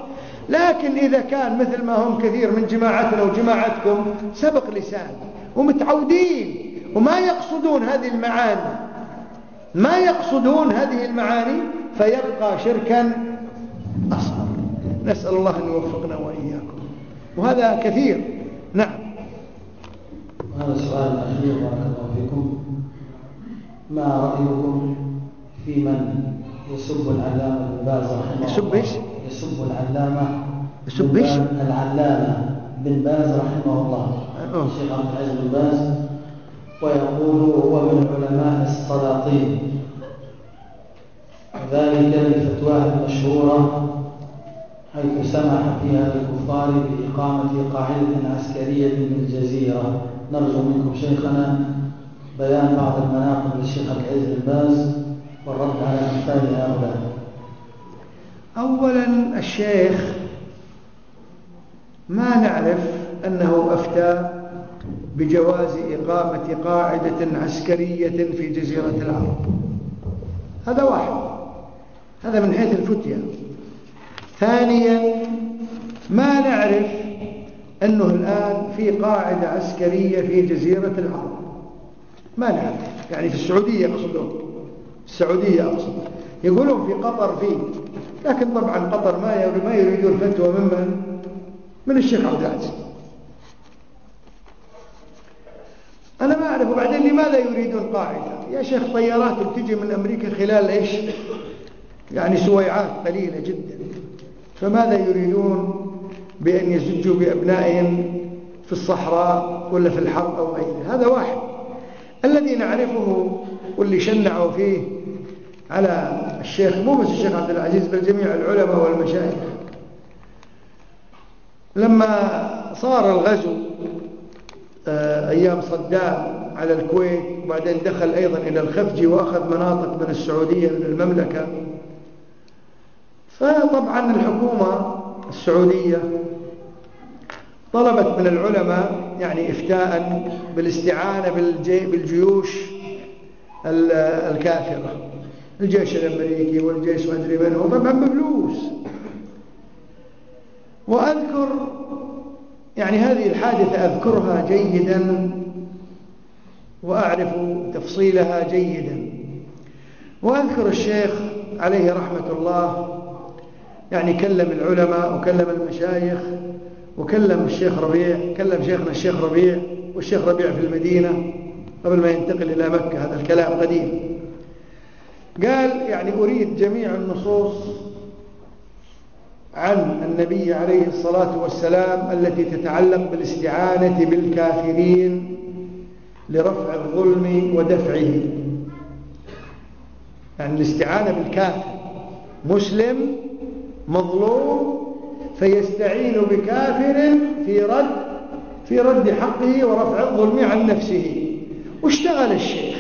لكن إذا كان مثل ما هم كثير من جماعتنا وجماعتكم سبق لسان ومتعودين وما يقصدون هذه المعاني ما يقصدون هذه المعاني فيبقى شركا أصغر. نسأل الله أن يوفقنا وإياكم. وهذا كثير. نعم. هذا السؤال الأخير بارك الله فيكم. ما رأيكم في من يسب العلامة بن باز رحمه الله يسب إيش؟ يسب العلامة يسب إيش؟ العلامة بن باز رحمه الله. الشيخ عبد العزيز بن باز ويقول هو من علماء السلاطين وذلك لفتواه المشهورة حيث سمح فيها للكفار بإقامة قاعدة عسكرية بالجزيرة نرجو منكم شيخنا بيان بعض المناقب للشيخ عبد العزيز بن باز والرد على أولا الشيخ ما نعرف أنه أفتى بجواز إقامة قاعدة عسكرية في جزيرة العرب. هذا واحد. هذا من حيث الفتية. ثانيا ما نعرف أنه الآن في قاعدة عسكرية في جزيرة العرب. ما نعرف. يعني في السعودية أقصدون السعودية أقصد. يقولون في قطر فيه لكن طبعا قطر ما ما يريدون فتوى ممن من الشيخ عبد العزيز. أنا ما أعرف وبعدين لماذا يريدون قاعدة. يا شيخ طيارات بتجي من أمريكا خلال إيش؟ يعني سويعات قليلة جدا. فماذا يريدون بأن يزجوا بأبنائهم في الصحراء ولا في الحرب أو غيره هذا واحد. الذي نعرفه واللي شنعوا فيه على الشيخ مو بس الشيخ عبد العزيز بل جميع العلماء والمشايخ. لما صار الغزو آه، أيام صدام على الكويت وبعدين دخل أيضا إلى الخفجي وأخذ مناطق من السعودية من المملكة. فطبعا الحكومة السعودية طلبت من العلماء يعني إفتاء بالاستعانة بالجيوش الكافرة. الجيش الأمريكي والجيش ما أدري من هو طبعا بفلوس. وأذكر يعني هذه الحادثة أذكرها جيدا وأعرف تفصيلها جيدا. وأذكر الشيخ عليه رحمة الله يعني كلم العلماء وكلم المشايخ وكلم الشيخ ربيع كلم شيخنا الشيخ ربيع والشيخ ربيع في المدينة قبل ما ينتقل إلى مكة هذا الكلام قديم. قال يعني أريد جميع النصوص عن النبي عليه الصلاة والسلام التي تتعلق بالاستعانة بالكافرين لرفع الظلم ودفعه. يعني الاستعانة بالكافر. مسلم مظلوم فيستعين بكافر في رد في رد حقه ورفع الظلم عن نفسه. واشتغل الشيخ.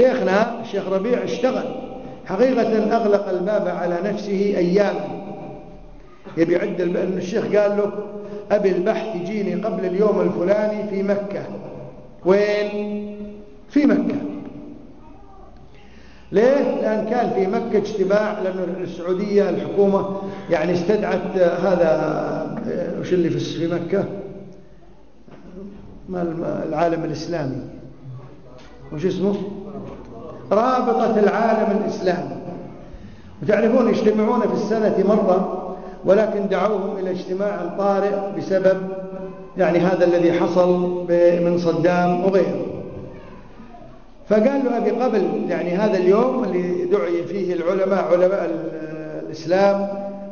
شيخنا الشيخ ربيع اشتغل حقيقة أغلق الباب على نفسه أياما يبي عد أن الشيخ قال له أبي البحث يجيني قبل اليوم الفلاني في مكة وين؟ في مكة ليه؟ لأن كان في مكة اجتماع لأن السعودية الحكومة يعني استدعت هذا وش اللي في مكة؟ العالم الإسلامي وش اسمه؟ رابطة العالم الإسلامي وتعرفون يجتمعون في السنة مرة ولكن دعوهم إلى اجتماع طارئ بسبب يعني هذا الذي حصل من صدام وغيره. فقال له أبي قبل يعني هذا اليوم اللي دعي فيه العلماء علماء الإسلام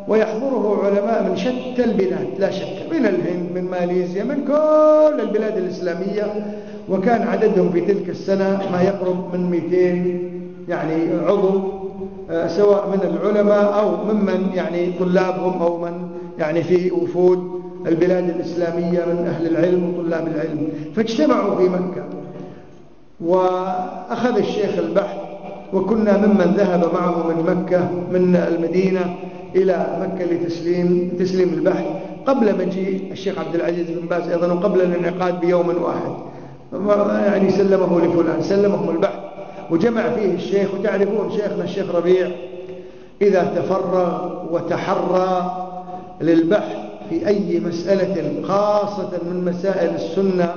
ويحضره علماء من شتى البلاد. لا شك من الهند من ماليزيا من كل البلاد الإسلامية. وكان عددهم في تلك السنة ما يقرب من 200 يعني عضو آه، سواء من العلماء أو ممن يعني طلابهم أو من يعني في وفود البلاد الإسلامية من أهل العلم وطلاب العلم. فاجتمعوا في مكة وأخذ الشيخ البحث وكنا ممن ذهب معه من مكة من المدينة إلى مكة لتسليم تسليم البحث. قبل مجيء الشيخ عبد العزيز بن باز أيضا وقبل الانعقاد بيوم واحد. يعني سلمه لفلان سلمه البحث وجمع فيه الشيخ وتعرفون شيخنا الشيخ ربيع إذا تفرغ وتحرى للبحث في أي مسألة خاصة من مسائل السنة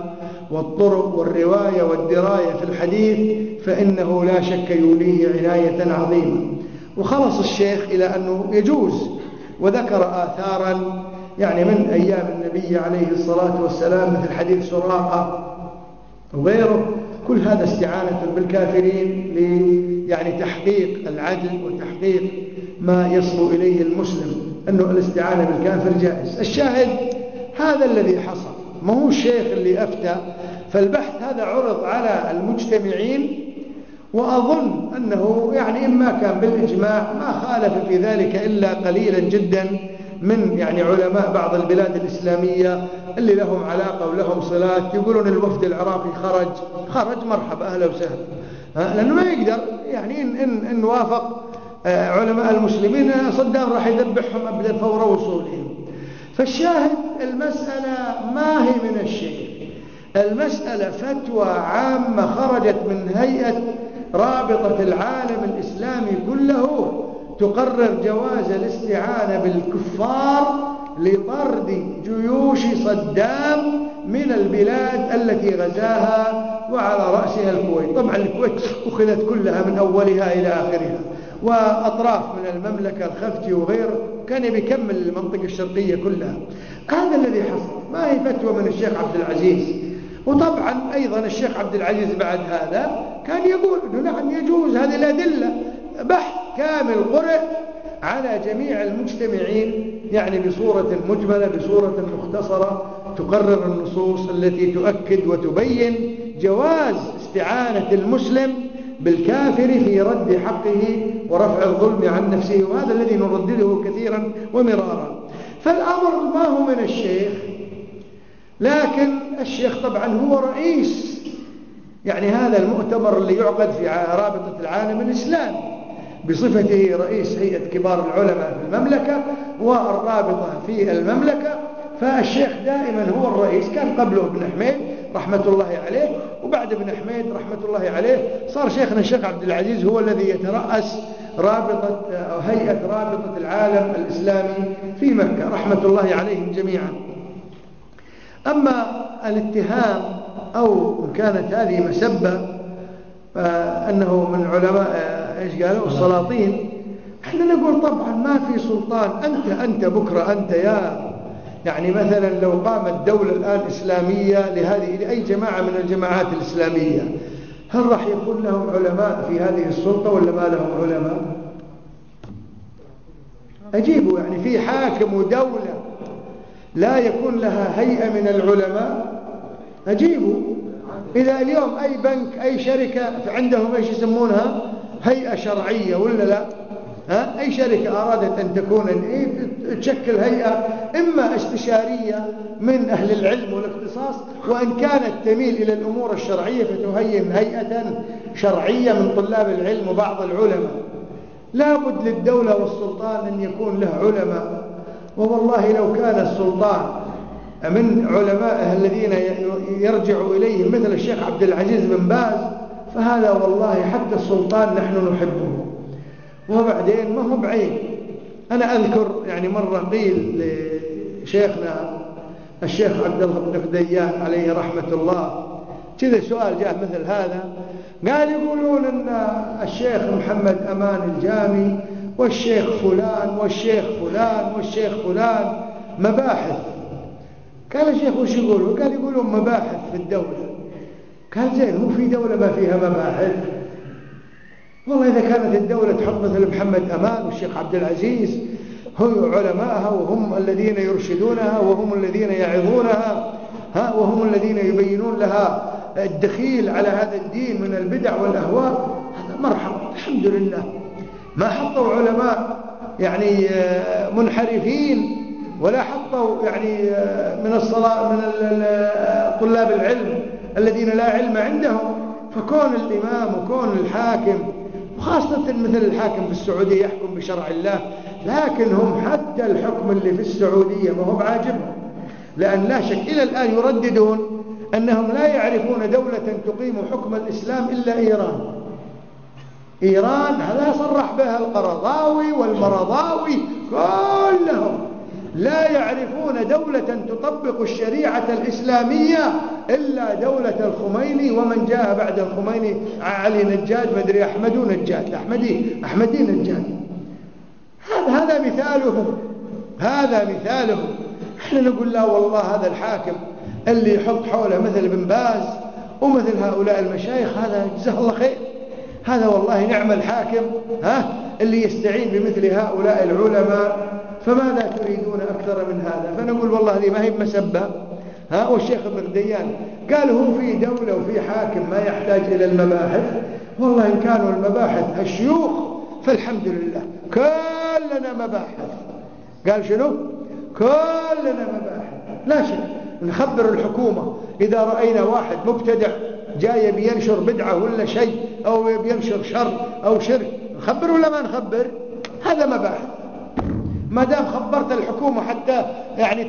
والطرق والرواية والدراية في الحديث فإنه لا شك يوليه عناية عظيمة. وخلص الشيخ إلى أنه يجوز وذكر آثارا يعني من أيام النبي عليه الصلاة والسلام مثل حديث سراقة وغيره. كل هذا استعانة بالكافرين يعني تحقيق العدل وتحقيق ما يصل إليه المسلم أنه الاستعانة بالكافر جائز. الشاهد هذا الذي حصل. ما هو الشيخ اللي أفتى. فالبحث هذا عرض على المجتمعين وأظن أنه يعني إما كان بالإجماع ما خالف في ذلك إلا قليلا جدا. من يعني علماء بعض البلاد الإسلامية اللي لهم علاقة ولهم صلات يقولون الوفد العراقي خرج خرج مرحبا أهلا وسهلا. لأنه ما يقدر يعني إن, إن, إن وافق آه، علماء المسلمين صدام راح يذبحهم أبدا فور وصولهم. فالشاهد المسألة ما هي من الشيء. المسألة فتوى عامة خرجت من هيئة رابطة العالم الإسلامي كله تقرر جواز الاستعانة بالكفار لطرد جيوش صدام من البلاد التي غزاها وعلى رأسها الكويت. طبعا الكويت أخذت كلها من أولها إلى آخرها وأطراف من المملكة الخفجي وغيره كان بيكمل المنطقة الشرقية كلها. هذا الذي حصل. ما هي فتوى من الشيخ عبد العزيز؟ وطبعا أيضا الشيخ عبد العزيز بعد هذا كان يقول أنه نعم يجوز هذه الأدلة. بحث كامل قرئ على جميع المجتمعين يعني بصورة مجملة بصورة مختصرة تقرر النصوص التي تؤكد وتبين جواز استعانة المسلم بالكافر في رد حقه ورفع الظلم عن نفسه وهذا الذي نردده كثيرا ومرارا. فالأمر ما هو من الشيخ لكن الشيخ طبعا هو رئيس يعني هذا المؤتمر اللي يعقد في رابطة العالم الإسلامي. بصفته رئيس هيئة كبار العلماء في المملكة والرابطة في المملكة فالشيخ دائما هو الرئيس كان قبله ابن حميد رحمة الله عليه وبعد ابن حميد رحمة الله عليه صار شيخنا الشيخ عبد العزيز هو الذي يترأس رابطة أو هيئة رابطة العالم الإسلامي في مكة رحمة الله عليهم جميعا. أما الاتهام أو كانت هذه مسبة أنه من علماء إيش قالوا؟ السلاطين. إحنا نقول طبعا ما في سلطان. أنت أنت بكرة أنت يا. يعني مثلا لو قامت دولة الآن إسلامية لهذه لأي جماعة من الجماعات الإسلامية هل راح يكون لهم علماء في هذه السلطة ولا ما لهم علماء؟ أجيبوا يعني في حاكم ودولة لا يكون لها هيئة من العلماء. أجيبوا. إذا اليوم أي بنك أي شركة عندهم إيش يسمونها؟ هيئة شرعية ولا لا؟ ها؟ أي شركة أرادت أن تكون إيه تشكل هيئة إما استشارية من أهل العلم والاختصاص وإن كانت تميل إلى الأمور الشرعية فتهيئ هيئة شرعية من طلاب العلم وبعض العلماء. لابد للدولة والسلطان أن يكون له علماء. ووالله لو كان السلطان من علمائه الذين يرجع إليهم مثل الشيخ عبد العزيز بن باز فهذا والله حتى السلطان نحن نحبه. وبعدين ما هو بعيد. أنا أذكر يعني مرة قيل لشيخنا الشيخ عبد الله بن فديان عليه رحمة الله. كذا سؤال جاء مثل هذا. قال يقولون أن الشيخ محمد أمان الجامي والشيخ فلان والشيخ فلان والشيخ فلان مباحث. قال الشيخ وش يقولوا؟ قال يقولون مباحث في الدولة. قال زين هو في دولة ما فيها مباحث. والله إذا كانت الدولة تحط مثل محمد أمان والشيخ عبد العزيز هم علماءها وهم الذين يرشدونها وهم الذين يعظونها ها وهم الذين يبينون لها الدخيل على هذا الدين من البدع والأهواء. هذا مرحبا الحمد لله. ما حطوا علماء يعني آه، منحرفين ولا حطوا يعني آه، من الصلاة من طلاب العلم. الذين لا علم عندهم فكون الإمام وكون الحاكم وخاصة مثل الحاكم في السعودية يحكم بشرع الله لكن هم حتى الحكم اللي في السعودية ما هو بعاجبهم. لأن لا شك إلى الآن يرددون أنهم لا يعرفون دولة تقيم حكم الإسلام إلا إيران. إيران هذا صرح بها القرضاوي والمرضاوي كلهم. لا يعرفون دولة تطبق الشريعة الإسلامية إلا دولة الخميني ومن جاء بعد الخميني علي نجاد مدري أحمد نجاد أحمدي أحمدي نجاد. هذا هذا مثالهم هذا مثالهم إحنا نقول لا والله هذا الحاكم اللي يحط حوله مثل بن باز ومثل هؤلاء المشايخ هذا جزاه الله خير. هذا والله نعم الحاكم ها اللي يستعين بمثل هؤلاء العلماء. فماذا تريدون أكثر من هذا؟ فنقول والله هذه ما هي بمسبة. ها والشيخ ابن ديان قال هو في دولة وفي حاكم ما يحتاج إلى المباحث. والله إن كانوا المباحث الشيوخ فالحمد لله. كلنا مباحث. قال شنو؟ كلنا مباحث. لا شك. نخبر الحكومة. إذا رأينا واحد مبتدع جاي بينشر بدعة ولا شيء أو بينشر شر أو شرك نخبر ولا ما نخبر؟ هذا مباحث. ما دام خبرت الحكومة حتى يعني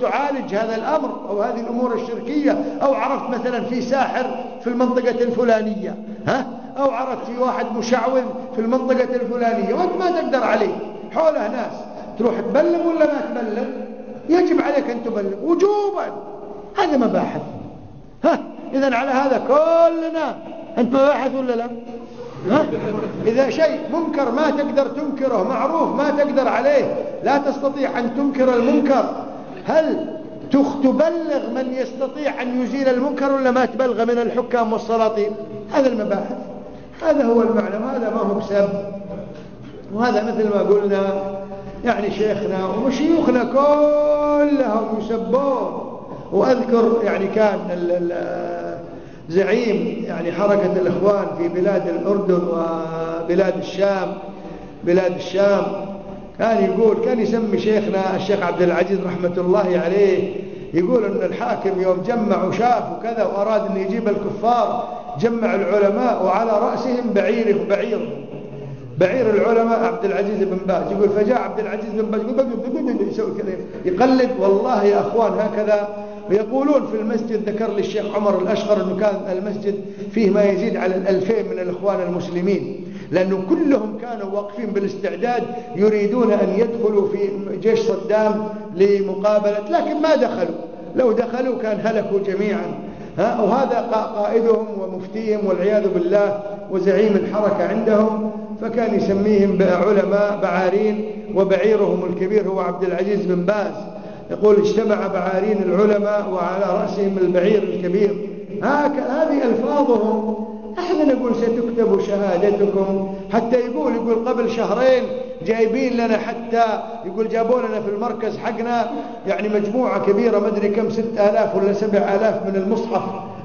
تعالج هذا الأمر أو هذه الأمور الشركية أو عرفت مثلا في ساحر في المنطقة الفلانية ها؟ أو عرفت في واحد مشعوذ في المنطقة الفلانية وأنت ما تقدر عليه. حوله ناس. تروح تبلغ ولا ما تبلغ؟ يجب عليك أن تبلغ. وجوبا. هذا مباحث. ها؟ إذا على هذا كلنا. أنت مباحث ولا لا؟ ها؟ إذا شيء منكر ما تقدر تنكره معروف ما تقدر عليه لا تستطيع أن تنكر المنكر. هل تبلغ من يستطيع أن يزيل المنكر ولا ما تبلغ من الحكام والسلاطين؟ هذا المباحث. هذا هو المعنى وهذا ما هو بسب وهذا مثل ما قلنا يعني شيخنا وشيوخنا كلهم يسبون. وأذكر يعني كان زعيم يعني حركة الإخوان في بلاد الأردن وبلاد الشام بلاد الشام. كان يقول كان يسمي شيخنا الشيخ عبد العزيز رحمة الله عليه يقول أن الحاكم يوم جمع وشاف وكذا وأراد أن يجيب الكفار جمع العلماء وعلى رأسهم بعيره بعير بعير العلماء عبد العزيز بن باز. يقول فجاء عبد العزيز بن باز يقول يسوي كذا. يقلد والله يا أخوان هكذا ويقولون في المسجد ذكر لي الشيخ عمر الأشقر أنه كان المسجد فيه ما يزيد على الألفين من الإخوان المسلمين لأنه كلهم كانوا واقفين بالاستعداد يريدون أن يدخلوا في جيش صدام لمقابلة لكن ما دخلوا. لو دخلوا كان هلكوا جميعا. ها وهذا قائدهم ومفتيهم والعياذ بالله وزعيم الحركة عندهم فكان يسميهم علماء بعارين وبعيرهم الكبير هو عبد العزيز بن باز. يقول اجتمع بعارين العلماء وعلى رأسهم البعير الكبير. هذه ألفاظهم. إحنا نقول ستكتب شهادتكم. حتى يقول يقول قبل شهرين جايبين لنا حتى يقول جابوا لنا في المركز حقنا يعني مجموعة كبيرة ما أدري كم ستة آلاف ولا سبع آلاف من المصحف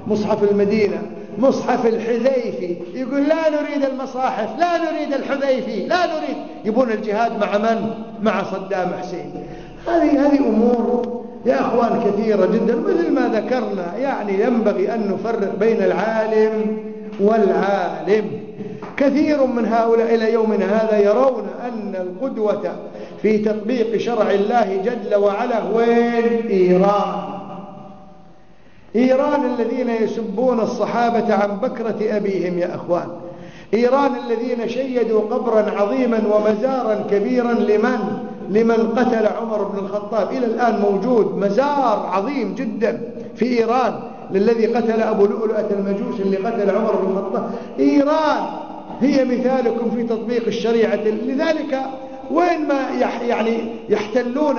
مصحف المدينة مصحف الحذيفي. يقول لا نريد المصاحف لا نريد الحذيفي لا نريد. يبون الجهاد مع من؟ مع صدام حسين. هذه هذه أمور يا أخوان كثيرة جدا مثل ما ذكرنا. يعني ينبغي أن نفرق بين العالم والعالم. كثير من هؤلاء إلى يومنا هذا يرون أن القدوة في تطبيق شرع الله جل وعلا وين إيران إيران الذين يسبون الصحابة عن بكرة أبيهم يا أخوان. إيران الذين شيدوا قبرا عظيما ومزارا كبيرا لمن؟ لمن قتل عمر بن الخطاب. إلى الآن موجود مزار عظيم جدا في إيران للذي قتل أبو لؤلؤة المجوس اللي قتل عمر بن الخطاب. إيران هي مثالكم في تطبيق الشريعة. لذلك وين ما يعني يحتلون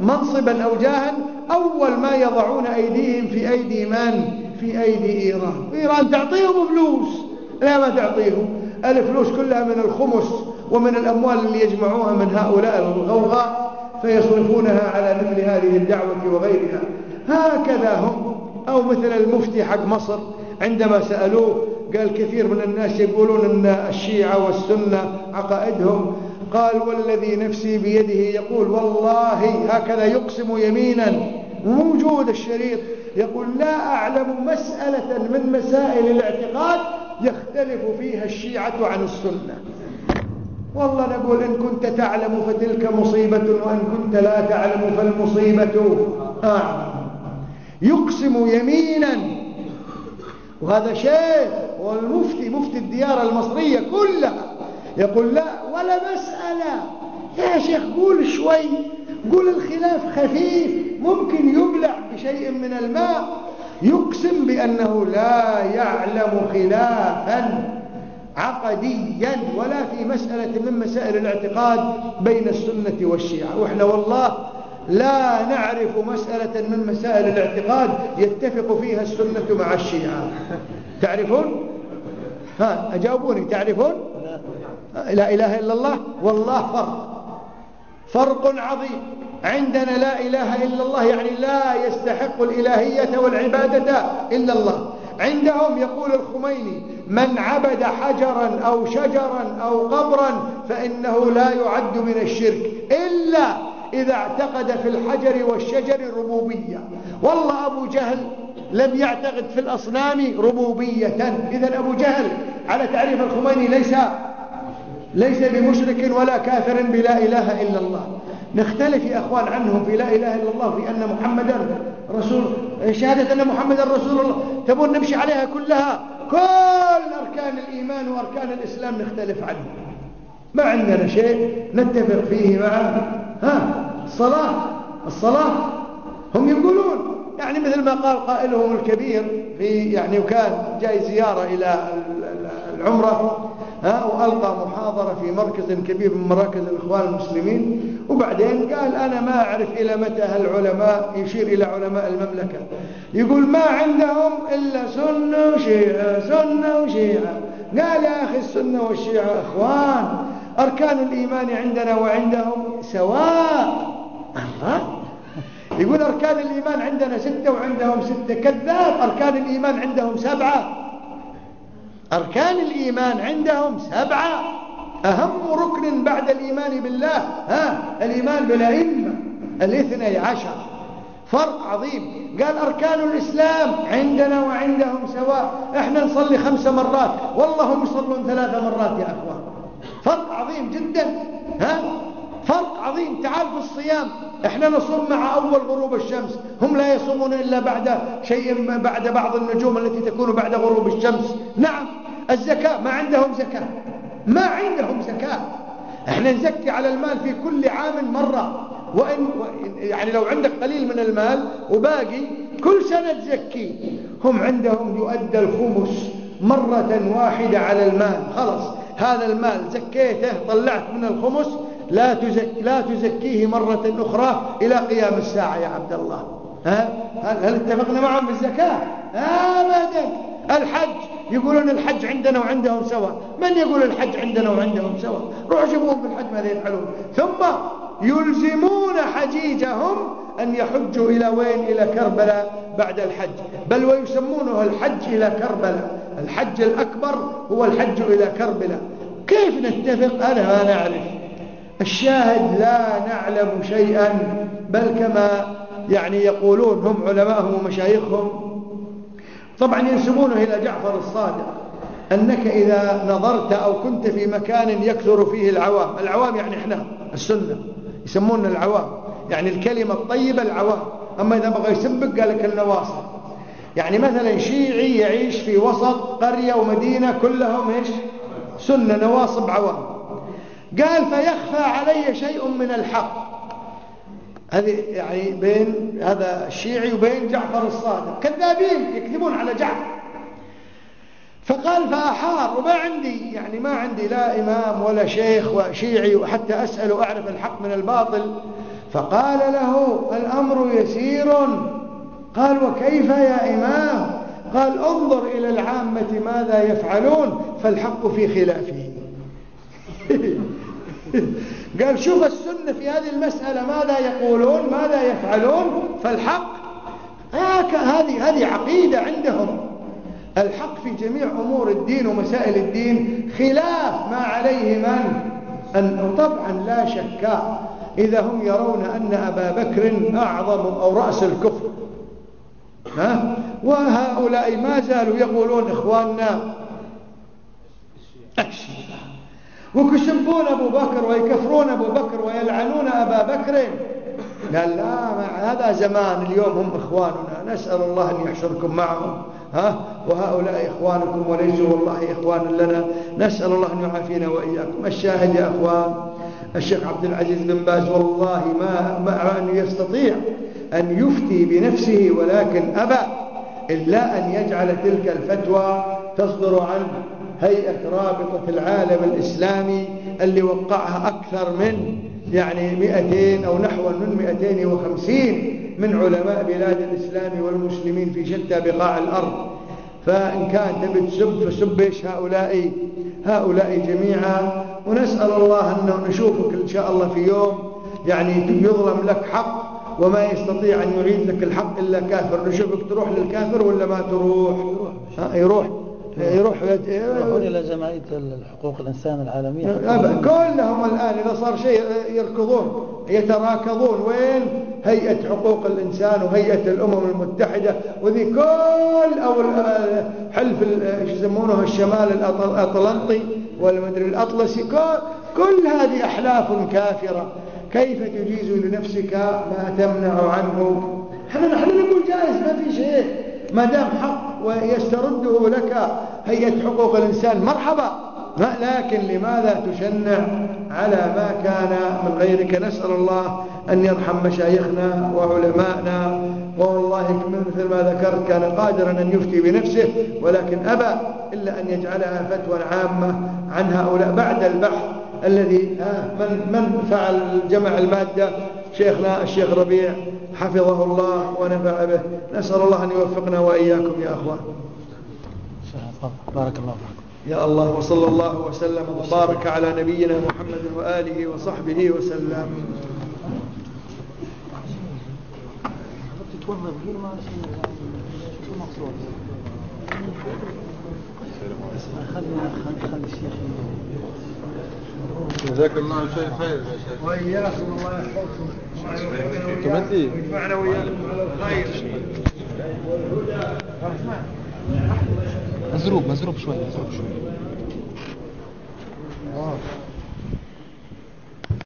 منصبا أو جاها أول ما يضعون أيديهم في أيدي من؟ في أيدي إيران. إيران تعطيهم فلوس. لا ما تعطيهم. الفلوس كلها من الخمس. ومن الأموال اللي يجمعوها من هؤلاء الغوغاء فيصرفونها على مثل هذه الدعوة وغيرها. هكذا هم. أو مثل المفتي حق مصر عندما سألوه قال كثير من الناس يقولون أن الشيعة والسنة عقائدهم. قال والذي نفسي بيده يقول والله هكذا يقسم يمينا موجود الشريط. يقول لا أعلم مسألة من مسائل الاعتقاد يختلف فيها الشيعة عن السنة. والله نقول إن كنت تعلم فتلك مصيبة وإن كنت لا تعلم فالمصيبة أعظم. يقسم يمينا. وهذا شيخ والمفتي مفتي الديار المصرية كلها يقول لا ولا مسألة. يا شيخ قول شوي قول الخلاف خفيف ممكن يبلع بشيء من الماء. يقسم بأنه لا يعلم خلافا. عقديا ولا في مسألة من مسائل الاعتقاد بين السنة والشيعة. وإحنا والله لا نعرف مسألة من مسائل الاعتقاد يتفق فيها السنة مع الشيعة. تعرفون؟ ها أجاوبوني. تعرفون؟ لا إله إلا الله. والله فرق. فرق عظيم. عندنا لا إله إلا الله يعني لا يستحق الإلهية والعبادة إلا الله. عندهم يقول الخميني من عبد حجرا أو شجرا أو قبرا فإنه لا يعد من الشرك إلا إذا اعتقد في الحجر والشجر ربوبية. والله أبو جهل لم يعتقد في الأصنام ربوبية. إذا أبو جهل على تعريف الخميني ليس ليس بمشرك ولا كافر بلا إله إلا الله. نختلف يا أخوان عنهم في لا إله إلا الله في أن محمدا رسول شهادة أن محمدا رسول الله. تبون نمشي عليها كلها؟ كل أركان الإيمان وأركان الإسلام نختلف عنه ما عندنا شيء نتفق فيه مع ها الصلاة الصلاة. هم يقولون يعني مثل ما قال قائلهم الكبير في يعني وكان جاي زيارة إلى العمرة. ها وألقى محاضرة في مركز كبير من مراكز الإخوان المسلمين. وبعدين قال أنا ما أعرف إلى متى هالعلماء يشير إلى علماء المملكة. يقول ما عندهم إلا سنة وشيعة سنة وشيعة. قال يا أخي السنة والشيعة أخوان أركان الإيمان عندنا وعندهم سواء الله يقول أركان الإيمان عندنا ستة وعندهم ستة كذاب أركان الإيمان عندهم سبعة. أركان الإيمان عندهم سبعة. أهم ركن بعد الإيمان بالله ها الإيمان بالأئمة الاثني عشر. فرق عظيم. قال أركان الإسلام عندنا وعندهم سواء. إحنا نصلي خمس مرات. والله هم يصلون ثلاث مرات يا أخوان. فرق عظيم جدا ها. فرق عظيم. تعال في الصيام. إحنا نصوم مع أول غروب الشمس. هم لا يصومون إلا بعد شيء بعد بعض النجوم التي تكون بعد غروب الشمس. نعم الزكاة ما عندهم زكاة. ما عندهم زكاة. إحنا نزكي على المال في كل عام مرة. وإن يعني لو عندك قليل من المال وباقي كل سنة تزكي. هم عندهم يؤدى الخمس مرة واحدة على المال. خلص هذا المال زكيته طلعت من الخمس لا, تزك لا تزكيه مرة أخرى إلى قيام الساعة يا عبد الله. ها؟ هل اتفقنا معهم بالزكاة أبدا. الحج يقولون الحج عندنا وعندهم سوا من يقول الحج عندنا وعندهم سوا روحوا شوفوهم في الحج ماذا يفعلون. ثم يلزمون حجيجهم أن يحجوا إلى وين؟ إلى كربلاء بعد الحج. بل ويسمونه الحج إلى كربلاء. الحج الأكبر هو الحج إلى كربلاء. كيف نتفق؟ أنا ما نعرف. الشاهد لا نعلم شيئا بل كما يعني يقولون هم علماءهم ومشايخهم. طبعا ينسبونه إلى جعفر الصادق أنك إذا نظرت أو كنت في مكان يكثر فيه العوام العوام يعني إحنا السنة يسموننا العوام يعني الكلمة الطيبة العوام. أما إذا بغى يسبك قال لك النواصب. يعني مثلا شيعي يعيش في وسط قرية ومدينة كلهم إيش؟ سنة نواصب عوام. قال فيخفى علي شيء من الحق. هذه يعني بين هذا الشيعي وبين جعفر الصادق. كذابين يكذبون على جعفر. فقال فأحار وما عندي يعني ما عندي لا إمام ولا شيخ وشيعي وحتى أسأل وأعرف الحق من الباطل. فقال له الأمر يسير. قال وكيف يا إمام؟ قال انظر إلى العامة ماذا يفعلون. فالحق في خلافه. <laughs> <laughs> قال شوف السنة في هذه المسألة ماذا يقولون ماذا يفعلون؟ فالحق هذه هذه عقيدة عندهم. الحق في جميع أمور الدين ومسائل الدين خلاف ما عليه من؟ أن طبعا لا شك إذا هم يرون أن أبا بكر أعظم أو رأس الكفر. ها؟ وهؤلاء ما زالوا يقولون إخواننا ويكسبون أبو بكر ويكفرون أبو بكر ويلعنون أبا بكر. قال لا هذا زمان. اليوم هم إخواننا. نسأل الله أن يحشركم معهم. ها؟ وهؤلاء إخوانكم وليسوا والله إخوانا لنا. نسأل الله أن يعافينا وإياكم. الشاهد يا أخوان الشيخ عبد العزيز بن باز والله ما مع أن يستطيع أن يفتي بنفسه ولكن أبى إلا أن يجعل تلك الفتوى تصدر عن هيئة رابطة العالم الإسلامي اللي وقعها أكثر من يعني 200 أو نحو من 250 من علماء بلاد الإسلام والمسلمين في شتى بقاع الأرض. فإن كان تبي تسب فسب إيش هؤلاء؟ هؤلاء جميعا. ونسأل الله أنه نشوفك إن شاء الله في يوم يعني يظلم لك حق وما يستطيع أن يعيد لك الحق إلا كافر. نشوفك تروح للكافر ولا ما تروح؟ ها يروح. يروح يروحون إلى جمعية الحقوق الإنسان العالمية. كلهم الآن إذا صار شيء يركضون يتراكضون وين؟ هيئة حقوق الإنسان وهيئة الأمم المتحدة وذي كل أو حلف يسمونه الشمال الأطلنطي والمدري الأطلسي كل, كل هذه أحلاف كافرة. كيف تجيز لنفسك ما تمنع عنه؟ إحنا نحن نقول جائز ما في شيء. ما دام حق ويسترده لك هيئة حقوق الإنسان مرحبا. لكن لماذا تشنع على ما كان من غيرك؟ نسأل الله أن يرحم مشايخنا وعلماءنا. والله مثل ما ذكرت كان قادرا أن يفتي بنفسه ولكن أبى إلا أن يجعلها فتوى عامة عن هؤلاء بعد البحث الذي من من فعل جمع المادة شيخنا الشيخ ربيع حفظه الله ونفع به. نسأل الله أن يوفقنا وإياكم يا أخوان. بارك الله فيكم يا الله وصلى الله وسلم وبارك على نبينا محمد وآله وصحبه وسلم. الشيخ جزاك الله شيء خير. وإياكم الله يحفظكم. ويجمعنا واياكم على الخير. مزروب مزروب شوي مزروب شوي.